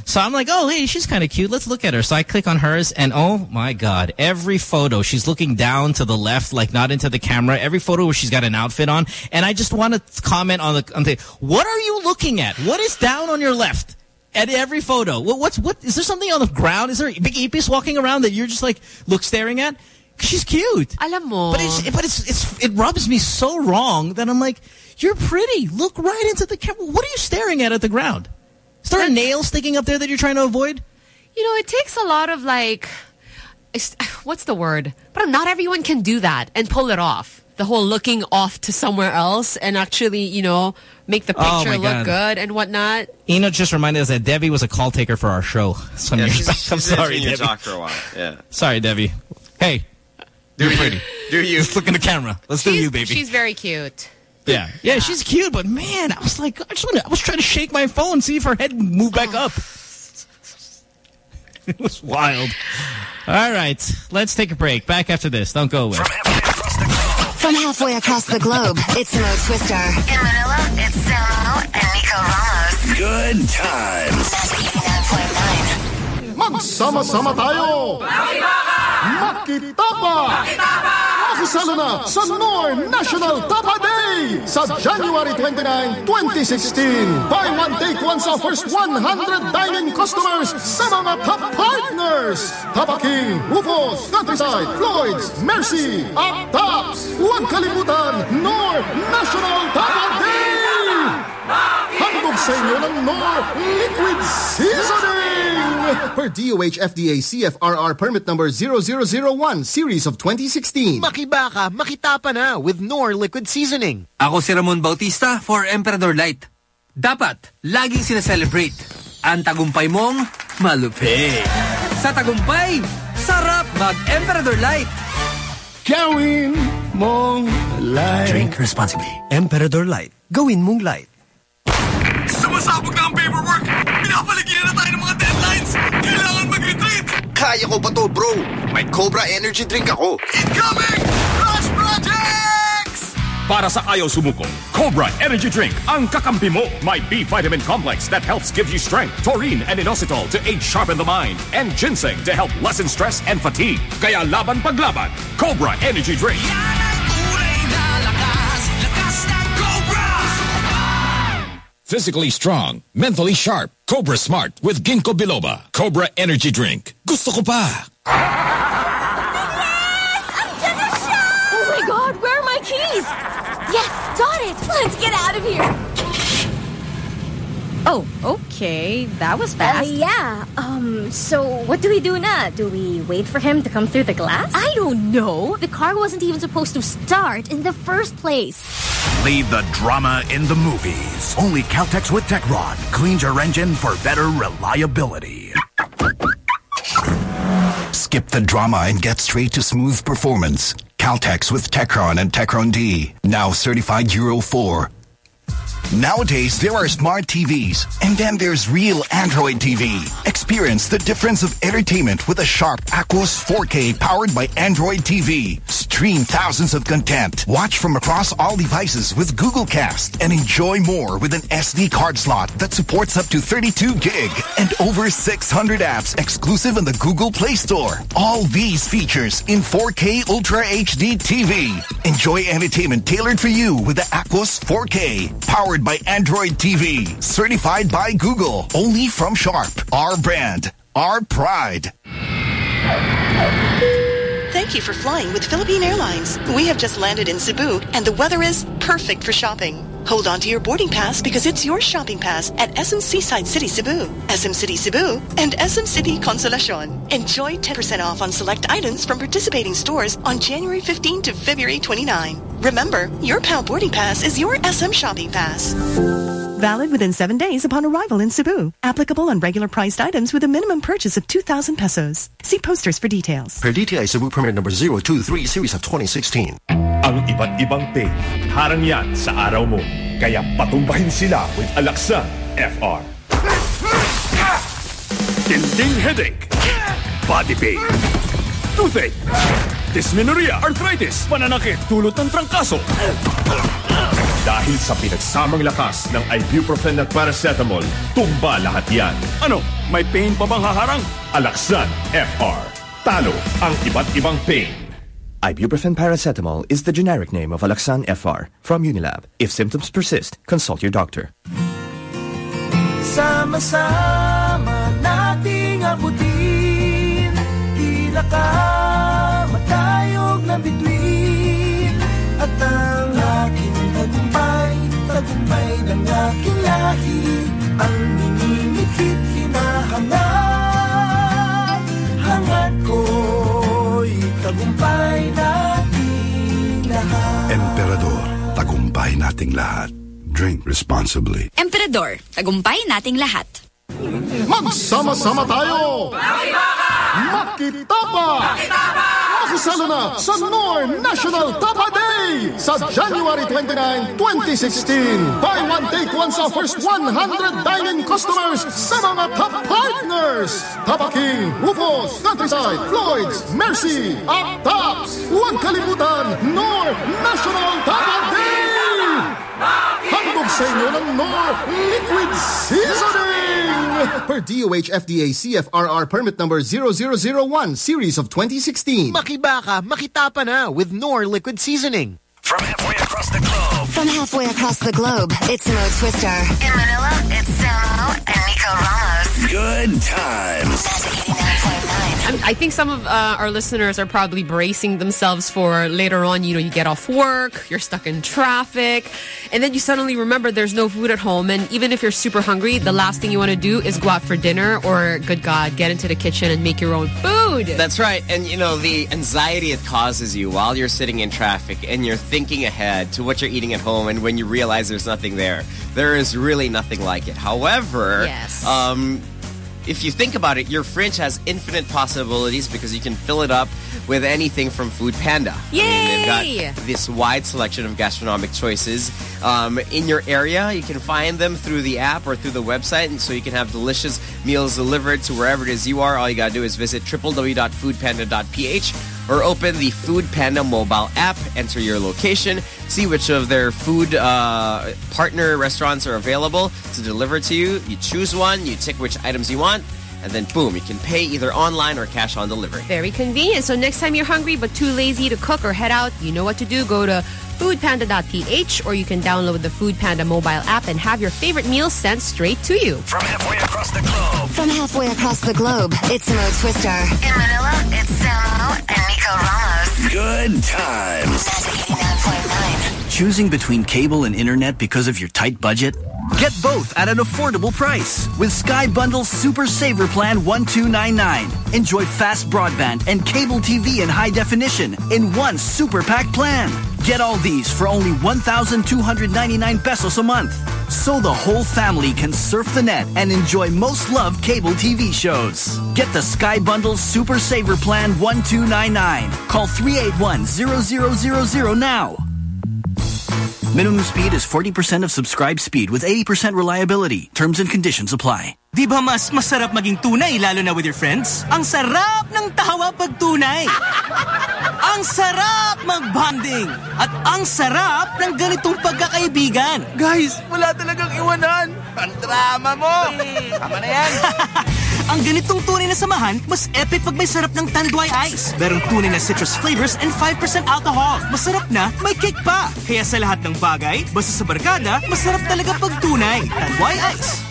So I'm like, oh, hey, she's kind of cute. Let's look at her. So I click on hers, and oh my god, every photo she's looking down to the left, like not into the camera. Every photo where she's got an outfit on, and I just want to comment on the on the. What are you looking at? What is down on your left? At every photo. What, what's what? Is there something on the ground? Is there big ipis walking around that you're just like look staring at? She's cute. Alam mo. But it's but it's it's it rubs me so wrong that I'm like, you're pretty. Look right into the camera. What are you staring at at the ground? Is there a nail sticking up there that you're trying to avoid? You know, it takes a lot of like, [SIGHS] what's the word? But not everyone can do that and pull it off. The whole looking off to somewhere else and actually, you know, make the Oh, picture my look God. good and whatnot. Eno just reminded us that Debbie was a call taker for our show [LAUGHS] some Yeah, years she's, [LAUGHS] back. she's I'm sorry, been in your Debbie. talk for a while. Yeah. Sorry, Debbie. Hey, you're pretty. Do you? Let's look in the camera. Let's do you, baby. She's very cute. Yeah. yeah, she's cute, but man, I was like, I just wanna, I was trying to shake my phone, see if her head moved back up. [LAUGHS] it was wild. All right, let's take a break. Back after this. Don't go away. From halfway across the globe, it's Mo Twister. In Manila, it's Samo and Nico Ramos. Good times. Magsama-sama tayo! Makitapa! Makisala na sa Knorr National Tapa Day sa January 29, 2016. Buy one, take one sa first 100 dine-in customers sa mga top partners. Tapa King, Rufo's, Countryside, Floyd's, Mercy, at Tops. Huwag kalimutan, Knorr National Tapa Day! Handog sa inyo ng Knorr Liquid Seasoning! Per DOH FDA CFRR permit number 0001 series of 2016. Makibaka, makitapa na with Knorr Liquid Seasoning. Ako si Ramon Bautista for Emperador Light. Dapat, laging sinaselebrate. Ang tagumpay mong malupit. Sa tagumpay, sarap mag-Emperador Light. Gawin mong light. Drink responsibly. Emperador Light. Gawin mong light. Sumasabog na ang paperwork! Pinapaligiran na tayo ng mga deadlines! Kailangan mag-retreat! Kaya ko pa to, bro. May Cobra Energy Drink ako. Incoming! Rush Projects! Para sa ayaw sumuko, Cobra Energy Drink ang kakampi mo. May B vitamin complex that helps give you strength, taurine and inositol to aid sharpen the mind, and ginseng to help lessen stress and fatigue. Kaya laban paglaban, Cobra Energy Drink. Physically strong, mentally sharp. Cobra Smart with Ginkgo biloba. Cobra Energy Drink. Gusto ko pa. Oh my god, where are my keys? Yes, got it. Let's get out of here. Oh, okay. That was fast. Uh, yeah. Um, so what do we do now? Do we wait for him to come through the glass? I don't know. The car wasn't even supposed to start in the first place. Leave the drama in the movies. Only Caltex with Techron cleans your engine for better reliability. Skip the drama and get straight to smooth performance. Caltex with Techron and Techron D, now certified Euro 4. Nowadays, there are smart TVs, and then there's real Android TV. Experience the difference of entertainment with a sharp Aquos 4K powered by Android TV. Stream thousands of content. Watch from across all devices with Google Cast and enjoy more with an SD card slot that supports up to 32 gig and over 600 apps exclusive in the Google Play Store. All these features in 4K Ultra HD TV. Enjoy entertainment tailored for you with the Aquos 4K, powered by Android TV, certified by Google, only from Sharp. Our brand, our pride. Thank you for flying with Philippine Airlines. We have just landed in Cebu and the weather is perfect for shopping. Hold on to your boarding pass because it's your shopping pass at SM Seaside City Cebu, SM City Cebu, and SM City Consolacion. Enjoy 10% off on select items from participating stores on January 15 to February 29. Remember, your PAL boarding pass is your SM shopping pass. Valid within seven days upon arrival in Cebu. Applicable on regular priced items with a minimum purchase of 2,000 pesos. See posters for details. Per DTI Cebu Permit number 023 series of 2016. Ang iba't ibang pain, harang yan sa araw mo. Kaya patumbahin sila with Alaxan FR. Tinding headache, body pain, toothache, dysmenorrhea, arthritis, pananakit, tulot ng trangkaso. Dahil sa pinagsamang lakas ng ibuprofen at paracetamol, tumba lahat yan. Ano, may pain pa bang haharang? Alaxan FR. Talo ang iba't ibang pain. Ibuprofen paracetamol is the generic name of Alaxan FR from Unilab. If symptoms persist, consult your doctor. Sama-sama nating abutin Tila ka matayog na bituin tagumpay Tagumpay ng aking lahi Ang minimikit hinahangad Hangad ko'y tagumpay nating lahat Emperador, tagumpay nating lahat. Drink responsibly. Emperador, tagumpay nating lahat. Magsama-sama tayo! Makitapa! Makisalo na sa Knorr National Tapa Day sa January 29, 2016. Buy one, take one sa first 100 dine-in customers sa mga top partners. Tapa King, Rufo's, Countryside, Floyd's, Mercy, at Tops. Huwag kalimutan, Knorr National Tapa Day! Handog sa inyo ng Knorr Liquid Seasoning! Per DOH FDA CFRR permit number 0001 series of 2016. Makibaka, makitapa na with Knorr Liquid Seasoning. From halfway across the globe. From halfway across the globe, it's Mo Twister. In Manila, it's Samo and Nico Ramos. Good times. I'm- I think some of uh, our listeners are probably bracing themselves for later on. You know, you get off work, you're stuck in traffic, and then you suddenly remember there's no food at home. And even if you're super hungry, the last thing you want to do is go out for dinner or, good God, get into the kitchen and make your own food. That's right. And, you know, the anxiety it causes you while you're sitting in traffic and you're thinking ahead to what you're eating at home and when you realize there's nothing there, there is really nothing like it. However, Yes. um, if you think about it, your fridge has infinite possibilities because you can fill it up with anything from Food Panda. I mean, they've Yay! got this wide selection of gastronomic choices. Um, in your area, you can find them through the app or through the website, and so you can have delicious meals delivered to wherever it is you are. All you gotta do is visit www.foodpanda.ph or open the Food Panda mobile app, enter your location, see which of their food uh, partner restaurants are available to deliver to you. You choose one, you tick which items you want, and then boom, you can pay either online or cash on delivery. Very convenient. So next time you're hungry but too lazy to cook or head out, you know what to do. Go to foodpanda.ph or you can download the Food Panda mobile app and have your favorite meals sent straight to you. From halfway across the globe. From halfway across the globe, it's Mo Twister. In Manila, it's Samo and Nico Ramos. Good times. Choosing between cable and internet because of your tight budget? Get both at an affordable price with Sky Bundle Super Saver Plan 1299. Enjoy fast broadband and cable TV in high definition in one super pack plan. Get all these for only 1,299 pesos a month. So the whole family can surf the net and enjoy most loved cable TV shows. Get the Sky Bundle Super Saver Plan 1299. Call 381-0000 now. Minimum speed is 40% of subscribed speed with 80% reliability. Terms and conditions apply. Di ba mas masarap maging tunay lalo na with your friends? Ang sarap ng tawa pag tunay. [LAUGHS] ang sarap mag-bonding. At ang sarap ng ganitong pagkakaibigan. Guys, wala talagang iwanan. Ang drama mo. Hmm. Tama na yan. [LAUGHS] ang ganitong tunay na samahan, mas epic pag may sarap ng Tanduay Ice. Merong tunay na citrus flavors and 5% alcohol. Masarap na, may kick pa. Kaya sa lahat ng bagay, basta sa barkada, masarap talaga pag tunay. Tanduay Ice.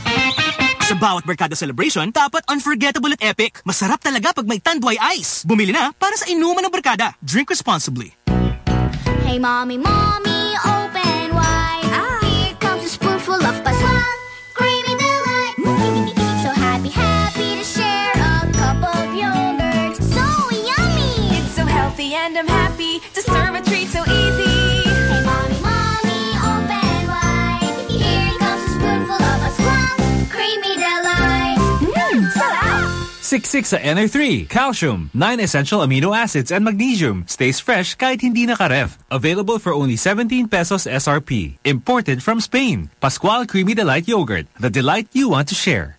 Sa bawat barkada celebration, dapat unforgettable at epic. Masarap talaga pag may Tanduay Ice. Bumili na para sa inuman ng barkada. Drink responsibly. Hey, mommy, mommy, open wide. Here comes a spoonful of and I'm happy to serve a treat so easy. Hey, mommy, mommy, open wide. Here comes a spoonful of Pascual. Creamy delight. Mmm, sarap. Ah. Siksik sa NR3, calcium, 9 essential amino acids and magnesium. Stays fresh kahit hindi nakaref. Available for only 17 pesos SRP. Imported from Spain. Pascual Creamy Delight Yogurt. The delight you want to share.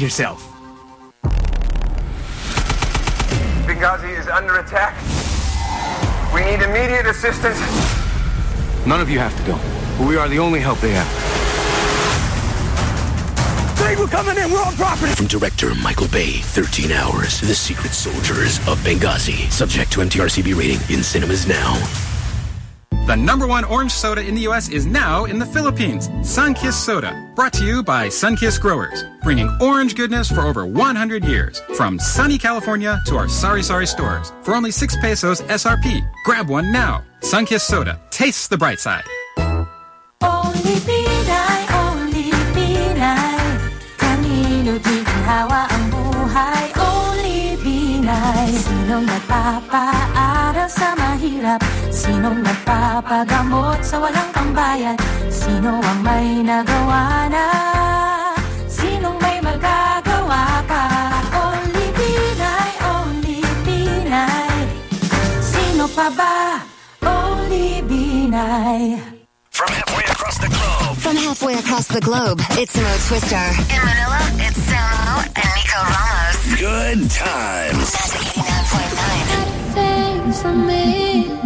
yourself. Benghazi is under attack. We need immediate assistance. None of you have to go. We are the only help they have. They were coming in. We're on property. From director Michael Bay, 13 Hours, The Secret Soldiers of Benghazi. Subject to MTRCB rating in cinemas now. The number one orange soda in the U.S. is now in the Philippines. Sunkist Soda. Brought to you by Sunkist Growers. Bringing orange goodness for over 100 years. From sunny California to our Sari Sari stores. For only 6 pesos SRP. Grab one now. Sunkist Soda. Tastes the bright side. Only Pinay, only Pinay Kanino di ang buhay Only Pinay Sinong nagpapaaral sa mahirap Sinong nagpapagamot sa walang pambayad Sino ang may nagawa na Sinong may magagawa pa Only Pinay, only Pinay Sino pa ba? Only Pinay From halfway across the globe. From halfway across the globe, it's Mo Twister. In Manila, it's Samo and Nico Ramos. Good times. Things for me.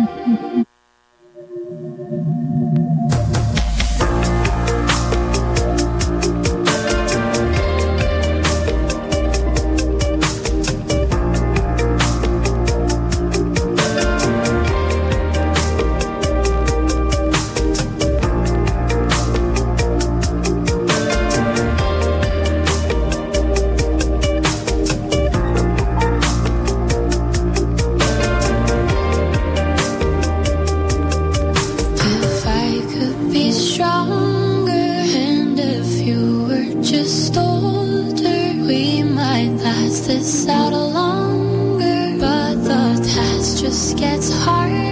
Gets harder,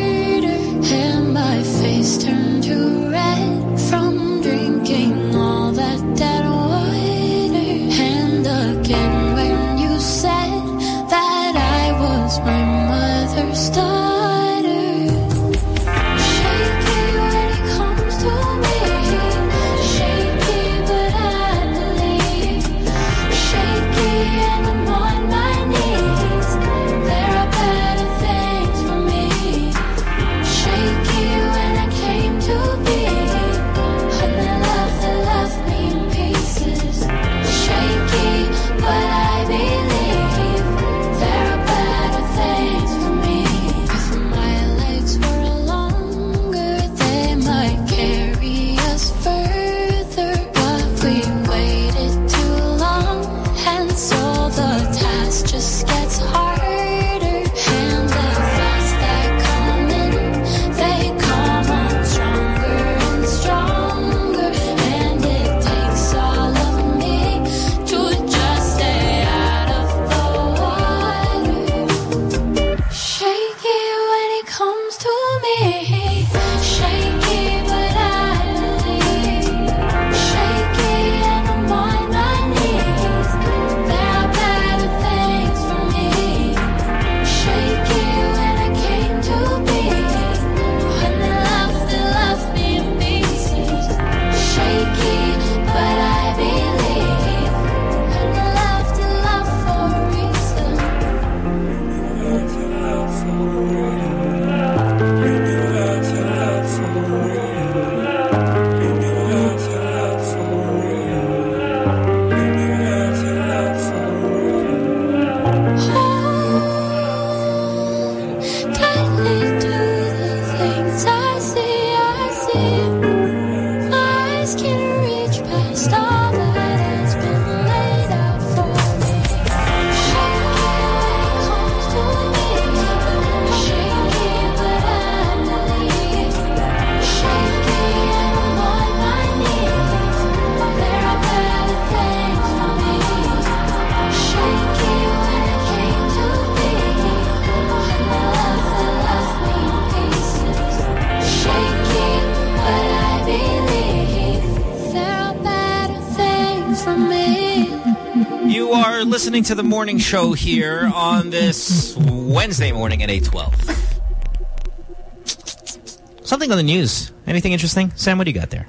listening to the morning show here on this Wednesday morning at 8.12. Something on the news. Anything interesting? Sam, what do you got there?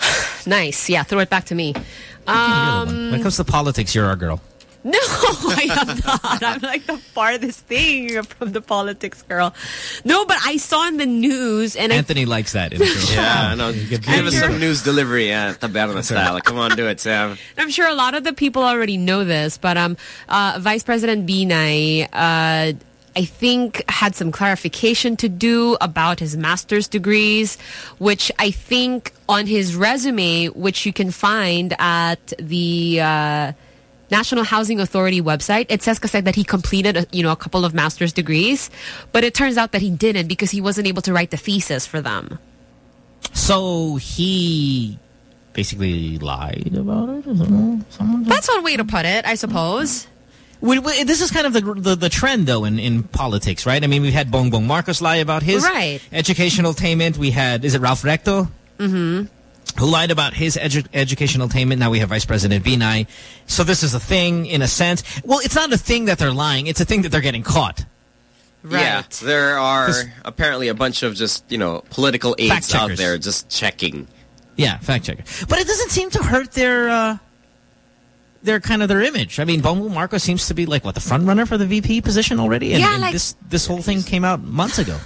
[SIGHS] Nice. Yeah, throw it back to me. When Um, it comes to politics, you're our girl. no, [LAUGHS] I am not. I'm like the farthest thing from the politics girl. No, but I saw in the news and I Anthony likes that. intro. [LAUGHS] Yeah, no, give us sure. some news delivery. Yeah, taberna style. Come on, do it, Sam. [LAUGHS] I'm sure a lot of the people already know this, but um, uh, Vice President Binay, uh, I think, had some clarification to do about his master's degrees, which I think on his resume, which you can find at the uh, National Housing Authority website, it says kasi that he completed, a, you know, a couple of master's degrees, but it turns out that he didn't because he wasn't able to write the thesis for them. So he basically lied about it? I don't know. Someone That's one way to put it, I suppose. We, we, this is kind of the, the the trend, though, in, in politics, right? I mean, we've had Bongbong Marcos lie about his Right. educational attainment. We had, is it Ralph Recto? Mm-hmm. Who lied about his edu educational attainment. Now we have Vice President Binay. So this is a thing in a sense. Well, it's not a thing that they're lying. It's a thing that they're getting caught. Right. Yeah, there are apparently a bunch of just, you know, political aides out there just checking. Yeah, fact checker. But it doesn't seem to hurt their uh, their kind of their image. I mean, Bongbong Marcos seems to be like what the front runner for the VP position already, and, Yeah, and like- this this whole thing came out months ago.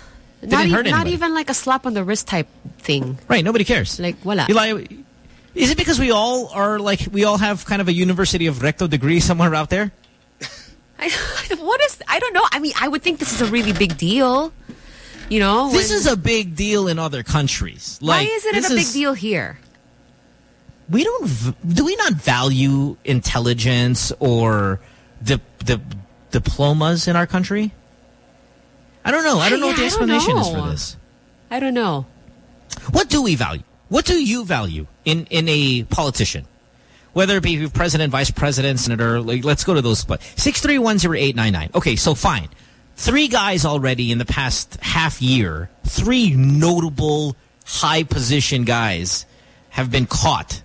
Not, e- not even like a slap on the wrist type thing. Right, nobody cares. Like, voila. Eli, is it because we all are like we all have kind of a University of Recto degree somewhere out there? [LAUGHS] I, what is, I don't know. I mean, I would think this is a really big deal. You know? This when- is a big deal in other countries. Like, Why is it a big is- deal here? we don't do we not value intelligence or the the diplomas in our country? I don't know. I don't know what the Yeah, I don't explanation is for this. I don't know. What do we value? What do you value in in a politician? Whether it be president, vice president, senator, like, let's go to those. But six three one zero eight nine nine. Okay, so fine. Three guys already in the past half year. Three notable high position guys have been caught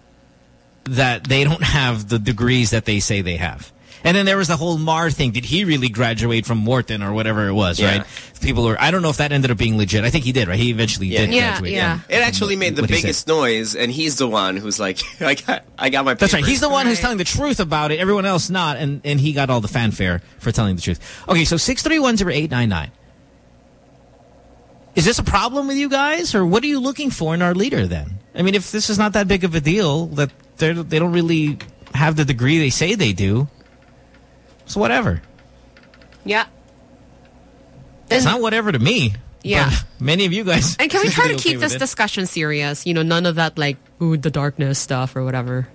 that they don't have the degrees that they say they have. And then there was the whole Mar thing. Did he really graduate from Wharton or whatever it was, Yeah. right? People were, I don't know if that ended up being legit. I think he did, right? He eventually did graduate. Yeah, yeah. It actually made the What he said. biggest noise, and he's the one who's like, [LAUGHS] I got, I got my. That's right. He's the one who's telling the truth about it. Everyone else not, and and he got all the fanfare for telling the truth. Okay, so six three one zero eight nine nine. Is this a problem with you guys, or what are you looking for in our leader? Then, I mean, if this is not that big of a deal, that they they don't really have the degree they say they do, so whatever. Yeah. It's not whatever to me. Yeah. but [LAUGHS] many of you guys. And can we try to keep with this it. discussion serious? You know, none of that like, ooh, the darkness stuff or whatever.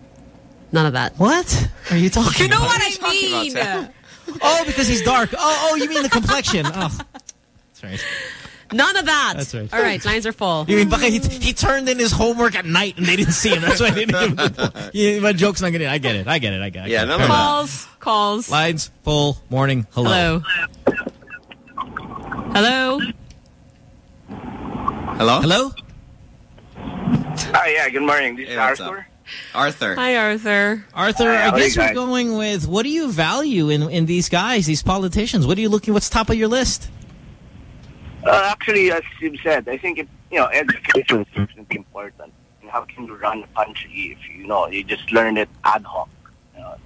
None of that. What are you talking You know about? what I mean? Oh, because he's dark. Oh, oh, you mean the complexion? [LAUGHS] Oh, that's right. None of that. That's right. All right, lines are full. You mean baka he, he turned in his homework at night and they didn't see him. That's why they didn't give him. Yeah, my joke's not getting. I get it. I get it. I get it. Yeah, I get it. none of that. Calls, calls. Lines full. Morning. Hello. Hello. Hello. Hello. Hello. Hi, yeah, good morning. This is Arthur. Arthur. Hi, Arthur. Arthur, Hi, I guess you we're going with what do you value in in these guys, these politicians? What are you looking? What's top of your list? Uh, actually, as you said, I think it, you know education is extremely important. And how can you run a country if you know you just learn it ad hoc? You know?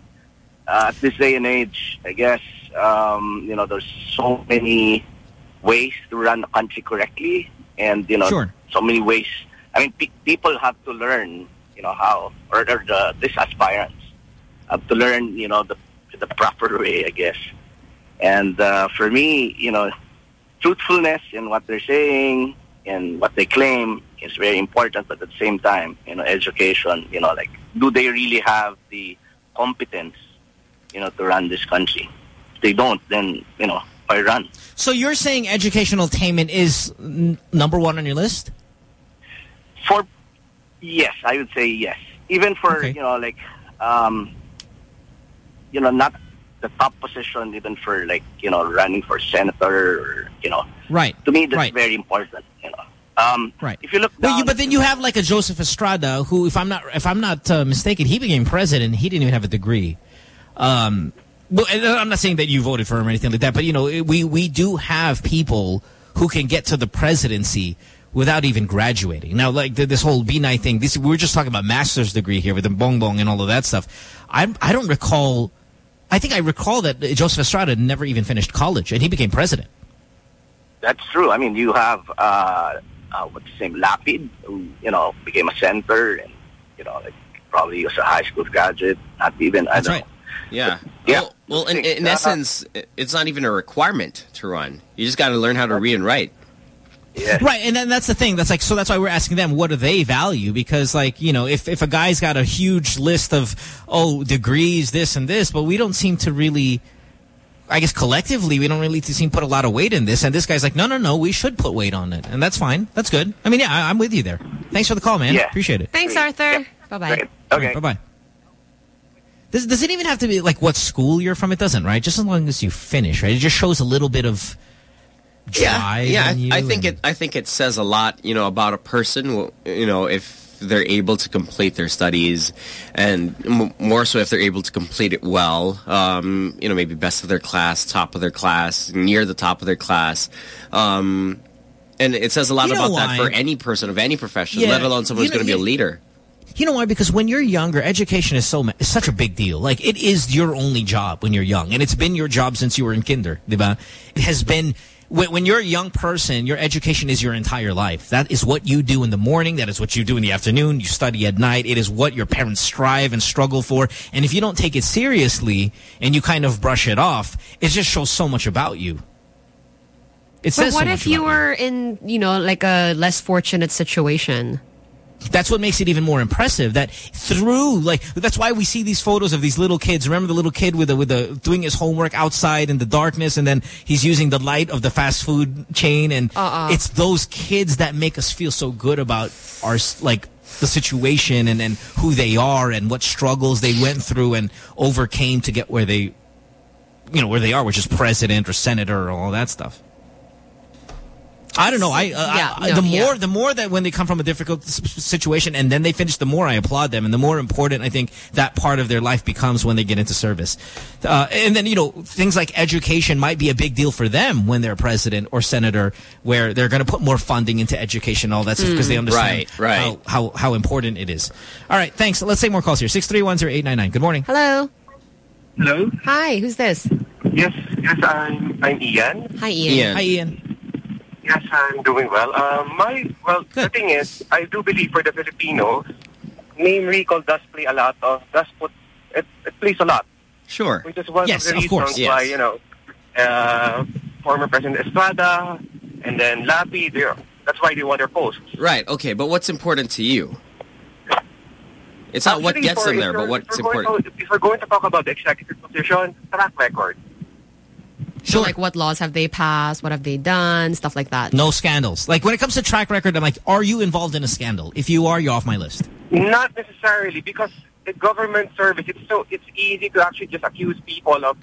uh, at this day and age, I guess um, you know there's so many ways to run a country correctly, and you know Sure. so many ways. I mean, pe- people have to learn, you know, how or, or the these aspirants have to learn, you know, the the proper way, I guess. And uh, for me, you know, truthfulness in what they're saying and what they claim is very important. But at the same time, you know, education, you know, like, do they really have the competence, you know, to run this country? If they don't, then, you know, why run? So you're saying educational attainment is n- number one on your list? For, yes, I would say yes. Even for, you know, like, um, you know, not the top position, even for, like, you know, running for senator or, you know, Right. to me, that's Right. very important, you know. Um, Right. If you look But, you, but then you have like a Joseph Estrada who, if I'm not if I'm not uh, mistaken, he became president. He didn't even have a degree. Um, well, and I'm not saying that you voted for him or anything like that, but you know, we we do have people who can get to the presidency without even graduating. Now, like the, this whole Binay thing, this we were just talking about master's degree here with the bong bong and all of that stuff. I I don't recall. I think I recall that Joseph Estrada never even finished college, and he became president. That's true. I mean, you have uh, uh, what's his name, Lapid, who you know became a senator, and you know, like, probably was a high school graduate. Not even. I That's don't right. know. Yeah. Yeah. Well, well in, in Uh, essence, it's not even a requirement to run. You just got to learn how to read and write. Right, and then that's the thing. That's like so. That's why we're asking them what do they value? Because like you know, if if a guy's got a huge list of oh degrees, this and this, but we don't seem to really. I guess collectively we don't really seem to put a lot of weight in this, and this guy's like, no, no, no, we should put weight on it, and that's fine. That's good. I mean, yeah, I, I'm with you there. Thanks for the call, man. Yeah. Appreciate it. Thanks, Arthur. Bye-bye. Okay. Bye bye. Does, does it even have to be like what school you're from? It doesn't, right? Just as long as you finish, right? It just shows a little bit of yeah, you I, I think it. I think it says a lot, you know, about a person. You know, if they're able to complete their studies, and m more so if they're able to complete it well. Um, you know, maybe best of their class, top of their class, near the top of their class. Um, and it says a lot You know about that for any person of any profession, Yeah, let alone someone you who's going to be a leader. You know why? Because when you're younger, education is so is such a big deal. Like it is your only job when you're young, and it's been your job since you were in kinder, diba? It has been when, when you're a young person, your education is your entire life. That is what you do in the morning. That is what you do in the afternoon. You study at night. It is what your parents strive and struggle for. And if you don't take it seriously and you kind of brush it off, it just shows so much about you. It But says what so if you were in, you know, like a less fortunate situation? That's what makes it even more impressive. That through, like, that's why we see these photos of these little kids. Remember the little kid with the with the doing his homework outside in the darkness, and then he's using the light of the fast food chain, and Uh-uh. it's those kids that make us feel so good about our like the situation and and who they are and what struggles they went through and overcame to get where they, you know, where they are, which is president or senator or all that stuff. I don't know. I, uh, Yeah, I- no, the yeah. more the more that when they come from a difficult s- s- situation and then they finish, the more I applaud them, and the more important I think that part of their life becomes when they get into service. Uh, and then you know things like education might be a big deal for them when they're president or senator, where they're going to put more funding into education, and all that stuff because they Mm. understand Right, right. How, how how important it is. All right, thanks. Let's take more calls here. Six three one zero eight nine nine. Good morning. Hello. Hello. Hi, who's this? Yes, yes, I'm I'm Ian. Hi, Ian. Hi, Ian. Yes, I'm doing well. Um, my well, the thing is, I do believe for the Filipinos, name recall does play a lot of does put it, it plays a lot. Sure. Which is one Yes, of the of reasons course. why you know, uh, former President Estrada and then Lapi. That's why they want their posts. Right. Okay. But what's important to you? It's not what gets for- them there, but what's if we're going important. to- if we're going to talk about the executive position, track record. So, like, what laws have they passed? What have they done? Stuff like that. No scandals. Like when it comes to track record, I'm like, are you involved in a scandal? If you are, you're off my list. Not necessarily, because the government service, it's so it's easy to actually just accuse people of,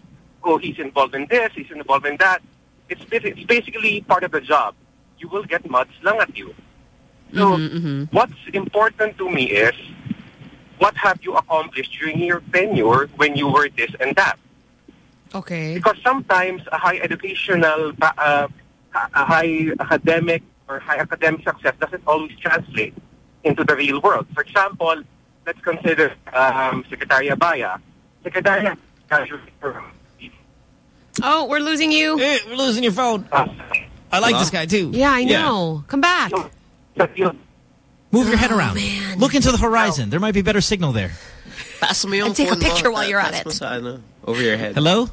oh, he's involved in this, he's involved in that. It's, it's basically part of the job. You will get mud slung at you. So mm-hmm, mm-hmm. what's important to me is, what have you accomplished during your tenure when you were this and that? Okay. Because sometimes a high educational, uh, a high academic or high academic success doesn't always translate into the real world. For example, let's consider um, Secretary Abaya. Secretary Oh, we're losing you. Hey, we're losing your phone. uh, I like this guy too. Yeah, I know. Come back. Move your head Oh, around. Look into the horizon. There might be better signal there. Pass me on And take a picture while you're at it. me side, no? Over your head. Hello?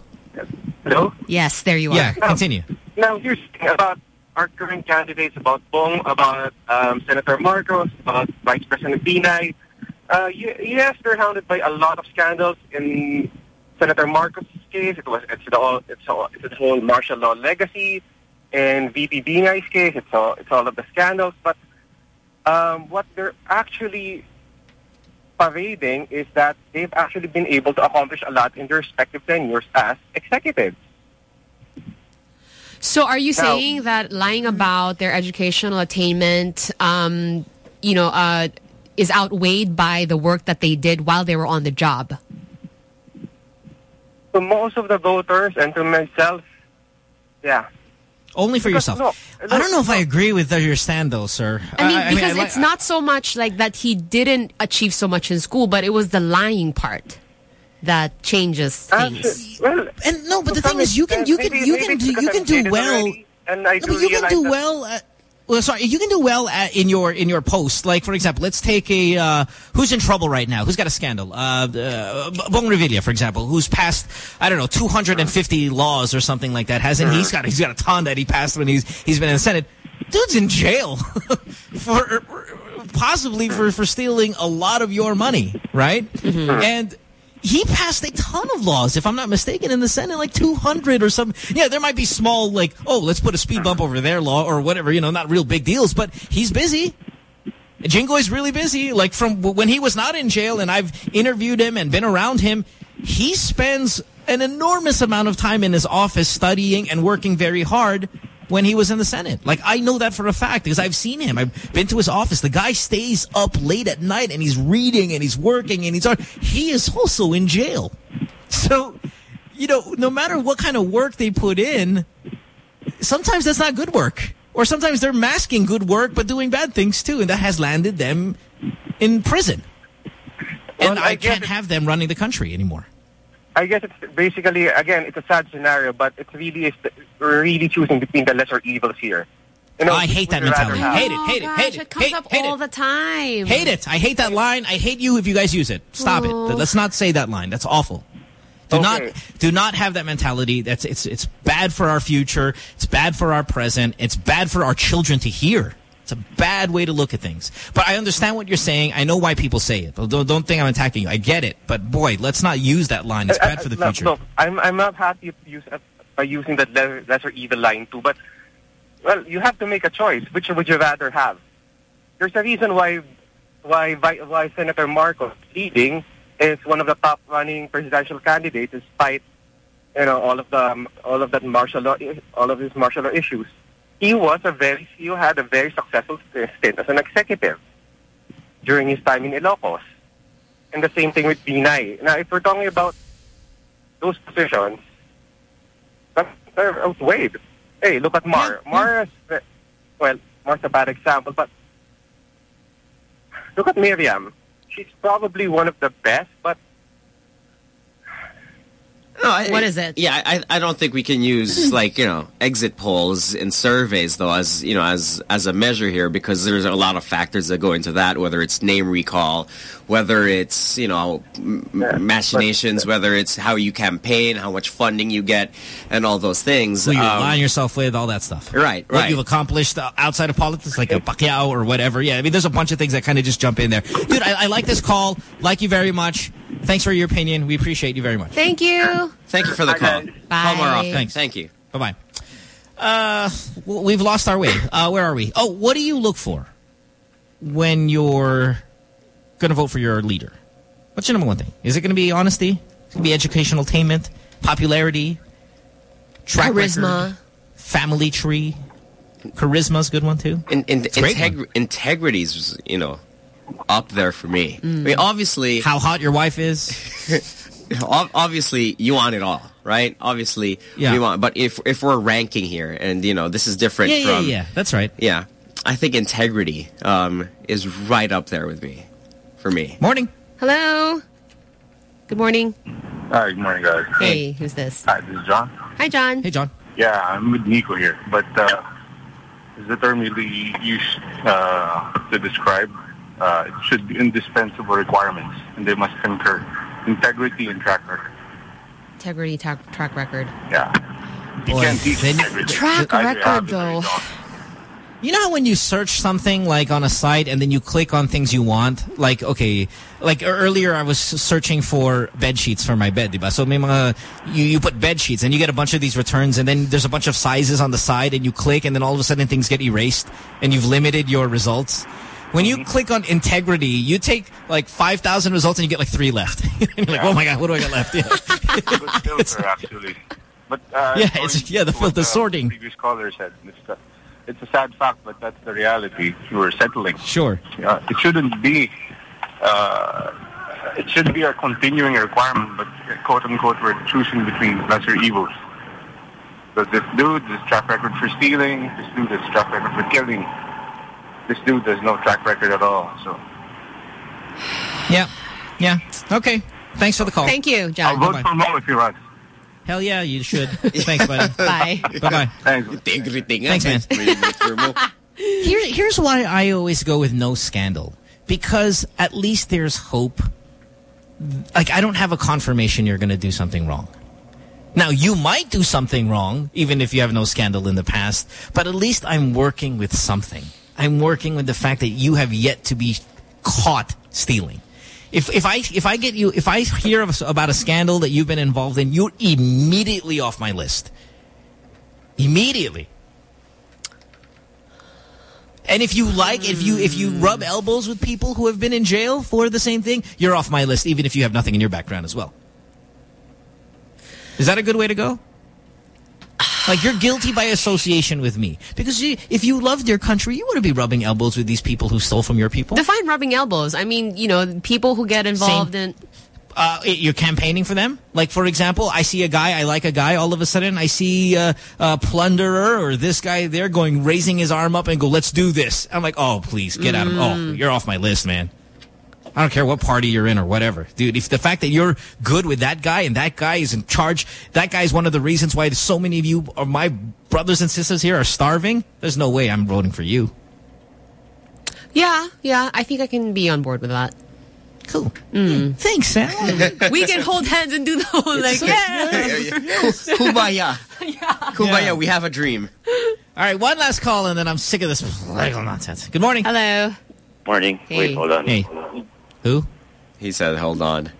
Hello? Yes, there you are. Yeah, continue. Now, here's the thing about our current candidates, about Bong, about um, Senator Marcos, about Vice President Binay. Uh, yes, they're hounded by a lot of scandals. In Senator Marcos' case, it was it's the all, it's all, it's the whole martial law legacy. In VP Binay's case, it's all it's all of the scandals. But um, what they're actually parading is that they've actually been able to accomplish a lot in their respective tenures as executives. So are you Now- saying that lying about their educational attainment, um, you know, uh, is outweighed by the work that they did while they were on the job? To most of the voters and to myself, yeah. Only for Because, yourself. no, I don't know if I agree with your stand, though, sir. I mean, I because like- it's not so much like that he didn't achieve so much in school, but it was the lying part that changes things. Well, and no, but the thing is, you can you can you can do you can do well. and I No, do but you can do that- well. Uh, Well, sorry, you can do well at, in your in your post. Like for example, let's take a uh, who's in trouble right now, who's got a scandal. Uh, uh, Bong Revilla, for example, who's passed I don't know 250 laws or something like that. Hasn't he? He's got he's got a ton that he passed when he's he's been in the Senate. Dude's in jail [LAUGHS] for possibly for for stealing a lot of your money, right? And he passed a ton of laws, if I'm not mistaken, in the Senate, like 200 or something. Yeah, there might be small, like, oh, let's put a speed bump over there law or whatever, you know, not real big deals, but he's busy. Jinggoy is really busy. Like, from when he was not in jail and I've interviewed him and been around him, he spends an enormous amount of time in his office studying and working very hard when he was in the Senate. Like, I know that for a fact because I've seen him. I've been to his office. The guy stays up late at night and he's reading and he's working and he's... On. He is also in jail. So, you know, no matter what kind of work they put in, sometimes that's not good work. Or sometimes they're masking good work but doing bad things too. And that has landed them in prison. And I, can't have them running the country anymore. I guess it's basically again it's a sad scenario, but it's really is we're really choosing between the lesser evils here. You know, I hate that would you rather mentality. have- Hate it, hate it, oh Gosh, hate it. it comes hate, up hate all it. the time. Hate it. I hate that line. I hate you if you guys use it. Stop Oh. it. Let's not say that line. That's awful. Do not do not have that mentality. That's it's it's bad for our future. It's bad for our present. It's bad for our children to hear. It's a bad way to look at things. But I understand what you're saying. I know why people say it. Don't don't think I'm attacking you. I get it. But boy, let's not use that line. It's I- bad I- for the no, future. No, I'm I'm not happy use, uh, by using that le- lesser evil line too. But well, you have to make a choice. Which would you rather have? There's a reason why why why Senator Marcos leading is one of the top running presidential candidates, despite you know all of the um, all of that martial law all of these martial law issues. He was a very he had a very successful stint as an executive during his time in Ilocos. And the same thing with Binay. Now, if we're talking about those positions, that- they're outweighed. Hey, look at Mar. Mar is, well, Mar's a bad example, but look at Miriam. She's probably one of the best, but No, I, What is it? Yeah, I, I don't think we can use hmm. like you know exit polls and surveys though as you know as as a measure here because there's a lot of factors that go into that. Whether it's name recall, whether it's you know m- machinations, whether it's how you campaign, how much funding you get, and all those things. Who you Um, align yourself with, all that stuff. Right, What you've accomplished uh, outside of politics, like a Pacquiao or whatever. Yeah, I mean, there's a bunch of things that kind of just jump in there. Dude, I, I like this call. Like you very much. Thanks for your opinion. We appreciate you very much. Thank you. Thank you for the call. Call more often. Thanks. Thank you. Bye-bye. Uh, we've lost our way. Uh, where are we? Oh, what do you look for when you're going to vote for your leader? What's your number one thing? Is it going to be honesty? Is it going to be educational attainment? Popularity? Track Charisma. record? Family tree? Charisma's a good one, too. In, in, It's a great integ- integrity's you know up there for me. I mean, obviously, [LAUGHS] How hot your wife is? obviously, you want it all, right? Obviously, Yeah. we want. But if if we're ranking here, and you know, this is different Yeah, yeah, from yeah. That's right. yeah. I think integrity um, is right up there with me, for me. Morning. Hello. Good morning. Hi, good morning, guys. Hey, who's this? Hi, this is John. Hi, John. Hey, John. Yeah, I'm with Nico here, but uh, is the term really used uh, to describe? Uh, it should be indispensable requirements, and they must concur. Integrity and track record. Integrity ta- track record. Yeah. You Boy, can't teach integrity. Track Either you have record, it or you though. Don't. You know how when you search something like on a site and then you click on things you want? Like, okay, like earlier I was searching for bed sheets for my bed, diba? So may mga, you, you put bed sheets and you get a bunch of these returns and then there's a bunch of sizes on the side and you click and then all of a sudden things get erased and you've limited your results. When you click on integrity, you take like 5,000 results and you get like three left. and [LAUGHS] you're like, oh my God, what do I got left? Yeah. Good filter, [LAUGHS] actually. But uh, Yeah, it's- yeah, the- to what the sorting. previous caller said. It's a, sad fact, but that's the reality. We're settling. Sure. Uh, it shouldn't be. Uh, it should be a continuing requirement, but quote unquote, we're choosing between lesser evils. But this dude, this track record for stealing. This dude has track record for killing. This dude has no track record at all. So Yeah. Yeah. Okay. Thanks for the call. Thank you, John. I'll vote Bye-bye. for Mo if he runs. Hell yeah, you should. Thanks, buddy. [LAUGHS] Bye. Bye-bye. Thanks. Thanks, man. Here, here's why I always go with no scandal. Because at least there's hope. Like, I don't have a confirmation you're going to do something wrong. Now, you might do something wrong, even if you have no scandal in the past, but at least I'm working with something. I'm working with the fact that you have yet to be caught stealing. If if I if I get you if I hear of, about a scandal that you've been involved in, you're immediately off my list. Immediately. And if you like, if you if you rub hmm. elbows with people who have been in jail for the same thing, you're off my list, even if you have nothing in your background as well. Is that a good way to go? Like you're guilty by association with me because you, if you loved your country, you wouldn't be rubbing elbows with these people who stole from your people. Define rubbing elbows. I mean, you know, people who get involved in. uh, you're campaigning for them. Like, for example, I see a guy, I like a guy, all of a sudden I see uh, a plunderer or this guy there going, raising his arm up and go, let's do this. I'm like, oh, please, get out of, oh, Mm. you're off my list, man. I don't care what party you're in or whatever. Dude, if the fact that you're good with that guy and that guy is in charge, that guy is one of the reasons why so many of you or my brothers and sisters here are starving, there's no way I'm voting for you. Yeah, yeah. I think I can be on board with that. Cool. Mm. Thanks, Sam. [LAUGHS] we can hold hands and do the whole like, [LAUGHS] yeah. Kumbaya. Kumbaya, we have a dream. All right, one last call and then I'm sick of this political nonsense. Good morning. Hello. Morning. Wait, hold on. Hey. Who? He said, hold on.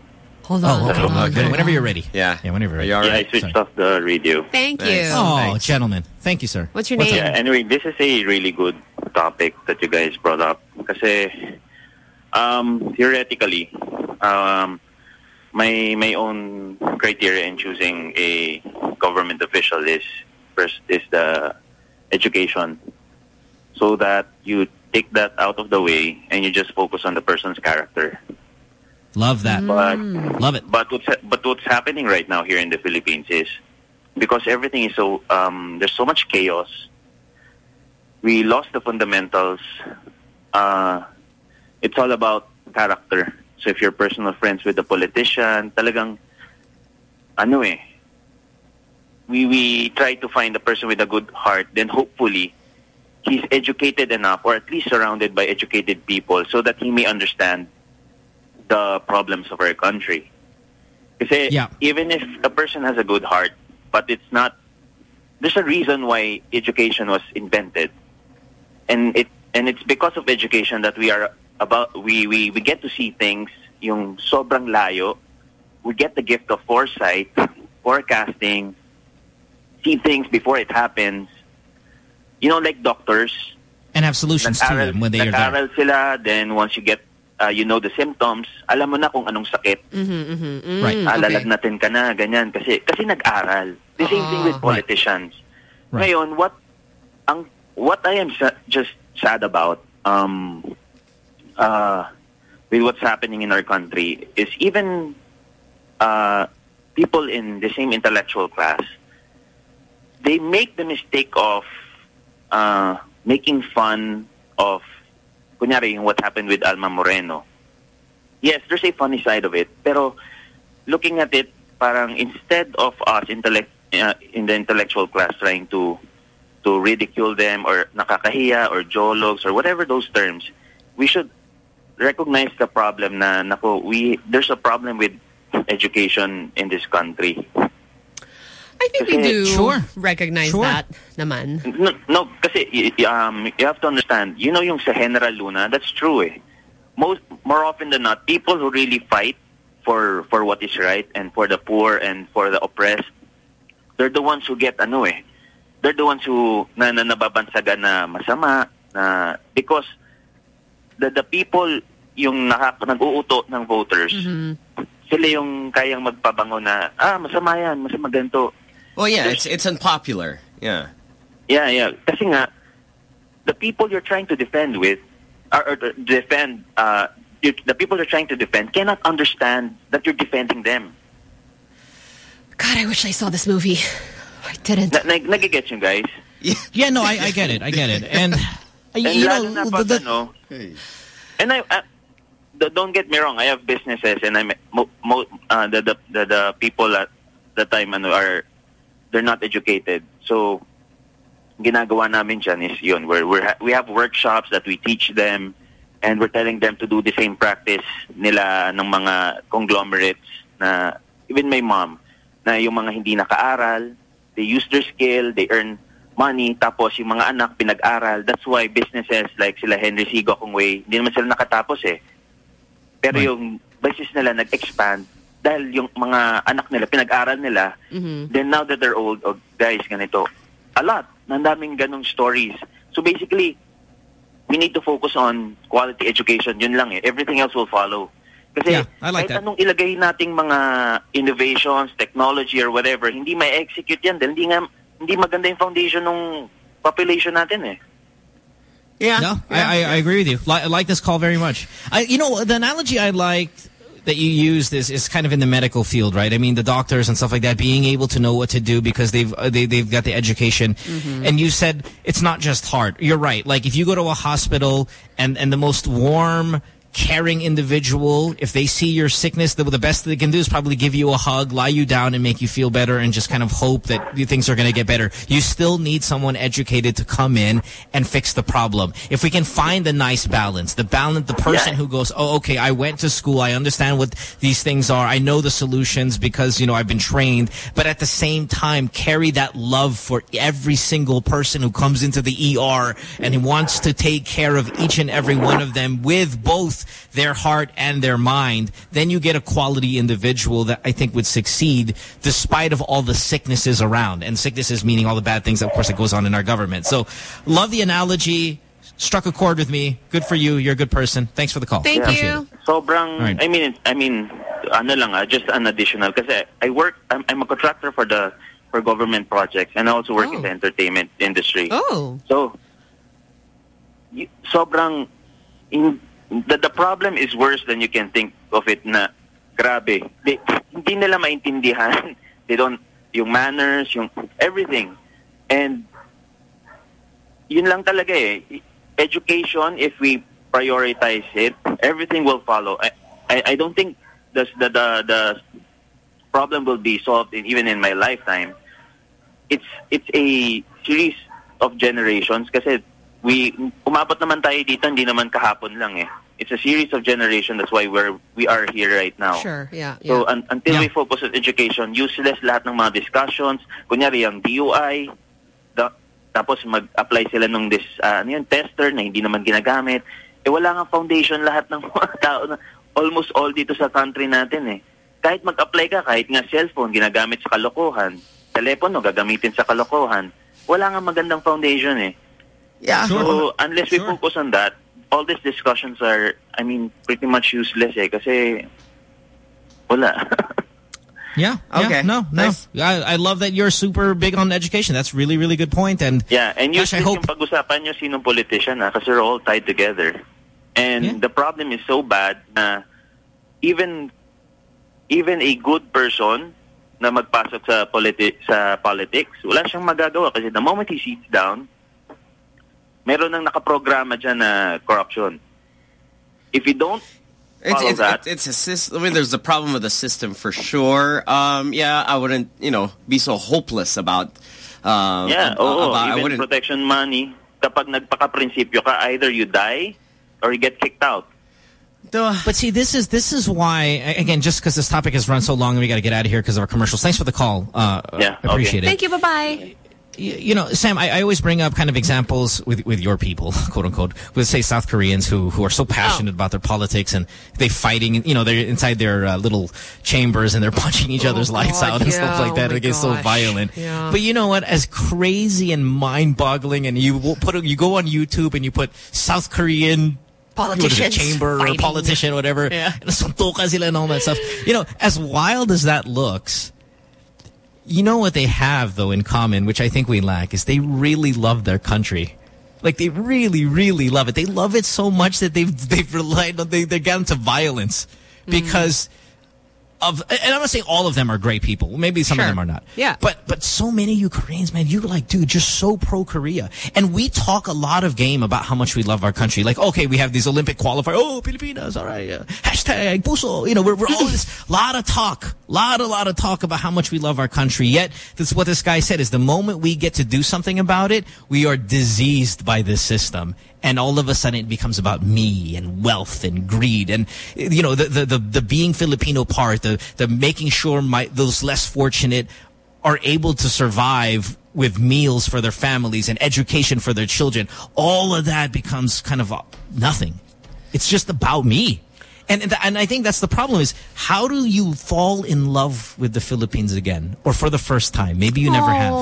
Hold on. Oh, okay. Hold on. Okay. Whenever you're ready. Yeah. Yeah, whenever you're ready. Are you all Yeah. I switched off the radio. Thank you. Oh, gentlemen. Thank you, sir. What's your What's name? Yeah, anyway, this is a really good topic that you guys brought up. Kasi, um, theoretically, um, my my own criteria in choosing a government official is first is the education, so that you take that out of the way and you just focus on the person's character. Love that. But Love it. But what's but what's happening right now here in the Philippines is because everything is so um, there's so much chaos. We lost the fundamentals. Uh, it's all about character. So if you're personal friends with the politician, talagang ano eh. We we try to find a person with a good heart. Then hopefully he's educated enough, or at least surrounded by educated people, so that he may understand the problems of our country. Kasi Yeah. even if a person has a good heart, but it's not, there's a reason why education was invented, and it and it's because of education that we are about we we we get to see things yung sobrang layo. We get the gift of foresight, forecasting, see things before it happens. You know, like doctors, And have solutions to them when they are there. nag-aral sila, then once you get, uh, you know the symptoms, alam mo na kung anong sakit. Mm-hmm, mm-hmm. Right. Ah, lalagnatin ka na, ganyan. Kasi, kasi nag-aral. The same thing with Ah. politicians. Right. Ngayon, what, ang, what I am sa- just sad about, um, uh, with what's happening in our country is even, uh, people in the same intellectual class, they make the mistake of, uh, making fun of, kunyari, what happened with Alma Moreno. Yes, there's a funny side of it, pero looking at it, parang instead of us intellect uh, in the intellectual class trying to to ridicule them or nakakahiya or jologs or whatever those terms, we should recognize the problem na nako we there's a problem with education in this country. I think we do Sure. recognize Sure. that naman. No, no kasi y- y- um, you have to understand, you know yung sa General Luna, that's true eh. Most, more often than not, people who really fight for for what is right and for the poor and for the oppressed, they're the ones who get ano eh. They're the ones who na, na nababansagan na masama na because the the people yung nakak nag-uuto ng voters, sila yung kayang magpabango na ah masama yan, masama ganito. Well, yeah, it's it's unpopular. Yeah. Yeah, yeah. Kasi nga, the people you're trying to defend with, or, or defend, uh, you, the people you're trying to defend cannot understand that you're defending them. God, I wish I saw this movie. I didn't. Na, na, nagigets you guys? Yeah, no, I, I get it. I get it. And, [LAUGHS] And you know, na pag the- ano, and I, uh, the- don't get me wrong, I have businesses and I'm mo, mo, uh, the, the the the people at the time ano are they're not educated. So ginagawa namin dyan is yun where we ha- we have workshops that we teach them and we're telling them to do the same practice nila ng mga conglomerates na even my mom na yung mga hindi nakaaral, they use their skill, they earn money, tapos yung mga anak pinag-aral. That's why businesses like sila Henry Sy Gokongwei, hindi naman sila nakatapos eh. Pero yung business nila nag-expand dahil yung mga anak nila, pinag-aral nila, then now that they're old, oh, guys, ganito. A lot. Nandaming ganong stories. So basically, we need to focus on quality education. Yun lang eh. Everything else will follow. Kasi Yeah, I like kahit that. anong ilagay nating mga innovations, technology, or whatever, hindi may execute yan dahil hindi nga, hindi maganda yung foundation ng population natin eh. Yeah. No, I, I, I agree with you. Li- I like this call very much. I, you know, the analogy I like that you used is, is kind of in the medical field, right? I mean, the doctors and stuff like that being able to know what to do because they've uh, they, they've got the education. And you said it's not just hard. You're right. Like if you go to a hospital and and the most warm caring individual, if they see your sickness, the, the best they can do is probably give you a hug, lie you down and make you feel better and just kind of hope that things are going to get better. You still need someone educated to come in and fix the problem. If we can find the nice balance, the balance, the person who goes, oh, okay, I went to school. I understand what these things are. I know the solutions because, you know, I've been trained. But at the same time, carry that love for every single person who comes into the ER and who wants to take care of each and every one of them with both their heart and their mind. Then you get a quality individual that I think would succeed despite of all the sicknesses around. And sicknesses meaning all the bad things, of course, that goes on in our government. So love the analogy. Struck a chord with me. Good for you. You're a good person. Thanks for the call. Appreciate it. Sobrang, Alright. I mean, I mean, ano lang ah, just an additional. Because I work, I'm, I'm a contractor for the, for government projects and I also work in the entertainment industry. Oh. So, y- sobrang, in, the, the problem is worse than you can think of it na, grabe. They, hindi nila maintindihan. [LAUGHS] They don't, yung manners, yung everything. And, yun lang talaga eh. Education, if we prioritize it, everything will follow. I, I, I don't think the, the, the, the problem will be solved in, even in my lifetime. It's, it's a series of generations kasi we, umabot naman tayo dito, hindi naman kahapon lang eh. It's a series of generations. That's why we're, we are here right now. Sure, yeah. So yeah. un- until we focus on education, useless lahat ng mga discussions. Kunyari yung DUI, da- tapos mag-apply sila nung this, ano yun, tester na hindi naman ginagamit. Eh wala nga foundation lahat ng [LAUGHS] mga tao na almost all dito sa country natin eh. Kahit mag-apply ka, kahit nga cellphone, ginagamit sa kalokohan. Telepono, gagamitin sa kalokohan. Wala nga magandang foundation eh. Yeah. So, unless we focus on that, all these discussions are, I mean, pretty much useless eh. Kasi, wala. [LAUGHS] Yeah. Okay. Yeah, no, no. I, I love that you're super big on education. That's really, really good point. And Yeah, and Gosh, I hope yung pag-usapan nyo sinong politician ha, kasi we're all tied together. And the problem is so bad na even even a good person na magpasok sa politi sa politics, wala siyang magagawa kasi the moment he sits down, meron nang nakaprograma dyan na corruption. If you don't It's, follow it's, that, it's, it's a system. I mean, there's a problem with the system for sure. Um, yeah, I wouldn't, you know, be so hopeless about. Um, yeah, oh, oo, about- I even wouldn't. protection money, kapag nagpaka-prinsipyo ka, either you die or you get kicked out. But see, this is this is why again, just because this topic has run so long, and we got to get out of here because of our commercials. Thanks for the call. Uh, Yeah, I appreciate it. Thank you. Bye bye. You, know, Sam, I, I always bring up kind of examples with with your people, [LAUGHS] quote unquote, with say South Koreans who who are so passionate about their politics and they fighting, you know, they're inside their uh, little chambers and they're [LAUGHS] punching each other's lights God, out and yeah, stuff like oh that. my it gets so violent. Yeah. But you know what? As crazy and mind-boggling, and you put you go on YouTube and you put South Korean. what is it, Politicians chamber or fighting. politician, whatever. Yeah. And suntukan sila and all that stuff. You know, as wild as that looks, You know what they have though in common, which I think we lack, is they really love their country. Like they really, really love it. They love it so much that they've [LAUGHS] they've relied on they they get to violence mm. because of and I'm not saying all of them are great people. Maybe some of them are not. Yeah. But but so many Ukrainians, man, you're like, dude, just so pro Korea. And we talk a lot of game about how much we love our country. Like, okay, we have these Olympic qualifiers. Oh, Pilipinas, all right. Uh, hashtag puso. You know, we're, we're all this [LAUGHS] lot of talk, lot a lot of talk about how much we love our country. Yet, that's what this guy said is the moment we get to do something about it, we are diseased by this system. And all of a sudden it becomes about me and wealth and greed and, you know, the, the, the, the being Filipino part, the, the making sure my, those less fortunate are able to survive with meals for their families and education for their children. All of that becomes kind of nothing. It's just about me. And, and and I think that's the problem is how do you fall in love with the Philippines again or for the first time? Maybe you never have.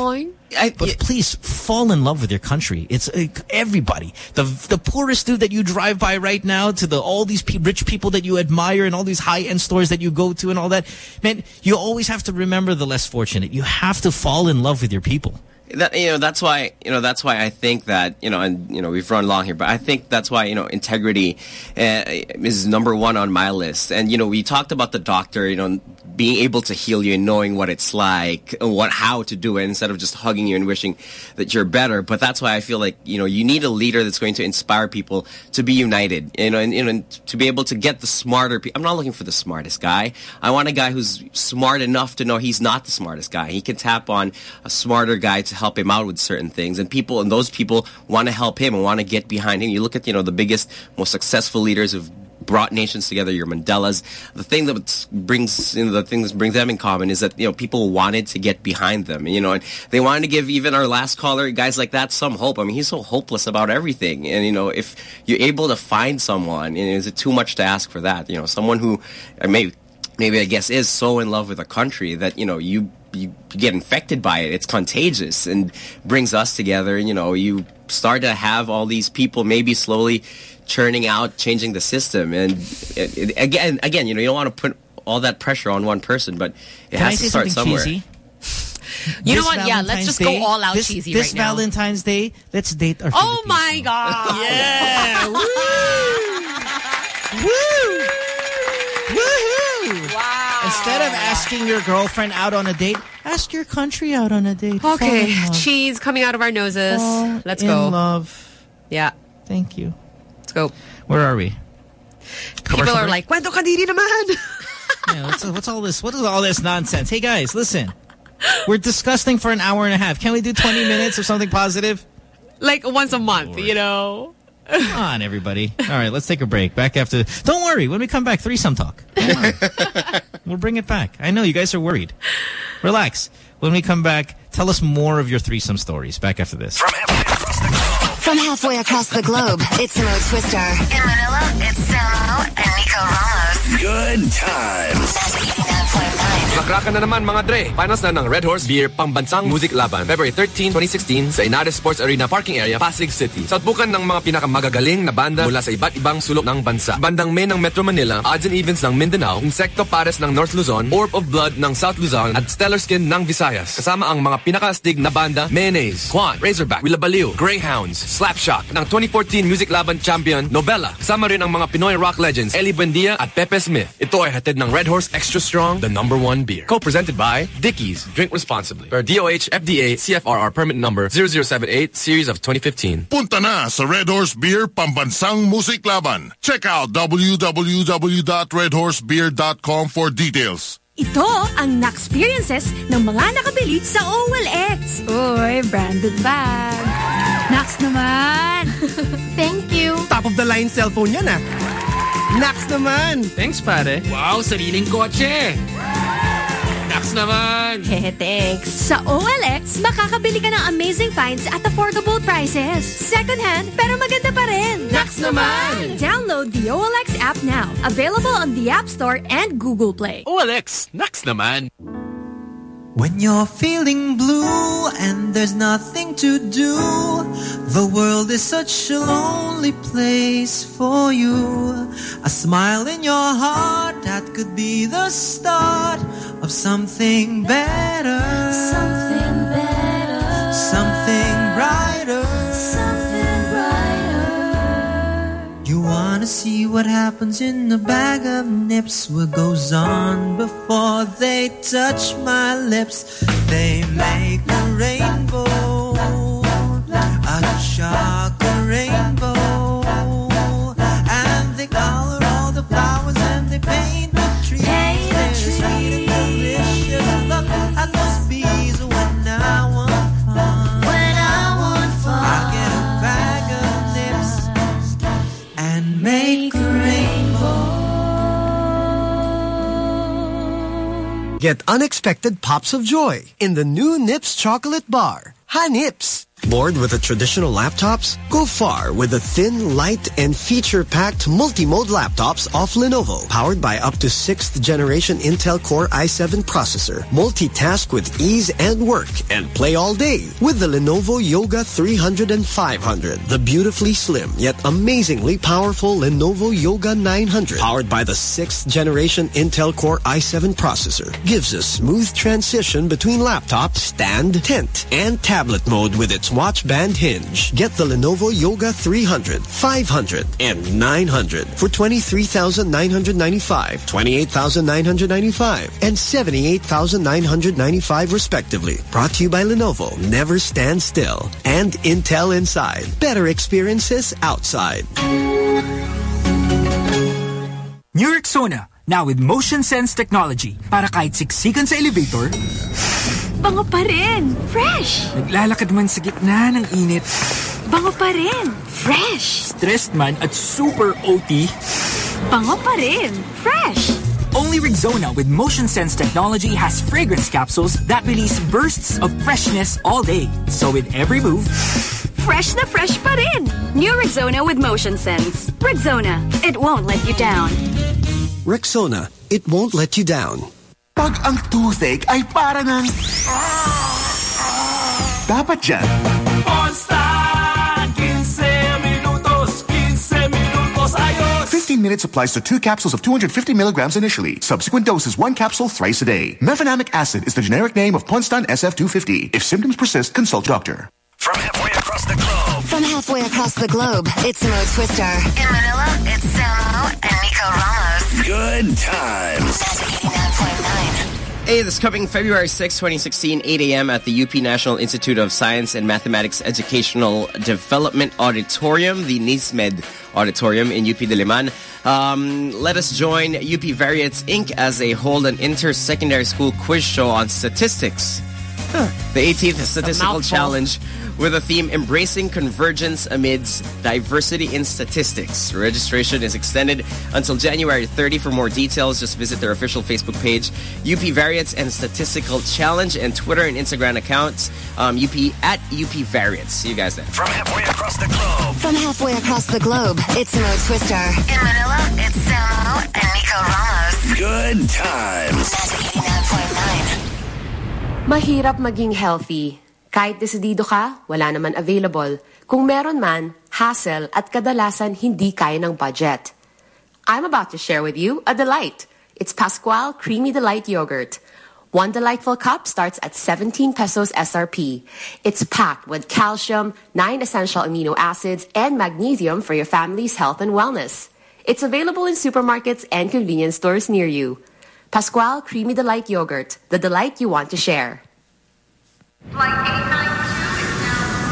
But please fall in love with your country. It's uh, everybody. The the poorest dude that you drive by right now to the all these pe rich people that you admire and all these high end stores that you go to and all that. Man, you always have to remember the less fortunate. You have to fall in love with your people. That you know that's why you know that's why I think that you know and you know we've run long here, but I think that's why you know integrity uh, is number one on my list. And you know we talked about the doctor, you know, being able to heal you and knowing what it's like, and what how to do it instead of just hugging you and wishing that you're better. But that's why I feel like you know you need a leader that's going to inspire people to be united, you know, and you know to be able to get the smarter. I'm not looking for the smartest guy. I want a guy who's smart enough to know he's not the smartest guy. He can tap on a smarter guy to help him out with certain things, and people and those people want to help him and want to get behind him. You look at you know the biggest, most successful leaders who've brought nations together. Your Mandelas. The thing that brings you know, the thing that brings them in common is that you know people wanted to get behind them. You know, and they wanted to give even our last caller, guys like that, some hope. I mean, he's so hopeless about everything, and you know, if you're able to find someone, is it too much to ask for that? You know, someone who uh, maybe maybe I guess is so in love with a country that you know you you get infected by it. It's contagious and brings us together. You know, you start to have all these people maybe slowly churning out, changing the system. And it, it, again, again, you know, you don't want to put all that pressure on one person, but it Can I has say to start somewhere. cheesy? [LAUGHS] You know This what? Yeah, let's just Day- go all out this, cheesy This right now. Valentine's Day, let's date our Oh my god! [LAUGHS] Yeah! Woo! [LAUGHS] Woohoo! Wow. Instead of ah. asking your girlfriend out on a date, ask your country out on a date. Okay, cheese coming out of our noses. Fall Let's in go. love. Yeah. Thank you. Let's go. Where are we? People are break? like, kwento ka diri naman. [LAUGHS] Yeah, what's, what's all this? What is all this nonsense? Hey guys, listen. We're disgusting for an hour and a half. Can we do 20 minutes or something positive? like once a month, you know? Come on, everybody. All right, let's take a break. Back after. Don't worry. When we come back, threesome talk. Come on. [LAUGHS] we'll bring it back. I know you guys are worried. Relax. When we come back, tell us more of your threesome stories. Back after this. From halfway across the globe, it's Mo Twister. In Manila, it's Samo and Nico Ramos. Good times. Makraka na naman mga Dre. Finals na ng Red Horse Beer Pambansang Music Laban. February 13, 2016 sa Inares Sports Arena Parking Area, Pasig City. Sa utbukan ng mga pinakamagagaling na banda mula sa iba't ibang sulok ng bansa. Bandang May ng Metro Manila, Odds and Evens ng Mindanao, Insecto Pares ng North Luzon, Orb of Blood ng South Luzon, at Stellar Skin ng Visayas. Kasama ang mga pinakaastig na banda, Mayonnaise, Juan, Razorback, Willabaliw, Greyhounds, Slapshot, ng 2014 Music Laban Champion, Nobela. Kasama rin ang mga Pinoy rock legends, Ellie Buendia at Pepe Smith. Ito ay hatid ng Red Horse Extra Strong, the number one beer. Co-presented by Dickies. Drink responsibly. Per DOH FDA CFRR permit number 0078 series of 2015. Punta na sa Red Horse Beer Pambansang Muziklaban. Check out www.redhorsebeer.com for details. Ito ang na-experiences ng mga nakabili sa OLX. Uy, branded bag. Nax naman. [LAUGHS] Thank you. Top of the line cellphone yan ah. Nax naman. Thanks, pare. Wow, sariling kotse. Nax naman. Hehe, thanks. Sa OLX, makakabili ka ng amazing finds at affordable prices. Second hand, pero maganda pa rin. Nax naman. Download the OLX app now. Available on the App Store and Google Play. OLX, nax naman. When you're feeling blue and there's nothing to do, the world is such a lonely place for you. A smile in your heart that could be the start of something better. Something wanna see what happens in the bag of nips? What goes on before they touch my lips? They make a rainbow, Get unexpected pops of joy in the new Nips chocolate bar. Hi Nips! Bored with the traditional laptops? Go far with the thin, light, and feature-packed multi-mode laptops of Lenovo. Powered by up to 6th generation Intel Core i7 processor. Multitask with ease and work and play all day with the Lenovo Yoga 300 and 500. The beautifully slim yet amazingly powerful Lenovo Yoga 900. Powered by the 6th generation Intel Core i7 processor. Gives a smooth transition between laptop, stand, tent, and tablet mode with its watch band hinge. Get the Lenovo Yoga 300, 500, and 900 for 23,995, 28,995, and 78,995 respectively. Brought to you by Lenovo. Never stand still. And Intel Inside. Better experiences outside. New Rexona, now with motion sense technology. Para kahit siksikan sa elevator, Bango pa rin. Fresh. naglalakad man sa gitna ng init, Bango pa rin. Fresh. stressed man at super OT, Bango pa rin. Fresh. only Rexona with motion sense technology has fragrance capsules that release bursts of freshness all day. So with every move, Fresh na fresh pa rin. New Rexona with Motion Sense. Rexona, it won't let you down. Rexona. It won't let you down. Pag ang toothache ay para ng... Dapat dyan. Monster! 15 minutos, 15 minutos, ayos! 15 minutes applies to two capsules of 250 milligrams initially. Subsequent doses, one capsule thrice a day. Mefenamic acid is the generic name of Ponstan SF250. If symptoms persist, consult doctor. From halfway across the globe. From halfway across the globe, it's Mo Twister. In Manila, it's Samo and Nico Ramos. Good times. Hey, this coming February 6, 2016, 8 a.m. at the UP National Institute of Science and Mathematics Educational Development Auditorium, the NISMED Auditorium in UP Diliman. Um, let us join UP Variates Inc. as they hold an inter-secondary school quiz show on statistics. [LAUGHS] The 18th Statistical. Challenge with a theme Embracing Convergence Amidst Diversity in Statistics. Registration is extended until January 30. For more details, just visit their official Facebook page, UP Variates and Statistical Challenge, and Twitter and Instagram accounts, um, UP at UP Variates. See you guys there. From halfway across the globe. From halfway across the globe, it's Mo Twister. In Manila, it's Samo and Nico Ramos. Good times. Mahirap maging healthy. Kahit desidido ka, wala naman available. Kung meron man, hassle at kadalasan hindi kaya ng budget. I'm about to share with you a delight. It's Pascual Creamy Delight Yogurt. One delightful cup starts at 17 pesos SRP. It's packed with calcium, 9 essential amino acids, and magnesium for your family's health and wellness. It's available in supermarkets and convenience stores near you. Pascual Creamy Delight Yogurt, the delight you want to share.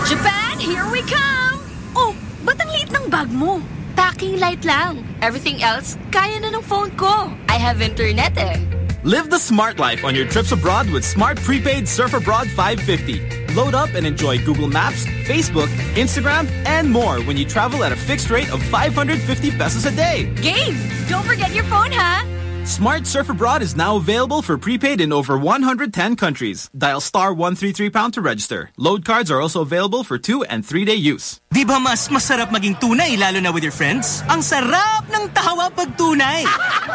Japan, here we come! Oh, ba't ang liit ng bag mo? Packing light lang. Everything else, kaya na ng phone ko. I have internet eh. Live the smart life on your trips abroad with Smart Prepaid Surf Abroad 550. Load up and enjoy Google Maps, Facebook, Instagram, and more when you travel at a fixed rate of 550 pesos a day. Game! Don't forget your phone, ha? Smart Surf Abroad is now available for prepaid in over 110 countries. Dial star 133 pound to register. Load cards are also available for 2 and 3 day use. Di ba mas masarap maging tunay lalo na with your friends? Ang sarap ng tawa pag tunay!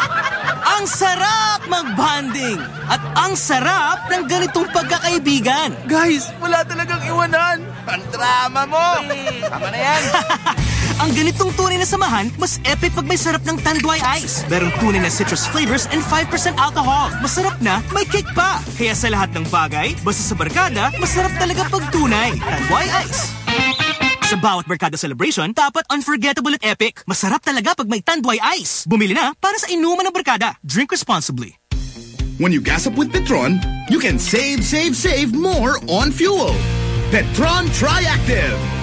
[LAUGHS] Ang sarap mag-bonding! At ang sarap ng ganitong pagkakaibigan. Guys, wala talagang iwanan. Ang drama mo. Hmm, tama na yan. [LAUGHS] Ang ganitong tunay na samahan, mas epic pag may sarap ng Tanduay Ice. Merong tunay na citrus flavors and 5% alcohol. Masarap na, may kick pa. Kaya sa lahat ng bagay, basta sa barkada, masarap talaga pag tunay. Tanduay Ice. Sa bawat barkada celebration, dapat unforgettable at epic. Masarap talaga pag may Tanduay Ice. Bumili na para sa inuman ng barkada. Drink responsibly. When you gas up with Petron, you can save, save, save more on fuel. Petron Triactive.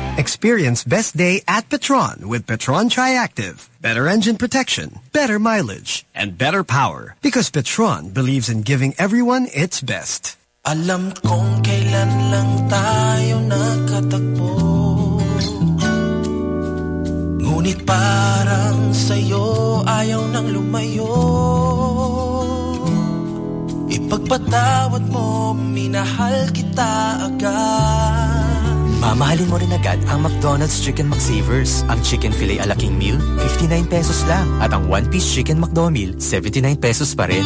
Experience best day at Petron with Petron Triactive. Better engine protection, better mileage, and better power. Because Petron believes in giving everyone its best. Alam kong kailan lang tayo nakatagpo Ngunit parang sa'yo ayaw nang lumayo Ipagpatawad mo, minahal kita agad Mamahalin mo rin agad ang McDonald's Chicken McSavers. Ang Chicken Filet ala King Meal, 59 pesos lang. At ang One Piece Chicken McDo Meal, 79 pesos pa rin.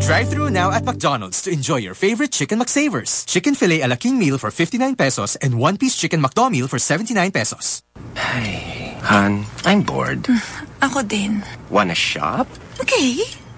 Drive through now at McDonald's to enjoy your favorite Chicken McSavers. Chicken Filet ala King Meal for 59 pesos and One Piece Chicken McDo Meal for 79 pesos. Hey, Han, I'm bored. [LAUGHS] Ako din. Wanna shop? Okay.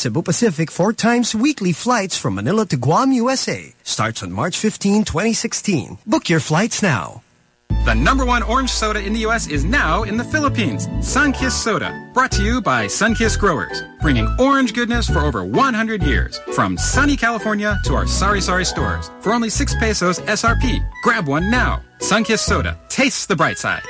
Cebu Pacific four times weekly flights from Manila to Guam, USA. Starts on March 15, 2016. Book your flights now. The number one orange soda in the U.S. is now in the Philippines. Sunkist Soda. Brought to you by Sunkist Growers. Bringing orange goodness for over 100 years. From sunny California to our Sari Sari stores. For only 6 pesos SRP. Grab one now. Sunkist Soda. Tastes the bright side.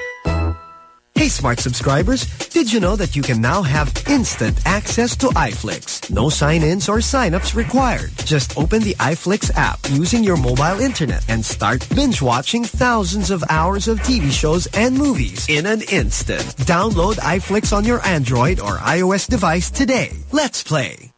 Hey, smart subscribers, did you know that you can now have instant access to iFlix? No sign-ins or sign-ups required. Just open the iFlix app using your mobile internet and start binge-watching thousands of hours of TV shows and movies in an instant. Download iFlix on your Android or iOS device today. Let's play.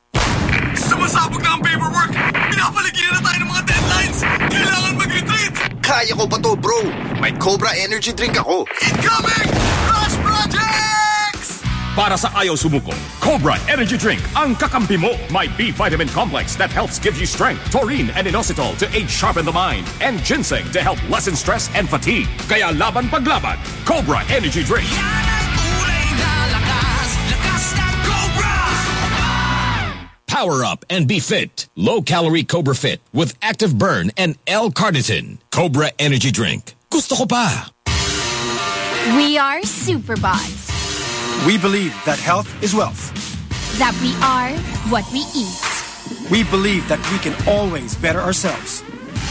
Sumasabog na ang paperwork! Pinapaligiran na tayo ng mga deadlines! Kailangan mag-retreat! Kaya ko pa to, bro. May Cobra Energy Drink ako. Incoming! Rush Projects! Para sa ayaw sumuko, Cobra Energy Drink ang kakampi mo. May B vitamin complex that helps give you strength, taurine and inositol to aid sharpen the mind, and ginseng to help lessen stress and fatigue. Kaya laban paglaban, Cobra Energy Drink. Power up and be fit. Low calorie Cobra Fit with active burn and L-carnitine. Cobra Energy Drink. Gusto ko pa. We are Superbods. We believe that health is wealth. That we are what we eat. We believe that we can always better ourselves.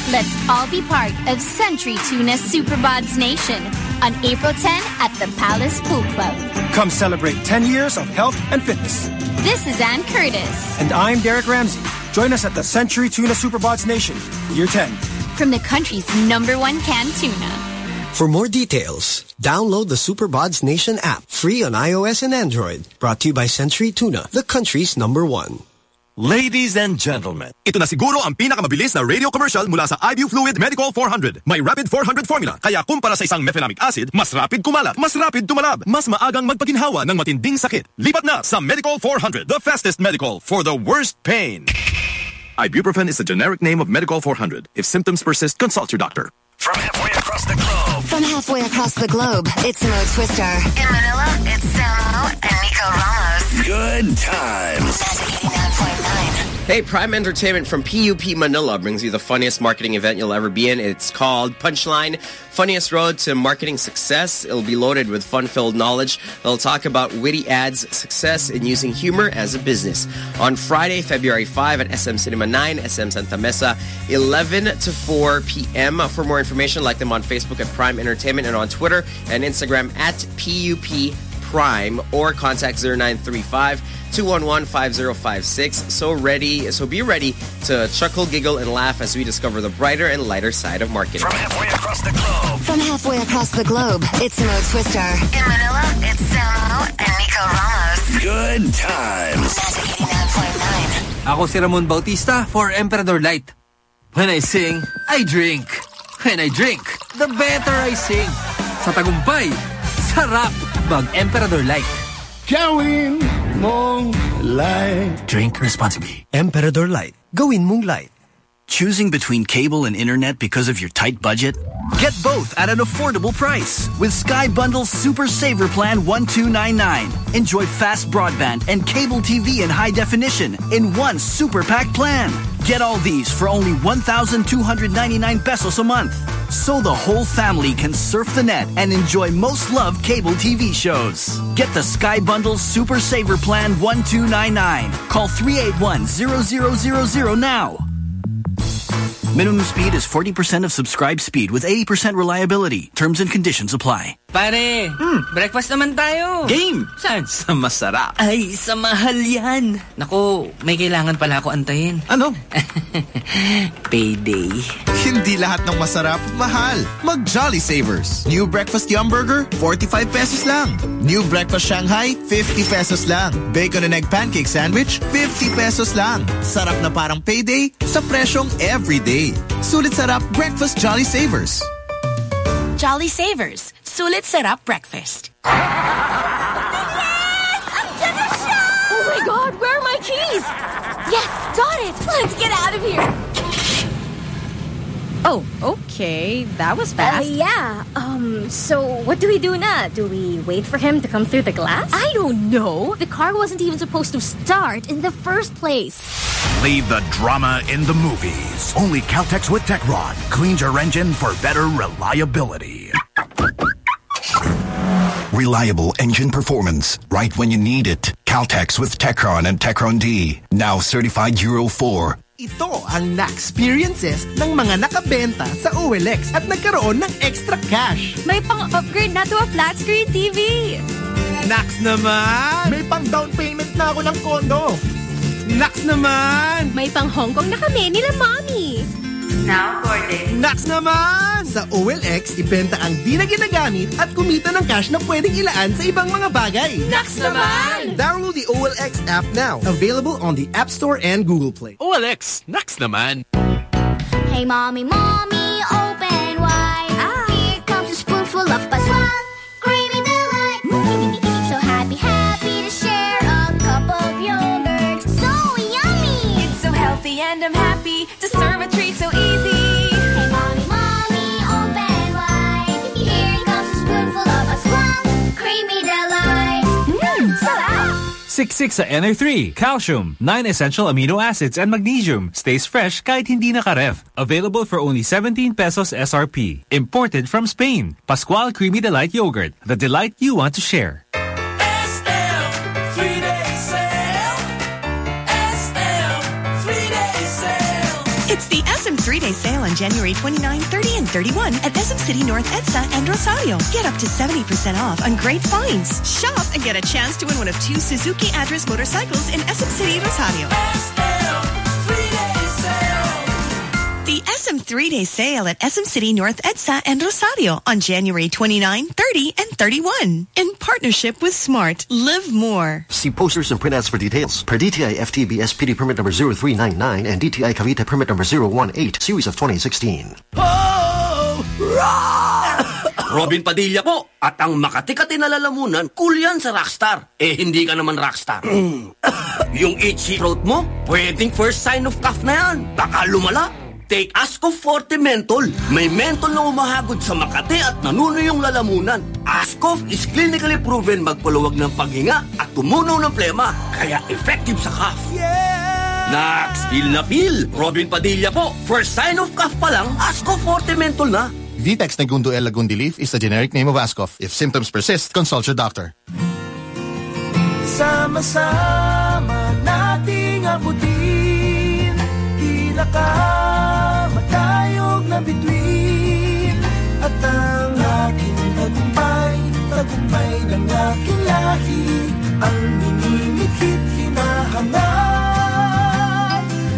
Let's all be part of Century Tuna Superbods Nation on April 10 at the Palace Pool Club. Come celebrate 10 years of health and fitness. This is Anne Curtis And I'm Derek Ramsey. Join us at the Century Tuna Superbods Nation, Year 10. from the country's number one canned tuna. For more details, download the Superbods Nation app, free on iOS and Android. Brought to you by Century Tuna, the country's number one. Ladies and gentlemen, ito na siguro ang pinakamabilis na radio commercial mula sa IBU Fluid Medicol 400. May Rapid 400 formula, kaya kumpara sa isang mefenamic acid, mas rapid kumalat, mas rapid tumalab, mas maagang magpaginhawa ng matinding sakit. Lipat na sa Medicol 400, the fastest medical for the worst pain. Ibuprofen is the generic name of Medicol 400. If symptoms persist, consult your doctor. From halfway across the globe. From halfway across the globe, it's Mo Twister. In Manila, it's Samo and Nico Ramos. Good times. Magic 89.9. Hey, Prime Entertainment from PUP Manila brings you the funniest marketing event you'll ever be in. It's called Punchline, Funniest Road to Marketing Success. It'll be loaded with fun-filled knowledge. They'll talk about witty ads, success, and using humor as a business. On Friday, February 5 at SM Cinema 9, SM Santa Mesa, 11 to 4 p.m. For more information, like them on Facebook at Prime Entertainment and on Twitter and Instagram at PUP Prime or contact 0935 211-5056. So ready, so be ready to chuckle, giggle, and laugh as we discover the brighter and lighter side of marketing. From halfway across the globe. From halfway across the globe, it's Mo Twister. In Manila, it's Samo and Nico Ramos. Good times. Magic 89.9. Ako si Ramon Bautista for Emperador Light. When I sing, I drink. When I drink, the better I sing. Sa tagumpay, sarap mag Emperador Light. Gawin mong light. Drink responsibly. Emperador Light. Gawin mong light. Choosing between cable and internet because of your tight budget? Get both at an affordable price with Sky Bundle Super Saver Plan 1299. Enjoy fast broadband and cable TV in high definition in one super pack plan. Get all these for only 1,299 pesos a month. So the whole family can surf the net and enjoy most loved cable TV shows. Get the Sky Bundle Super Saver Plan 1299. Call 381-0000 now. Minimum speed is 40% of subscribed speed with 80% reliability. Terms and conditions apply. Pare, hmm. breakfast naman tayo. Game! Saan? Sa masarap. Ay, sa mahal yan. Naku, may kailangan pala ako antayin. Ano? [LAUGHS] Payday. Hindi lahat ng masarap, mahal. Mag Jolly Savers. New Breakfast Yum Burger, 45 pesos lang. New Breakfast Shanghai, 50 pesos lang. Bacon and Egg Pancake Sandwich, 50 pesos lang. Sarap na parang payday sa presyong everyday. Sulit sarap Breakfast Jolly Savers. Jolly Savers. Sulit Sarap Breakfast. [LAUGHS] Oh my God, where are my keys? Yes, got it. Let's get out of here. Oh, okay. That was Uh, fast. yeah. Um. So what do we do now? Do we wait for him to come through the glass? I don't know. The car wasn't even supposed to start in the first place. Leave the drama in the movies. Only Caltex with Techron cleans your engine for better reliability. Reliable engine performance right when you need it. Caltex with Techron and Techron D. Now certified Euro 4. Ito ang na-experiences ng mga nakabenta sa OLX at nagkaroon ng extra cash. May pang-upgrade na to a flat screen TV. Nax naman! May pang down payment na ako ng kondo. Nax naman! May pang Hong Kong na kami nila mommy. Now recording. Nax naman! Sa OLX, ibenta ang di na ginagamit at kumita ng cash na pwedeng ilaan sa ibang mga bagay. Nax naman! Download the OLX app now. Available on the App Store and Google Play. OLX, next naman. Hey, mommy, mommy, 66 sa NR3, calcium, 9 essential amino acids and magnesium. Stays fresh kahit hindi nakaref. Available for only 17 pesos SRP. Imported from Spain. Pascual Creamy Delight Yogurt. The delight you want to share. Three-day sale on January 29, 30, and 31 at SM City North EDSA and Rosario. Get up to 70% off on great finds. Shop and get a chance to win one of two Suzuki Address motorcycles in SM City, Rosario. The SM three-day sale at SM City North EDSA and Rosario on January 29, 30, and 31. In partnership with Smart. Live more. See posters and print ads for details. Per DTI FTB SPD permit number 0399 and DTI Cavite permit number 018, series of 2016. Oh! [COUGHS] Robin Padilla po. At ang Makati-Kati na lalamunan, cool yan sa Rockstar. Eh, hindi ka naman Rockstar. [COUGHS] Yung itchy throat mo, pwedeng first sign of cough na yan. Baka lumala. Take Ascof Forte Mentol. May mentol na umahagod sa Makati at nanuno yung lalamunan. Ascof is clinically proven magpaluwag ng paghinga at tumunaw ng plema. Kaya effective sa cough. Nax, feel na feel. Robin Padilla po. First sign of cough pa lang, Ascof Forte Mentol na. Vitex Negundo L. Lagundi Leaf is the generic name of Ascof. If symptoms persist, consult your doctor. Sama-sama nating abutin Tila aking lahi Ang minimikit hinahangat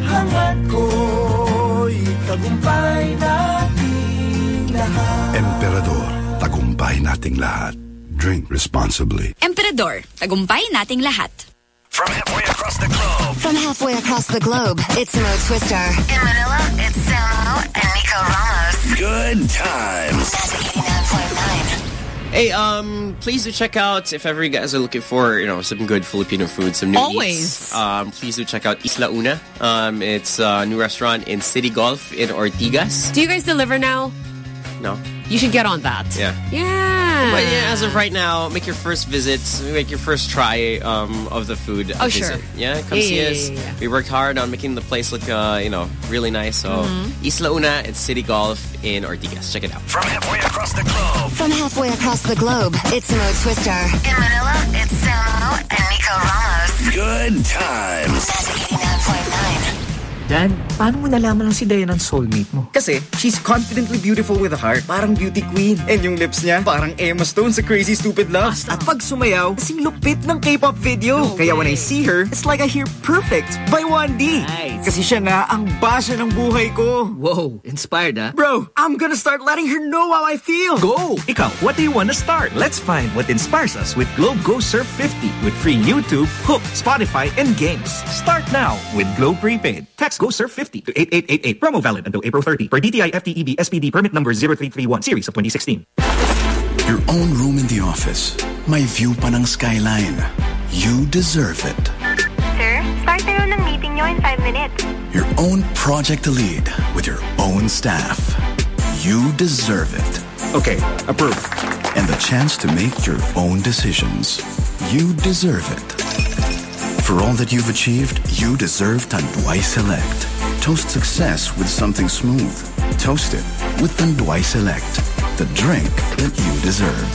Hangat ko'y tagumpay nating lahat Emperador, tagumpay nating lahat. Drink responsibly. Emperador, tagumpay nating lahat. From halfway across the globe. From halfway across the globe, it's Mo Twister. In Manila, it's Samo and Nico Ramos. Good times. Hey, um, please do check out if ever you guys are looking for, you know, some good Filipino food, some new Always. eats. Um, please do check out Isla Una. Um, it's a new restaurant in City Golf in Ortigas. Do you guys deliver now? No. You should get on that. Yeah. Yeah. But yeah, as of right now, make your first visit, make your first try um, of the food. a Oh, sure. Yeah, come Yeah, see yeah, us. yeah, yeah. We worked hard on making the place look, uh, you know, really nice. So, Mhm. Isla Una at City Golf in Ortigas. Check it out. From halfway across the globe. From halfway across the globe, it's Mo Twister. In Manila, it's Samo and Nico Ramos. Good times. Dan, paano mo nalaman lang si Diane ang soulmate mo? Kasi, she's confidently beautiful with a heart. Parang beauty queen. And yung lips niya, parang Emma Stone sa Crazy Stupid Love. At pag sumayaw, kasing lupit ng K-pop video. Kaya when I see her, it's like I hear Perfect by 1D. Kasi siya nga ang basa ng buhay ko. Whoa, inspired ah. Bro, I'm gonna start letting her know how I feel. Go! Ikaw, what do you want to start? Let's find what inspires us with Globe Go Surf 50 with free YouTube, HOOQ, Spotify, and games. Start now with Globe Prepaid. Text Go Surf 50 to 8888. Promo valid until April 30 per DTI FTEB SPD permit number 0331 series of 2016. Your own room in the office. May view pa ng skyline. You deserve it. Sir, start na ng meeting nyo in 5 minutes. Your own project to lead with your own staff. You deserve it. Okay, approved. And the chance to make your own decisions. You deserve it. For all that you've achieved, you deserve Tanduay Select. Toast success with something smooth. Toast it with Tanduay Select, the drink that you deserve.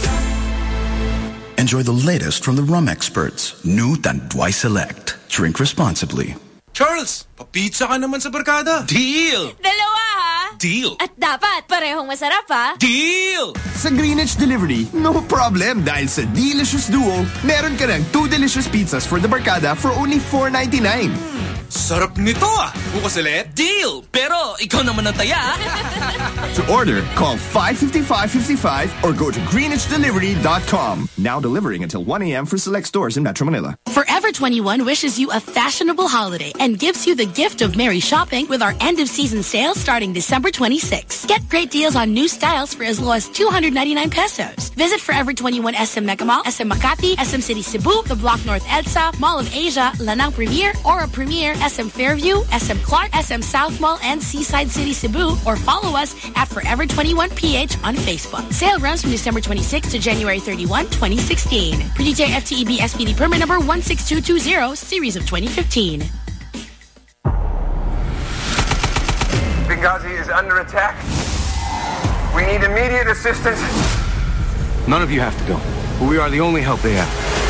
Enjoy the latest from the rum experts. New Tanduay Select. Drink responsibly. Charles, papizza ka naman sa barkada. Deal! Dalawa ha? Deal! At dapat parehong masarap ha? Deal! Sa Greenwich Delivery, no problem dahil sa Delicious Duo, meron ka ng two delicious pizzas for the barkada for only $4.99. Sarap nito ah! Bukas ulit? Deal! Pero ikaw naman ang taya. [LAUGHS] To order, call 555-55 or go to greenwichdelivery.com. Now delivering until 1 a.m. for select stores in Metro Manila. Forever 21 wishes you a fashionable holiday and gives you the gift of merry shopping with our end of season sale starting December 26. Get great deals on new styles for as low as 299 pesos. Visit Forever 21 SM Mega Mall, SM Makati, SM City Cebu, the Block North EDSA, Mall of Asia, Lanang Premier, Aura Premier, SM Fairview, SM Clark, SM South Mall, and Seaside City Cebu, or follow us at Forever 21 PH on Facebook. Sale runs from December 26 to January 31, 2016. Per DTI FTEB SPD permit number 16220, series of 2015. Benghazi is under attack. We need immediate assistance. None of you have to go. But we are the only help they have.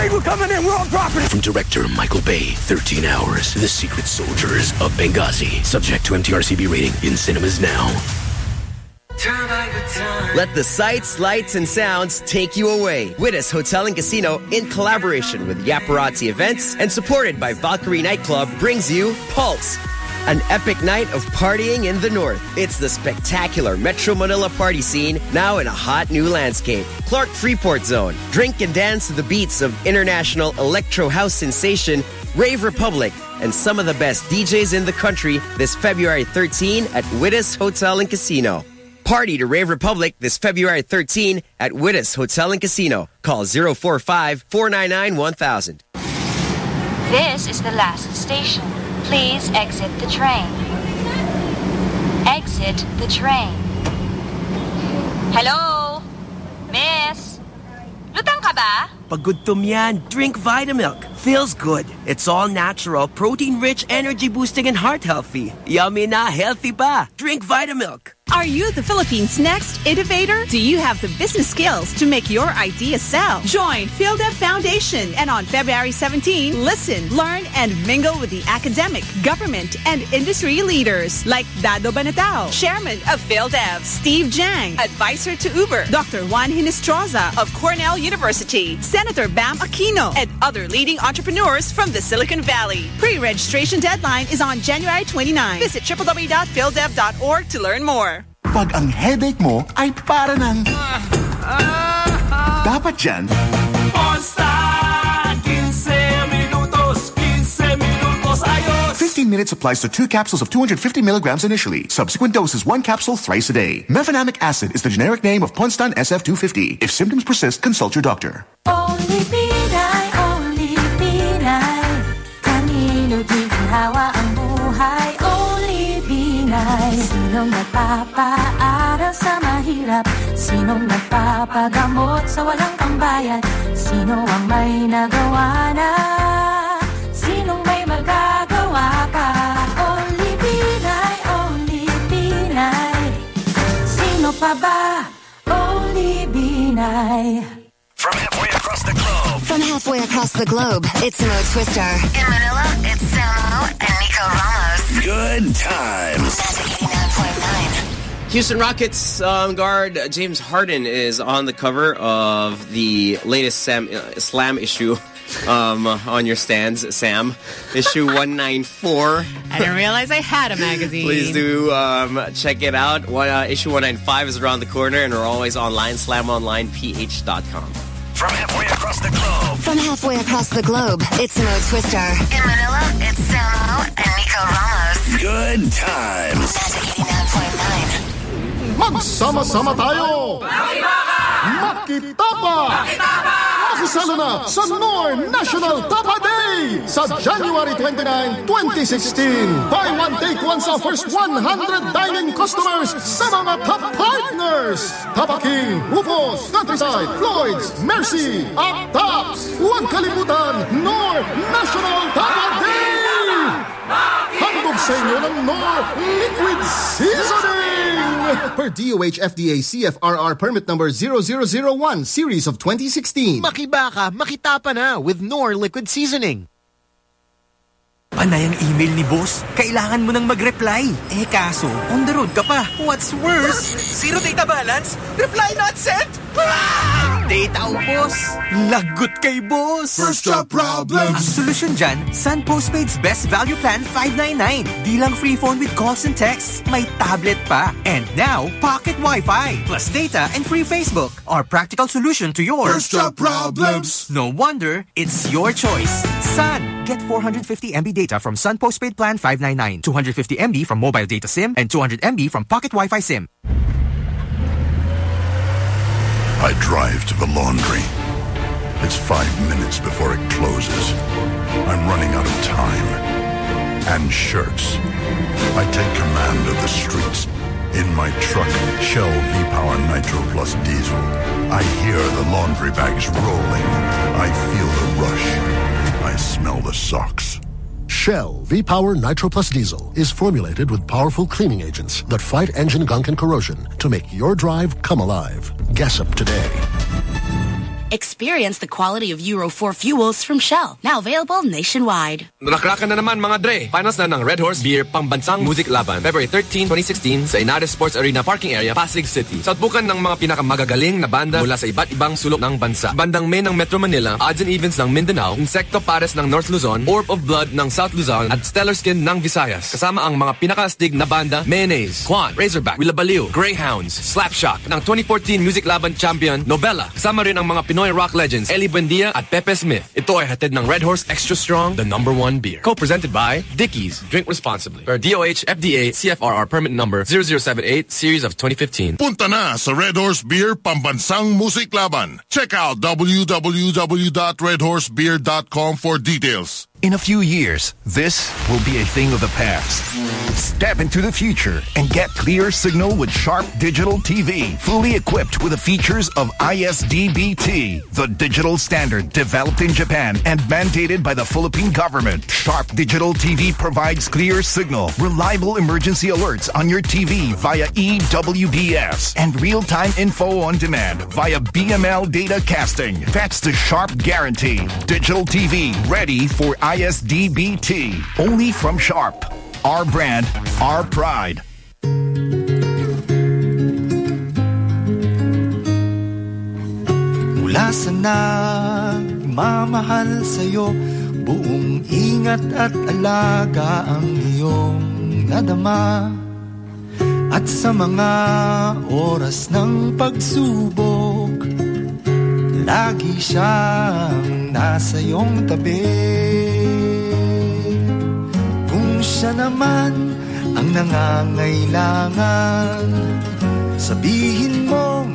Hey, we're coming in. We're on property. From director Michael Bay, 13 Hours, The Secret Soldiers of Benghazi. Subject to MTRCB rating in cinemas now. Let the sights, lights, and sounds take you away. Widus Hotel and Casino, in collaboration with Yaparazzi Events and supported by Valkyrie Nightclub, brings you Pulse. An epic night of partying in the north. It's the spectacular Metro Manila party scene, now in a hot new landscape. Clark Freeport Zone. Drink and dance to the beats of international electro house sensation Rave Republic, and some of the best DJs in the country this February 13 at Widus Hotel and Casino. Party to Rave Republic this February 13 at Widus Hotel and Casino. Call 045 499 1000. This is the last station. Please exit the train. Exit the train. Hello? Miss? Lutang ka ba? Pagudtom yan. Drink Vitamilk. Feels good. It's all natural, protein-rich, energy-boosting, and heart-healthy. Yummy na, healthy pa. Drink Vitamilk. Are you the Philippines' next innovator? Do you have the business skills to make your idea sell? Join PhilDev Foundation and on February 17, listen, learn, and mingle with the academic, government, and industry leaders like Dado Banatao, Chairman of PhilDev, Steve Jang, Advisor to Uber, Dr. Juan Hinestroza of Cornell University, Senator Bam Aquino, and other leading entrepreneurs from the Silicon Valley. Pre-registration deadline is on January 29. Visit www.phildev.org to learn more. Pag ang headache mo ay para ng... Dapat dyan, Monster! 15 15 15 minutes applies to two capsules of 250 milligrams initially. Subsequent doses, one capsule thrice a day. Mefenamic acid is the generic name of Ponstan SF250. If symptoms persist, consult your doctor. Sinong nagpapaaral sa mahirap Sinong nagpapagamot sa walang pambayad Sino ang may nagawa na Sinong may magagawa pa Only Binay, only Binay Sino pa ba? Only Binay From halfway across the globe. From halfway across the globe, it's Mo Twister. In Manila, it's Samo and Nico Ramos. Good times. Houston Rockets um, guard James Harden is on the cover of the latest Sam, uh, Slam issue um, on your stands, Sam. Issue [LAUGHS] 194. I didn't realize I had a magazine. Please do um, check it out. One, uh, issue 195 is around the corner, and we're always online, slamonlineph.com. From halfway across the globe. From halfway across the globe, it's Mo Twister. In Manila, it's Samo and Nico Ramos. Good times. Magsama-sama tayo! Makitapa! Makisalo na sa Knorr National Tapa Day sa January 29, 2016. Buy one, take one sa first 100 dining customers sa mga top partners. Tapa King, Rufo's, Countryside, Floyd's, Mercy, at Tops. Huwag kalimutan, Knorr National Tapa Day! Sa inyo ng Knorr Liquid Seasoning! Per DOH FDA CFRR permit number 0001 series of 2016. Makibaka, makitapa na with Knorr Liquid Seasoning. Panay ang email ni boss. Kailangan mo nang mag-reply. Eh kaso, on the road ka pa. What's worse? Zero data balance? Reply not sent? Ah! Data ubos. Lagot kay boss. First job problems. Ang solusyon dyan, Sun Postpaid's Best Value Plan 599. Di lang free phone with calls and texts, may tablet pa. And now, pocket Wi-Fi, plus data and free Facebook. Our practical solution to your First job problems. No wonder, it's your choice. Sun. Get 450 MB data from Sun Postpaid Plan 599, 250 MB from Mobile Data SIM, and 200 MB from Pocket Wi-Fi SIM. I drive to the laundry. It's five minutes before it closes. I'm running out of time. And shirts. I take command of the streets. In my truck, Shell V-Power Nitro Plus Diesel. I hear the laundry bags rolling. I feel the rush. I smell the socks. Shell V-Power Nitro Plus Diesel is formulated with powerful cleaning agents that fight engine gunk and corrosion to make your drive come alive. Gas up today. Experience the quality of Euro 4 fuels from Shell. Now available nationwide. Nakrakan na naman mga dre. Finals na ng Red Horse Beer Pambansang Muziklaban. February 13, 2016 sa Ynares Sports Arena Parking Area, Pasig City. Sautbukan ng mga pinakamagagaling na banda mula sa iba't ibang sulok ng bansa. Bandang May ng Metro Manila, Odds and Evens ng Mindanao, Insecto Pares ng North Luzon, Orb of Blood ng South Luzon, at Stellar Skin ng Visayas. Kasama ang mga pinakastig na banda, Mayonnaise, Kwan, Razorback, Wilabaliw, Greyhoundz, Slapshock, ng 2014 Muziklaban Champion, Nobella. Kasama rin ang mga Pinoy rock legends, Ely Buendia at Pepe Smith. Ito ay hatid ng Red Horse Extra Strong, the number one beer. Co-presented by Dickies. Drink responsibly. Per DOH, FDA, CFRR permit number 0078, series of 2015. Punta na sa Red Horse Beer Pambansang Muziklaban. Check out www.redhorsebeer.com for details. In a few years, this will be a thing of the past. Step into the future and get clear signal with Sharp Digital TV, fully equipped with the features of ISDBT, the digital standard developed in Japan and mandated by the Philippine government. Sharp Digital TV provides clear signal, reliable emergency alerts on your TV via E EWDS, and real-time info on demand via BML data casting. That's the Sharp guarantee. Digital TV ready for ISDBT. Only from Sharp. Our brand, our pride. Mula sa nagmamahal sa'yo Buong ingat at alaga ang iyong nadama At sa mga oras ng pagsubok Lagi siyang nasa iyong tabi. Kung siya naman ang nangangailangan Sabihin mong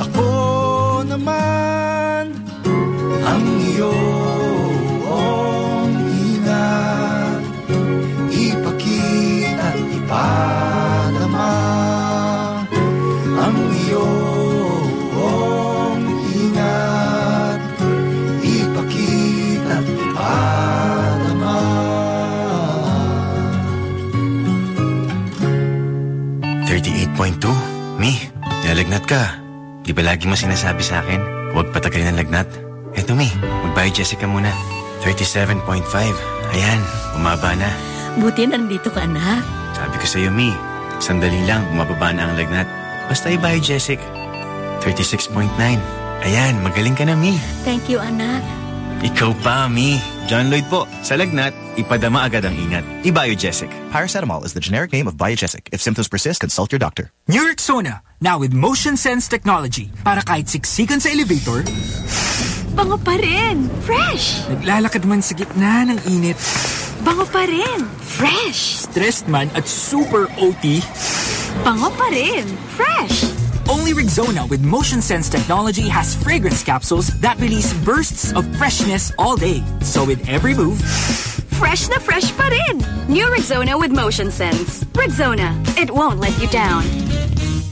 ako naman ang iyong ingat ipakita at ipadama 38.2? Mi, nalagnat ka. Di ba lagi mo sinasabi sa akin, huwag patagalin ang lagnat? Eto Mi, mag-Biogesic ka muna. 37.5. Ayan, umaba na. Buti nandito ka, anak. Sabi ko sa'yo, Mi, sandali lang, umababa na ang lagnat. Basta i-Biogesic. 36.9. Ayan, magaling ka na, Mi. Thank you, anak. Ikaw pa, Mi. John Lloyd po. Sa lagnat, ipadama agad ang ingat. I-Biogesic. Paracetamol is the generic name of Biogesic. If symptoms persist, consult your doctor. New Rexona, now with motion sense technology. Para kahit siksikan sa elevator, Bango pa rin. Fresh. naglalakad man sa gitna ng init, Bango pa rin. Fresh. stressed man at super OT, Bango pa rin. Fresh. Only Rexona with motion sense technology has fragrance capsules that release bursts of freshness all day. So with every move, Fresh na fresh pa rin. New Rexona with Motion Sense. Rexona. It won't let you down.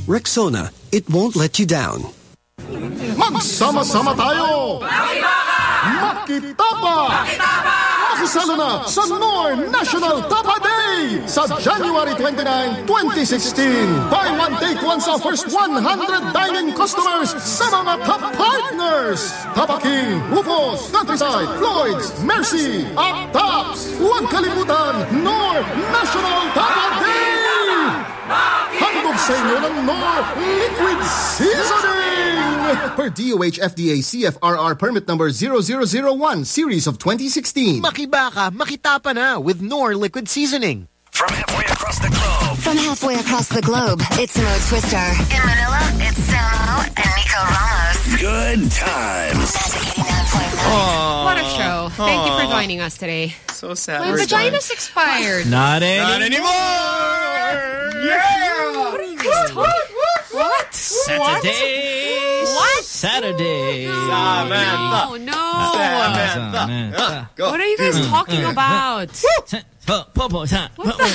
Rexona, it won't let you down. Magsama-sama tayo! Makitapa! Makisala na sa Knorr National Tapa Day sa January 29, 2016. Buy one, take one sa first 100 dining customers sa mga top partners. Tapa King, Rufo's, Countryside, Floyd's, Mercy, at Tops. Huwag kalimutan, Knorr National Tapa Day! Handog sa inyo ng Knorr Liquid Seasoning! Per DOH FDA CFRR permit number 0001 series of 2016. Makibaka, makitapa na with Knorr Liquid Seasoning. From halfway across the globe. From halfway across the globe, it's Mo Twister. In Manila, it's Samo and Nico Ramos. Good times. What a show. Thank you for joining us today. So sad. My We're vagina's expired. Not Not anymore. Yeah. What guys talking What? Saturday. What? Saturday. Samantha. Oh, no. Samantha. Go. What are you guys hmm. talking hmm. about? What What the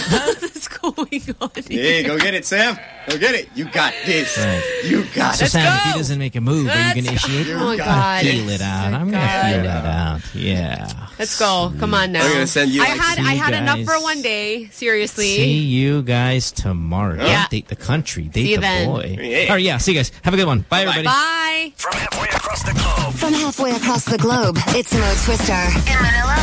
hell is going on Hey, here? go get it, Sam. Go get it. You got this. Right. You got So it. Sam, if he doesn't make a move, are you Let's going to initiate? go. Oh, I'm God. gonna feel it out. I'm going to feel that out. Yeah. Let's go. Come on now. I'm gonna send you, I like, had I see had enough for one day. Seriously. See you guys tomorrow. Yeah. Don't date the country. Date See the then. boy. Yeah. All right, yeah. See you guys. Have a good one. Bye, everybody. Bye. From halfway across the globe. From halfway across the globe, it's Mo Twister. In Manila,